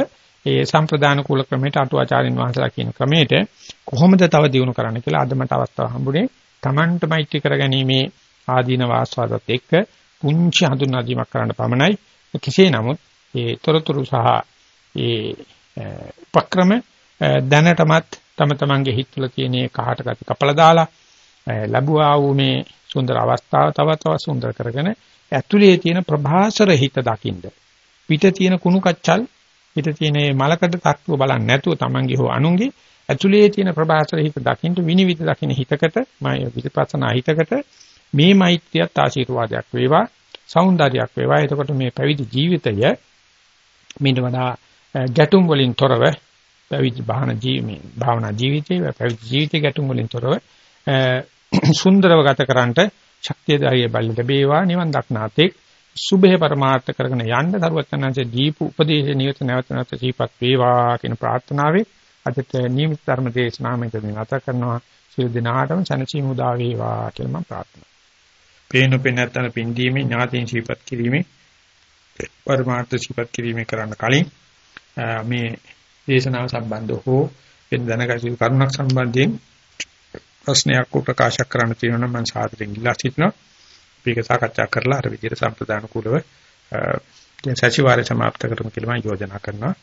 ඒ සම්ප්‍රදාන කුල ක්‍රමයට අටුවාචාරින් වහන්සලා කියන ක්‍රමයට කොහොමද තව දිනු කරන්න කියලා අද මට අවස්ථාව හම්බුනේ. Tamanට මෛත්‍රී කරගැනීමේ ආදීන වාස්වාදත් එක්ක පුංචි හඳුන්වා දීමක් කරන්න පමණයි. කෙසේ නමුත් ඒ තොරතුරු සහ ඒ උපක්‍රම දැනටමත් තම තමන්ගේ හිතවල තියෙන කහට ගති කපලා දාලා ලැබුවා වූ මේ සුන්දර අවස්ථාව තව තවත් සුන්දර කරගෙන ඇතුලේ තියෙන ප්‍රභාසර හිත දකින්න පිට තියෙන කුණු කච්චල් පිට තියෙන මලකඩ තත්ත්ව බලන්නේ නැතුව තමන්ගේ හෝ අනුන්ගේ ඇතුලේ තියෙන ප්‍රභාසර හිත දකින්න විනිවිද දකින්න හිතකට මම විපස්සනා හිතකට මේ මෛත්‍රියත් ආශිර්වාදයක් වේවා సౌందර්යයක් වේවා. එතකොට මේ පැවිදි ජීවිතය මිට වඩා ගැටුම් වලින් තොරව පැවිදි භාවනා ජීවී භාවනා ජීවිතේ පැවිදි ජීවිතේ ගැටුම් වලින් තොරව සුන්දරව ගත කරන්නට ශක්තිය ධෛර්ය බල ලැබේවා. නිවන් දක්නාතේ සුභේ පරමාර්ථ කරගෙන යන්න දරුවචනන්සේ දීපු උපදේශ නියත නැවත නැවත ජීපත් වේවා කියන ප්‍රාර්ථනාවේ අදට නියමිත ධර්ම දේශනාව මෙතන නැත කරනවා. සියලු දෙනාටම සනසීම උදා වේවා කියලා මම ප්‍රාර්ථනා. පේනු පෙන්නත්තන පින්දීමේ ඥාතීන් ශීපත් කිරීමේ පරමාර්ථ ශීපත් කිරීමේ කරන්න කලින් මේ දේශනාව සම්බන්ධව හෝ වෙන දැනගැසි කරුණක් සම්බන්ධයෙන් ප්‍රශ්නයක් ප්‍රකාශ කරන්න තියෙනවා නම් මම සාදරයෙන් ඉල්ලා සිටිනවා. මේක සාකච්ඡා කරලා අර විදිහට සම්ප්‍රදාන කුලව කියන සතිವಾರය સમાપ્ત කරමු කියලා මම යෝජනා කරනවා.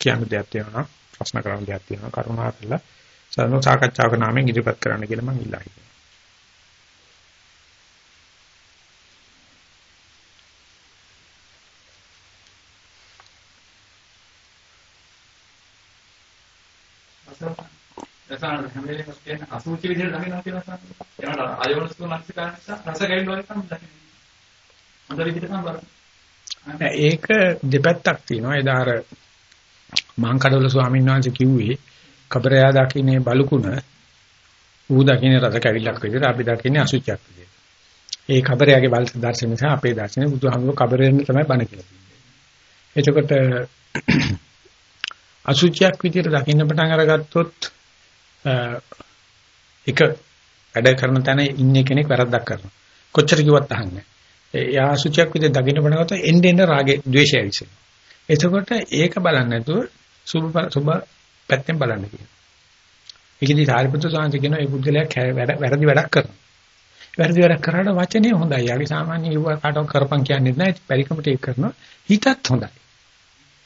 කියන්න දෙයක් තියෙනවා. ප්‍රශ්න කරන්න දෙයක් තියෙනවා කරුණාකරලා සරණ සාකච්ඡාවක නාමයෙන් ඉදිරිපත් කරන්න කියලා මම ඉල්ලා හිටිනවා. නැසන හැම වෙලේම කියන්නේ අසුචි විදිහට දකින්නවා කියලා තමයි. ඒනට අයෝනස්තු මනසිකාර නිසා රස ගැටෙන්න වගේ තමයි දකින්නේ. හොඳ විදිහට තමයි බලන්න. ඒක දෙපැත්තක් තියෙනවා. එදා අර මාංකඩවල ස්වාමීන් වහන්සේ කිව්වේ කබරයා දකින්නේ බලුකුණ ඌ දකින්නේ රස කැවිල්ලක් විදිහට අපි දකින්නේ අසුචියක් විදිහට. ඒ කබරයාගේ බල දර්ශන නිසා අපේ දර්ශනේ බුදුහාමුදුරුවෝ කබරෙන් තමයි බණ කියලා එතකොට අසුචියක් විදියට දකින්න පටන් අරගත්තොත් එක වැඩ කරන තැන ඉන්නේ කෙනෙක් වැරද්දක් කරනවා. කොච්චර කිව්වත් අහන්නේ. එයා අසුචියක් විදියට දකින්න පටන් ගත්තොත් එන්න එන්න රාගේ ද්වේෂය විසිනවා. එතකොට ඒක බලන්නේ නැතුව සුබ සුබ පැත්තෙන් බලන්න කියනවා. ඒකදී සාරිපුත්‍ර සාන්ති කියන ඒ පුද්ගලයා වැරදි වැඩක් කරනවා. වැරදි වැඩක් කරාට වචනේ හොඳයි. යාගේ සාමාන්‍ය යුව කාටවත් කරපන් කියන්නේ නැහැ. පරිකමට ඒක කරනවා. හිතත් හොඳයි.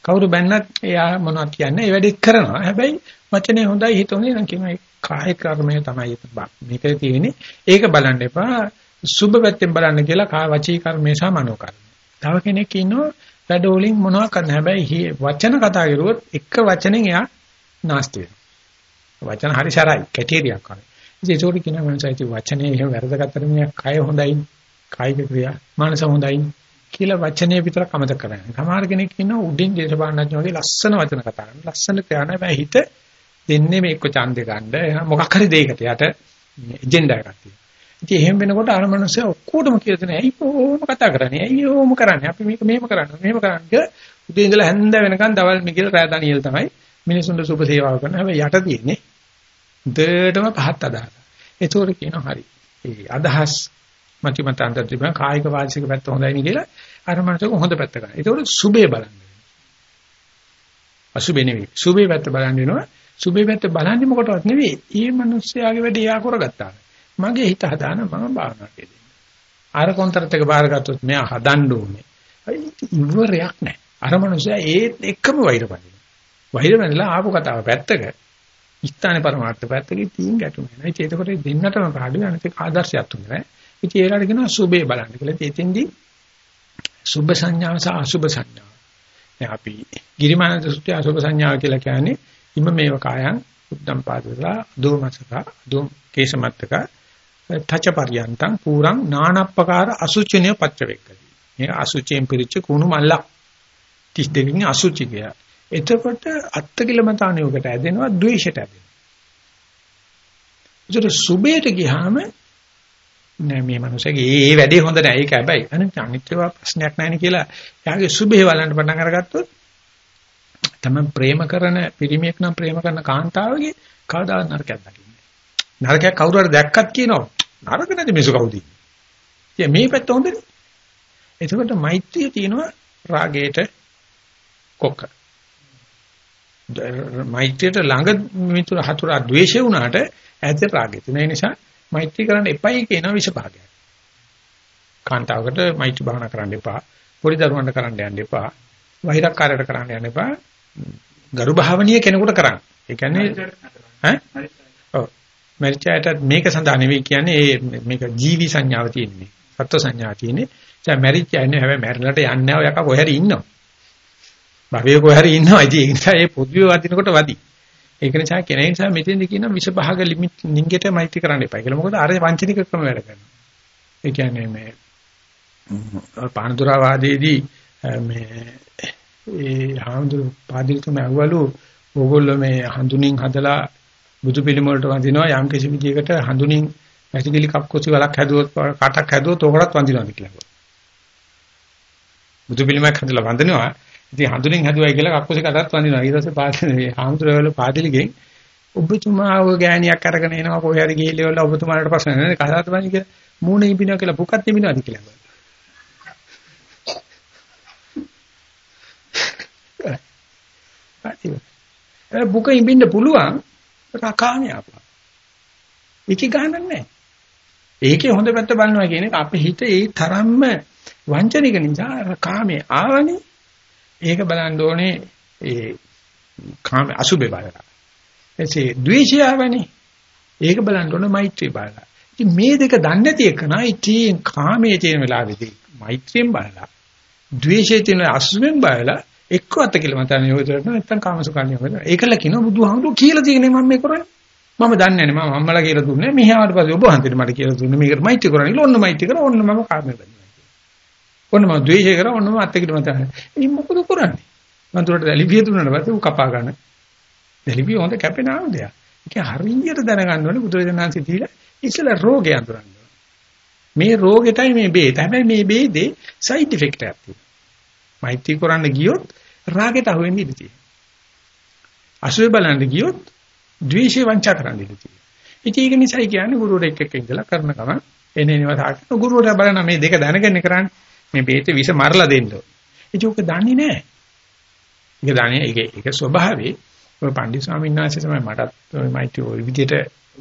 කවුරු බැන්නත් එයා මොනවද කියන්නේ ඒ වැඩේ කරනවා. හැබැයි වචනේ හොඳයි හිත හොඳයි නම් කියනවා කාය කර්මය තමයි මේකේ තියෙන්නේ. ඒක බලන්න එපා. සුබ පැත්තෙන් බලන්න කියලා කා වචී කර්මය සහ මනෝ කර්මය. තව කෙනෙක් ඉන්නවා වැඩ වලින් මොනවද කරන්න. හැබැයි වචන කතා කරුවොත් එක වචනෙන් එයා නාස්ති වෙනවා. වචන හරි සරයි කැටේරියක් වගේ. ඉතින් ඒකෝට කියන මනසයි වචනේ එහෙම වැරදගත්තට මේ කය හොඳයි, කායික ක්‍රියා, මානස හොඳයි කියලා වචනේ විතර කමත කරන්නේ. සමහර කෙනෙක් ඉන්නවා උඩින් දේශපාලනඥයෝ වගේ ලස්සන වචන කතා කරන. ලස්සන ක්‍රියා නැහැ හිත දෙන්නේ මේක ඡන්දේ ගන්න. මොකක් හරි දෙයකට යට එජෙන්ඩා එකක් තියෙනවා. ඉතින් එහෙම වෙනකොට අර මනුස්සය ඔක්කොටම කියලා දෙන ඇයි ඕම කතා කරන්නේ ඇයි ඕම කරන්නේ අපි මේක මෙහෙම කරන්නේ මෙහෙම කරන්නේ උදේ ඉඳලා හැන්ද වෙනකන් දවල් මිගිල් රෑ දානියල් තමයි මිනිසුන්ට සුබ සේවාව කරන හැබැයි යට තියෙන්නේ දෙයටම පහත් අදහස. ඒතකොට කියනවා හරි. ඒ අදහස් මතිමතාන්තර තිබෙන කායික වාචික පැත්ත හොඳයි නේ කියලා අර මනසක හොඳ පැත්ත ගන්න. ඒතකොට සුබේ බලන්න. අසුබේ නෙවෙයි. සුබේ පැත්ත බලන්න වෙනවා. සුබේ පැත්ත බලන්නේ මොකටවත් නෙවෙයි. ඊ මිනිස්යාගේ වැඩේ යා කරගත්තා. මගේ හිත හදාන මම භාවනා කෙරේ. අර කොන්තරත් එක බාරගත්තොත් මෙයා හදන්න ඕනේ. ඉවරයක් නැහැ. අර මිනිස්යා ඒත් එක්කම වෛර පදිනවා. වෛර වෙනලා ආපු කතාව පැත්තක ස්ථානේ પરමාර්ථ පැත්තකේ තියෙන ගැටුම නෑ. ඒක ඒකට දෙන්නටම පාඩු යන ඒක ආදර්ශයක් තුනේ නෑ. ඉතින් ඒලාට කියනවා සුබේ බලන්න කියලා. එතෙන්දී සුබ සංඥාව සහ අසුබ සංඥාව. දැන් අපි ගිරිමානන්ද සුත්‍ය අසුබ සංඥාව කියලා කියන්නේ ඉම මේව කායං උද්දම් පාදලා දෝමසක දෝම කේශමත්තක තච පරියන්තං පුරං නානප්පකාර අසුචිනිය පච්චවෙක්කදී. මේ අසුචියෙන් පිරිච්ච කුණු මල්ලක් 32කින් අසුචි කියලා. එතකොට අත්තිකිලමතාණියකට ඇදෙනවා ද්වේෂයට ඇදෙනවා. ඒතර සුබේට ගියාම නෑ මේ මනුස්සයාගේ ඒ වැඩේ හොඳ නෑ ඒක හැබැයි අනිත් අනිත්‍යව ප්‍රශ්නයක් නෑනේ කියලා එයාගේ සුබේ වලන්න පටන් අරගත්තොත් තමයි ප්‍රේම කරන පිරිමියෙක් නම් ප්‍රේම කරන කාන්තාවගේ කවදාවත් නරකයක් දකින්නේ නරකයක් කවුරු හරි දැක්කත් කියනවා නරක නැති මිසු කවුද ඉතින් මේ පැත්ත හොඳනේ එතකොට මෛත්‍රිය තියෙනවා රාගයට කොක්ක මෛත්‍රියට ළඟ මිතුර හතුරා ද්වේෂය වුණාට ඇද්ද රාගය තියෙන නිසා මෛත්‍රී කරන්න එපයි කියන විෂභාගය. කාන්තාවකට මෛත්‍රී භාවනා කරන්න එපා. පොඩි දරුවන්ට කරන්න යන්න එපා. වෛරක්කාරයට කරන්න යන්න එපා. ගරු භාවනීය කෙනෙකුට කරන්න. ඒ කියන්නේ ඈ? මරිචයට මේක සඳහා නෙවෙයි කියන්නේ මේක ජීවි සංඥාව තියෙන්නේ. සත්ව සංඥාව තියෙන්නේ. දැන් මැරිච්ච යන්නේ හැබැයි මැරෙලට යන්නේ නැහැ ඔය යකා කොහරි ඉන්නවා. භවයේ කොහරි ඉන්නවා. ඉතින් ඒ නිසා ඒ පොදුවේ වදිනකොට වදි. ඒක නිසා කෙනෙක් නිසා මෙතෙන්ද කියන විෂ භාග ලිමිට් නිංගෙට මෛත්‍රී කරන්න එපා කියලා. මොකද අර වංචනික ක්‍රම වැඩ කරනවා. ඒ කියන්නේ මේ පානදුරා වාදයේදී මේ ඒ හාමුදුරු පාදිරිතුම ඇව්වලු ඕගොල්ලෝ මේ හඳුනින් හදලා බුදු පිළිම වලට වඳිනවා යම් කිසි විදියකට හඳුනින් පැටිකිලි කප්කොසි වලක් හැදුවොත් කටක් හැදුවොත් ඕකටත් වඳිනවාද කියලා. බුදු පිළිමයක් හදලා වඳිනවා ඉතින් හඳුනින් හැදුවයි කියලා කක්කුසි කටත් වඳිනවා. ඊට පස්සේ පාදිලි මේ ආම්තුරවල පාදිලිගෙන් ඔබතුමා ඔය ගෑණියක් අරගෙන එනවා කොහේ හරි ගිහිල්ලා ඔබතුමාලට ප්‍රශ්න නැහැ. කසාද බණි කියලා මූණේ ඉබිනවා කියලා පුකත් ඉබිනවාද කියලා. ඒ බුක ඉබින්න පුළුවන් රකාමියක්. ඒකේ ගහන්න නැහැ. ඒකේ හොඳ පැත්ත බලනවා කියන එක අපේ හිත ඒ තරම්ම වංචනික නිසා කාමයේ ආවනේ ඒක බලන්න ඕනේ ඒ කාම අසුබේ බලලා. එසේ ද්වේෂය ආවනේ. ඒක බලන්න ඕනේ මෛත්‍රී බලලා. ඉතින් මේ දෙක දන්නේ නැති එක නයි ඉතින් කාමයේ තියෙන වෙලාවේදී මෛත්‍රියෙන් බලලා ද්වේෂයේ තියෙන අසුබෙන් බලලා එක්ක අත කියලා මතන යෝදරට නැත්තම් කාමසුඛානිය වෙනවා. ඒකල කියනවා බුදුහාමුදුරු කියලා තියෙන්නේ මම මේ කරන්නේ. මම දන්නේ නැහැ මම අම්මලා කියලා දුන්නේ. මෙහි ආවට පස්සේ ඔබ හන්දිට මට කියලා දුන්නේ මේකට මෛත්‍රී කරන්නේ. ඔන්න මෛත්‍රී කරා ඔන්න මම කාමයේ ඔන්න මම ද්වේෂය කරා ඔන්න මම අත්‍යකිට මත. ඉතින් මොකද කරන්නේ? වඳුරට දැලිපිය දුන්නාට පස්සේ ඌ කපා ගන්න. දැලිපිය හොඳ කැපෙන ආයුධයක්. ඒක හරියට දැනගන්න ඕනේ බුදුරජාණන්සේ දීලා ඉස්සෙල්ලා රෝගය අඳුරන්න ඕනේ. මේ රෝගෙටයි මේ බේත. හැබැයි මේ බේදේ සයිඩ් ඉෆෙක්ට් එකක් තියෙනවා. මෛත්‍රී කරන්න ගියොත් රාගෙට අහු වෙන්න ඉඩ තියෙනවා. අසුබ බලන්න ගියොත් ද්වේෂය වංචා කරන්න ඉඩ තියෙනවා. ඉතින් ඒක නිසායි කියන්නේ ගුරුවරයෙක් එක්ක ඉඳලා කරන ගමන් එනේ නේවා සාකච්ඡා ගුරුවරයා බලන මේ දෙක දැනගෙන කරන්නේ මේ බේතේ විස මරලා දෙන්න. ඉතින් ඔක දන්නේ නැහැ. ඒක දන්නේ ඒක ඒක ස්වභාවයේ ඔය පණ්ඩිත ස්වාමීන් වහන්සේ තමයි මටත් ඔය මයිටි ඔය විදිහට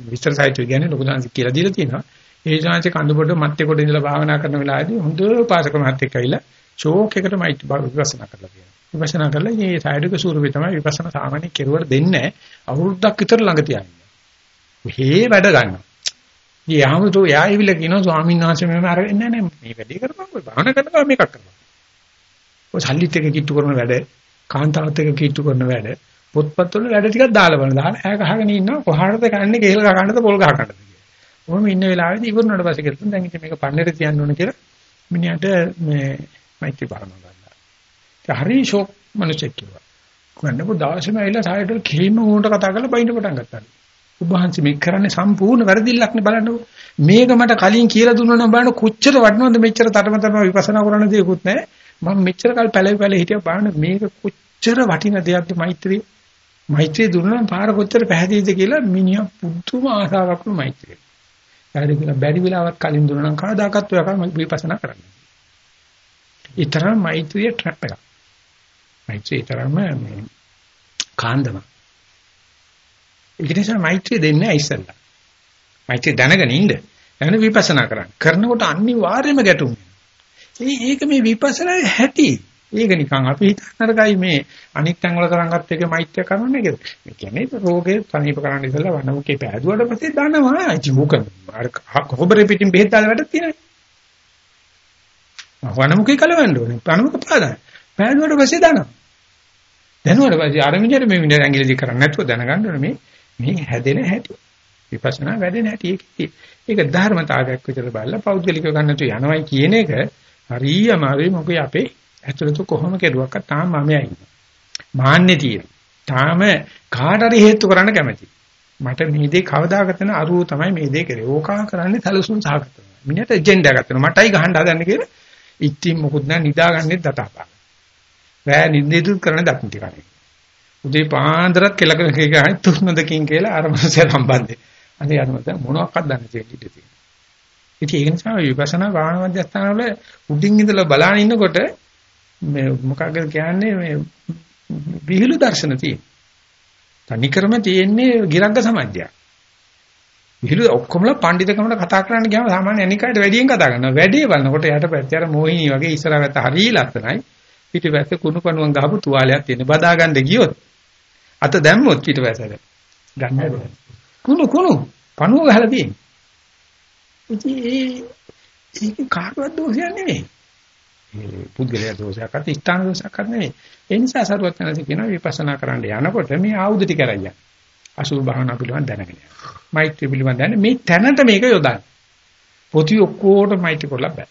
විස්තර සාහිත්‍ය කියන්නේ ලොකු දාන්සි කියලා දීලා තියෙනවා. ඒ ශාන්සේ කඳුබඩ මැත්තේ කොට ඉඳලා භාවනා කරන වෙලාවේදී හොඳ පාසක මහත් එක්ක ඇවිල්ලා ෂෝක් එකට මයිටි විපස්සනා කරලා තියෙනවා. විපස්සනා කරලා මේ සායඩක ස්වරූපේ තමයි විපස්සනා සාමාන්‍ය කෙරුවට දෙන්නේ අවුරුද්දක් විතර ළඟ තියන්නේ. මෙහි වැඩ ගන්නවා. ඉතින් යහමතු එයා ඉවිල කියනවා ස්වාමීන් වහන්සේ මෙහෙම අරගෙන නෑ නෑ මේ වැඩේ කරපන් ඔය භාවනා කරනවා මේකක් කරපන්. ඔය සල්ලිත් එක කිට්ටු කරන වැඩ, කාන්තාවත් එක කිට්ටු කරන වැඩ, පොත්පත් වල වැඩ ටිකක් දාලා බලන. දාලා ඈ ගහගෙන ඉන්නවා කොහාටද කන්නේ කේල් ගහ ගන්නද පොල් ගහ ගන්නද කියලා. ඔහොම ඉන්න වෙලාවේදී ඉවරනට පස්සේ කියලා දැන් ඉතින් මේක පන්නේට තියන්න ඕන කියලා මිනිහට මේ මෛත්‍රී භාවනාව ගන්නවා. ඒ හරි ෂෝක් මිනිස්සෙක් කිව්වා. කොහොමද දවසේම ඇවිල්ලා සායයට කෙලින්ම උන්ට කතා කරලා බයින්න පටන් ගත්තා. උභාන්සි මේක කරන්නේ සම්පූර්ණ වැරදිල්ලක් නේ බලන්නකො. මේක මට කලින් කියලා දුන්නා නම් බලන්න කොච්චර වටිනවද මෙච්චර තරමතරම විපස්සනා කරන්න දෙයක්වත් නැහැ. මම මෙච්චර කල් පැලෙ පැලෙ හිටියා බලන්න මේක කොච්චර වටින දෙයක්ද මෛත්‍රී. මෛත්‍රී දුන්නා නම් පාර කොච්චර පැහැදිලිද කියලා මිනිහා පුදුම ආසාවක් වුණ මෛත්‍රී. පැහැදිලි කියලා බැරි වෙලාවක් කලින් දුන්නා නම් කවදාකවත් ඔය කම විපස්සනා කරන්නේ. ඊතරම් මෛත්‍රිය ට්‍රැප් එකක්. මෛත්‍රී තරම මේ කාන්දමක්. ඒක නිසා මෛත්‍රිය දෙන්නේ නැහැ ඉස්සෙල්ලා. මෛත්‍රිය දැනගෙන ඉන්න. දැනගෙන විපස්සනා කරන්න. කරනකොට අනිවාර්යයෙන්ම ගැටුම් ඒක මේ විපස්සනාවේ හැටි. ඒක නිකන් අපි හිතනරකයි මේ අනික් තැන් වල තරංගත් එක මෛත්‍රිය කරන්නේ කියලා. මේ කියන්නේ රෝගේ සනීප කරන්න ඉස්සෙල්ලා වනමුකේ පෑදුවට පස්සේ දනවා. ඉතින් ඕක අර කොහොබරේ පිටින් බෙහෙත් දාලා වැඩක් තියෙනවා. වනමුකේ කලවන්න ඕනේ. වනමුක පාදා. පෑදුවට පස්සේ දනවා. දැනුවට පස්සේ අර මිනිහට මේ මිනිහ ඇඟිලි කරන්නේ නැතුව දැනගන්න ඕනේ මේ මේ හැදෙන හැටි. විපස්සනා වැඩෙන හැටි ඒක. ඒක ධර්මතාවයක් විතර බලලා පෞද්ගලික ගන්නතු යනවයි කියන එක හරියමාවේ මොකද අපේ ඇතුළත කොහොම කෙරුවක්වත් තාම මමයි ඉන්නේ. මාන්නේ තියෙන. තාම කාට හරි හේතු කරන්න කැමති. මට මේ දේ කවදාකද නැ අරුව තමයි මේ දේ කරේ. ඕකා කරන්නේ සැලසුම් සහගත. මිනිහට එජෙන්ඩා ගන්නවා. මටයි ගහන්න හදන්නේ කියලා. ඉතින් මොකුත් නැහැ නිදාගන්නේ දතාපා. රෑ නිදෙදුත් කරන දක්න ටිකයි. උදේ පාන්දරත් කෙලක ගහයි තුනදකින් කියලා අර මොනසය සම්බන්ධයි. අනේ අර මොකද මොනවක්වත් දන්නේ නැහැ ඉඳී තියෙනවා. ඉතින් ඒක නිසා විපස්සනා භාවනා මධ්‍යස්ථාන වල උඩින් ඉඳලා බලාගෙන ඉන්නකොට මේ මොකක්ද කියන්නේ මේ විහිළු දර්ශන තියෙන. තනිකරම තියෙන්නේ ගිරග්ග සමාධිය. විහිළු ඔක්කොමලා පඬිතකමට කතා කරන්න ගියාම සාමාන්‍ය අනිකාට වැඩියෙන් කතා කරනවා. වැඩි බලනකොට යට පැත්තේ අර මොහිනී වගේ ඉස්සරහ පැත්ත හරිය ලස්සනයි. පිටිපැත්ත කුණු පණුවන් ගහපු තුවාලයක් තියෙන. බදා ගන්න ගියොත් අත දැම්මොත් පිටවැසට ගන්න කුණු කුණු පණුව ගහලා තියෙන්නේ. ඉතින් ඒ ඒක කාටවත් දෝෂයක් නෙමෙයි. මේ පුද්ගලයා දෝෂයක් අත ස්ථාන දෝෂයක් නෙමෙයි. ඒ නිසා සරුවත් යනසි කියන විපස්සනා කරන්න යනකොට මේ ආයුධ ටික කරගන්න. අසුභ භාවනා පිළිබඳ දැනගෙන. මෛත්‍රී පිළිබඳ දැන මේ තැනට මේක යොදන්න. පොති ඔක්කොට මෛත්‍රී කරලා බෑ.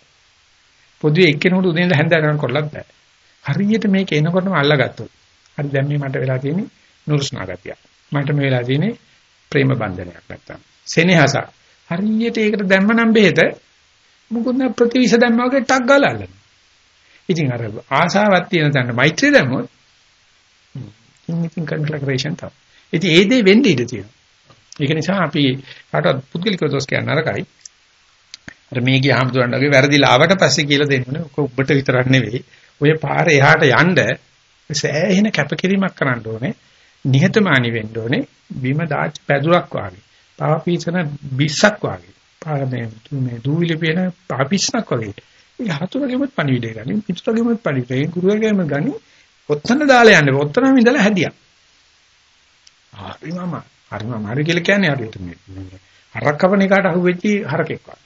පොදු එක්කෙනෙකුට උදේට හැන්දෑවම කරලත් බෑ. හරියට මේක එනකොටම අල්ලගත්තොත්. හරි දැන් මේ මට වෙලා තියෙන්නේ නුරුස්නා ගතිය. මට මේ වෙලා තියෙන්නේ ප්‍රේම බන්ධනයක් නැත්තම්. සෙනෙහස. හරියට ඒකට දැම්මනම් බෙහෙත මුකුත් නැ ප්‍රතිවිෂ දැම්මා වගේ ටක් ගාලා අල්ලන. ඉතින් අර ආසාවක් තියෙන තැන මෛත්‍රිය දැම්මොත් ඉතින් කන්ක්ලරේෂන් තමයි. ඉතින් ඒ දේ වෙන්න ඉඩ තියෙනවා. ඒක නිසා අපි කාටවත් පුද්ගලිකව දොස් කියන්න නරකයි. අර මේ ගිය ආම්දුරන්ගේ වැරදිලා ආවට පස්සේ කියලා දෙන්නේ ඔක ඔබට විතරක් නෙවෙයි. ඔය පාරේ එහාට යන්න සෑහෙන කැපකිරීමක් කරන්න ඕනේ. නිහතමානී වෙන්න ඕනේ බිම දාච්ච පැදුරක් වාගේ. පාපීසන බිස්සක් වාගේ. මේ මේ දූවිලි පේන පාපිස්සක් වාගේ. ඒ හතුරගෙමත් පණිවිඩය ගනි, පිටුරගෙමත් පණිවිඩය, ගුරුවරගෙම ගනි. ඔත්තන දාලා යන්නේ. ඔත්තනම ඉඳලා හැදියා. හරි මම. හරි මම. හරි කියලා කියන්නේ හරියට මේ. හරක් කපන එකට අහුවෙච්චි හරකෙක් වගේ.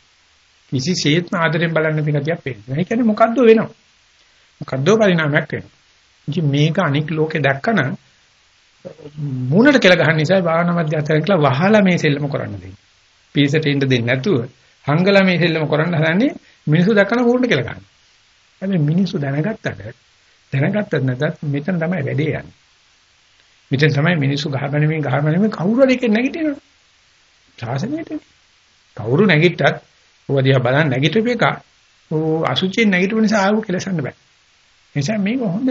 කිසිසේත්ම ආදරෙන් බලන්න තියෙන ගතියක් පේන්නේ. ඒ කියන්නේ මොකද්ද වෙනව? මොකද්ද පරිණාමයක් වෙනවා. ඉතින් මේක අනික් ලෝකේ දැක්කනම් මූණට කෙල ගහන්න නිසා භාවනා මධ්‍යස්ථාන කියලා වහලා මේ සෙල්ලම කරන්න දෙන්නේ. පීසට ඉන්න දෙන්නේ නැතුව හංගලා මේ සෙල්ලම කරන්න හදන්නේ මිනිස්සු දැක්කම මූණට කෙල ගන්න. හැබැයි මිනිස්සු දැනගත්තට දැනගත්තත් නැතත් මෙතන තමයි වැඩේ යන්නේ. මෙතන තමයි මිනිස්සු ගහබැනීමෙන් ගහබැනීමෙන් කවුරු හරි එකෙක් නැගිටිනවා. ශාසනයට. කවුරු නැගිට්ටත් ඔය දිහා බලන්න නැගිටපු එක ඕ අසුචියෙන් නැගිටපු නිසා ආව කෙලසන්න බෑ. නිසා මේක හොඳ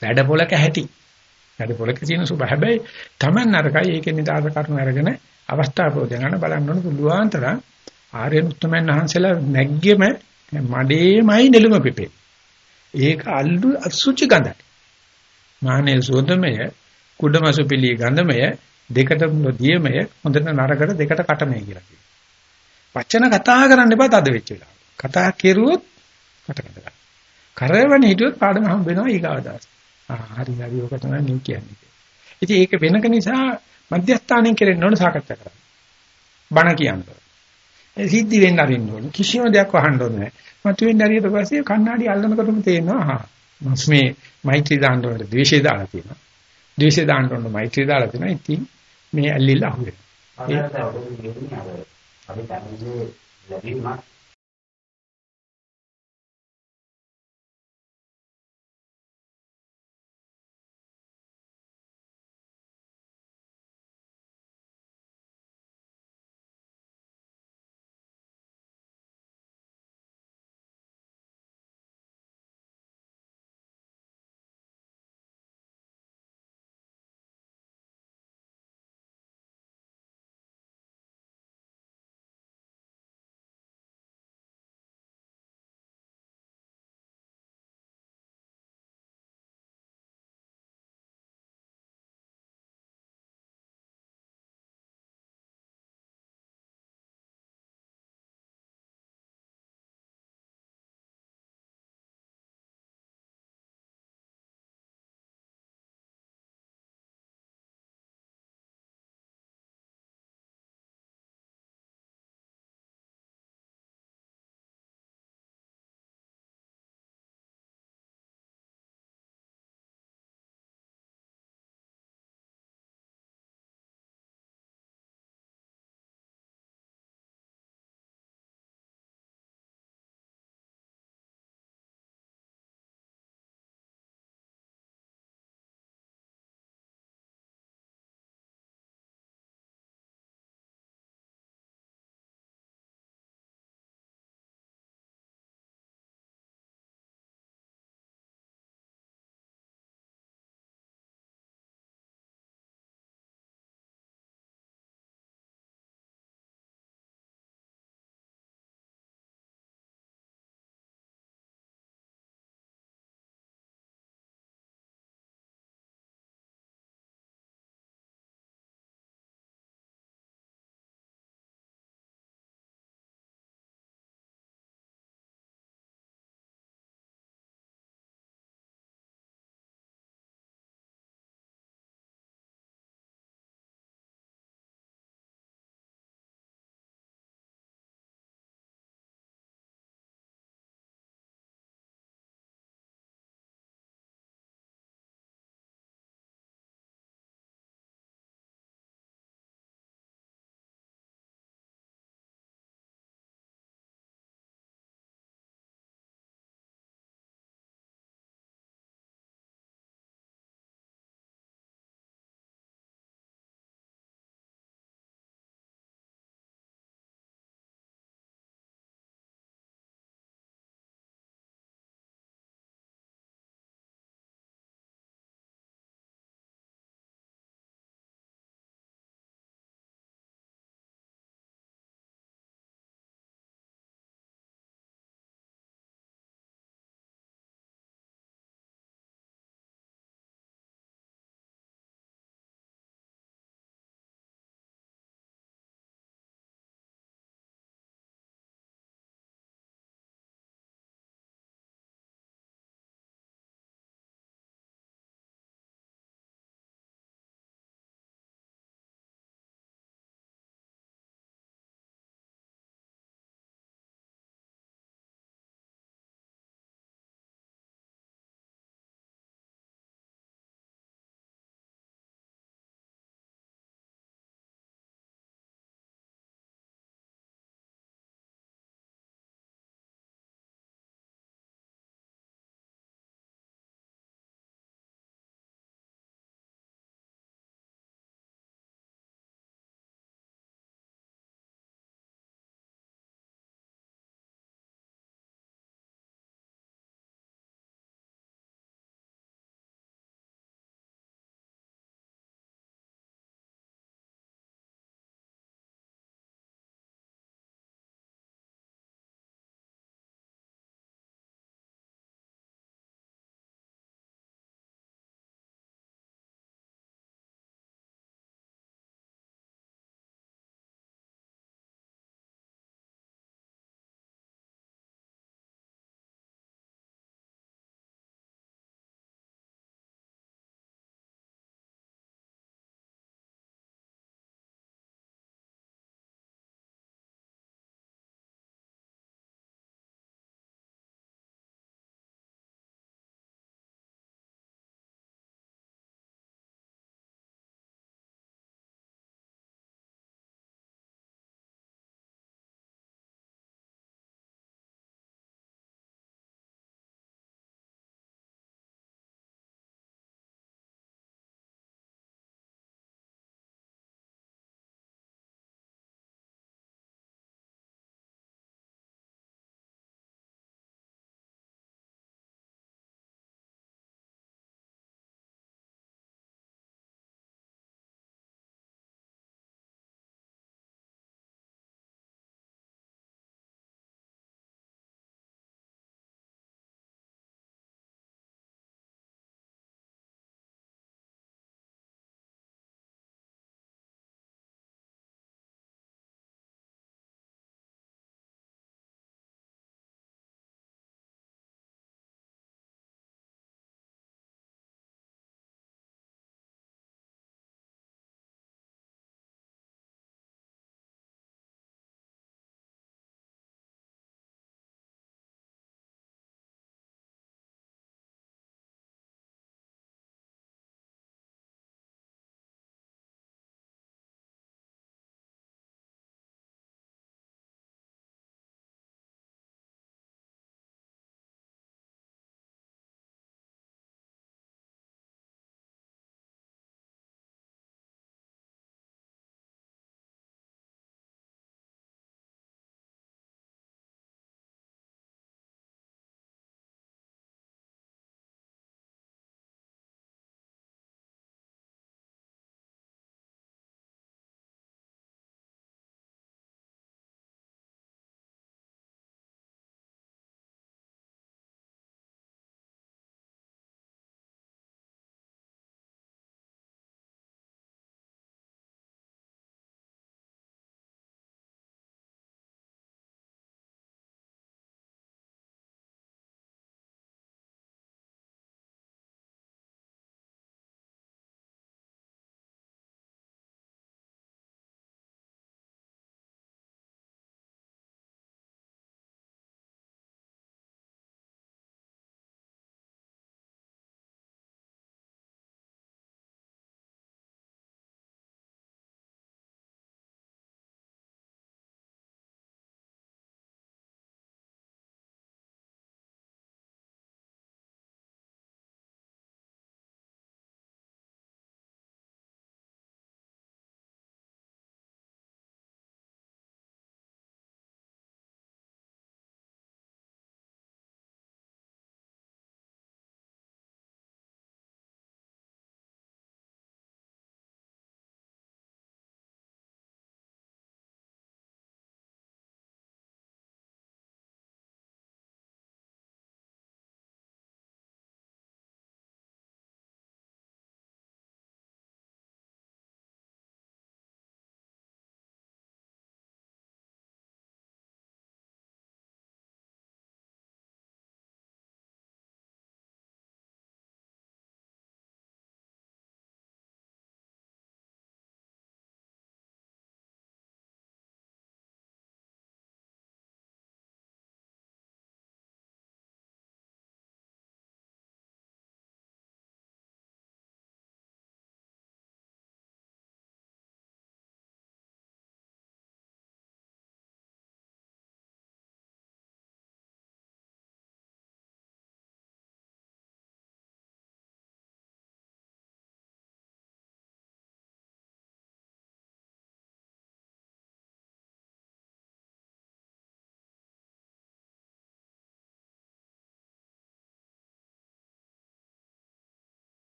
වැඩ පොලක හැටි. වැඩ පොලක තියෙන සුබ හැබැයි Taman නරකයි ඒකේ නිදාස කරුණු අරගෙන අවස්ථාව ප්‍රෝධයන් බලන්න ඕන පුළුවන් තරම් ආර්යන උත්තමයන් වහන්සේලා නැග්ගෙම මඩේමයි නෙළුම පිපේ. ඒක අල්ලු අසුචි ගඳයි. මානේ සෝදමය කුඩමසු පිළි ගඳමය දෙකට දියමය හොඳට නරකට දෙකට කටමය කියලා කියනවා. වචන කතා කරන්න එපා තද වෙච්ච වෙලාව. කතා කෙරුවොත් කටකට ගන්න. කරවන හිටියොත් පාඩම හම්බ වෙනවා ඊගාවදාස. ආ හරි හරි ඔක තමයි මේ කියන්නේ. ඉතින් ඒක වෙනක නිසා මධ්‍යස්ථානයෙන් කෙරෙන්න ඕන සාකච්ඡා කරන්න. බණ කියන්නේ. ඒ සිද්ධි වෙන්න අරින්න ඕන. කිසිම දෙයක් වහන්න ඕනේ නැහැ. මතුවෙන්න ඇරියට පස්සේ කණ්ණාඩි අල්ලනකොටම තේරෙනවා ආ මස් මේ මෛත්‍රී දාන්න ඕනේ ද්වේෂය දාලා තියෙනවා. ද්වේෂය දාන්න ඕනේ මෛත්‍රී දාලා තියෙනවා. ඉතින් මේ ඇල්ලිලා අහුවෙනවා. අපි දැනෙන්නේ ලැබීමක්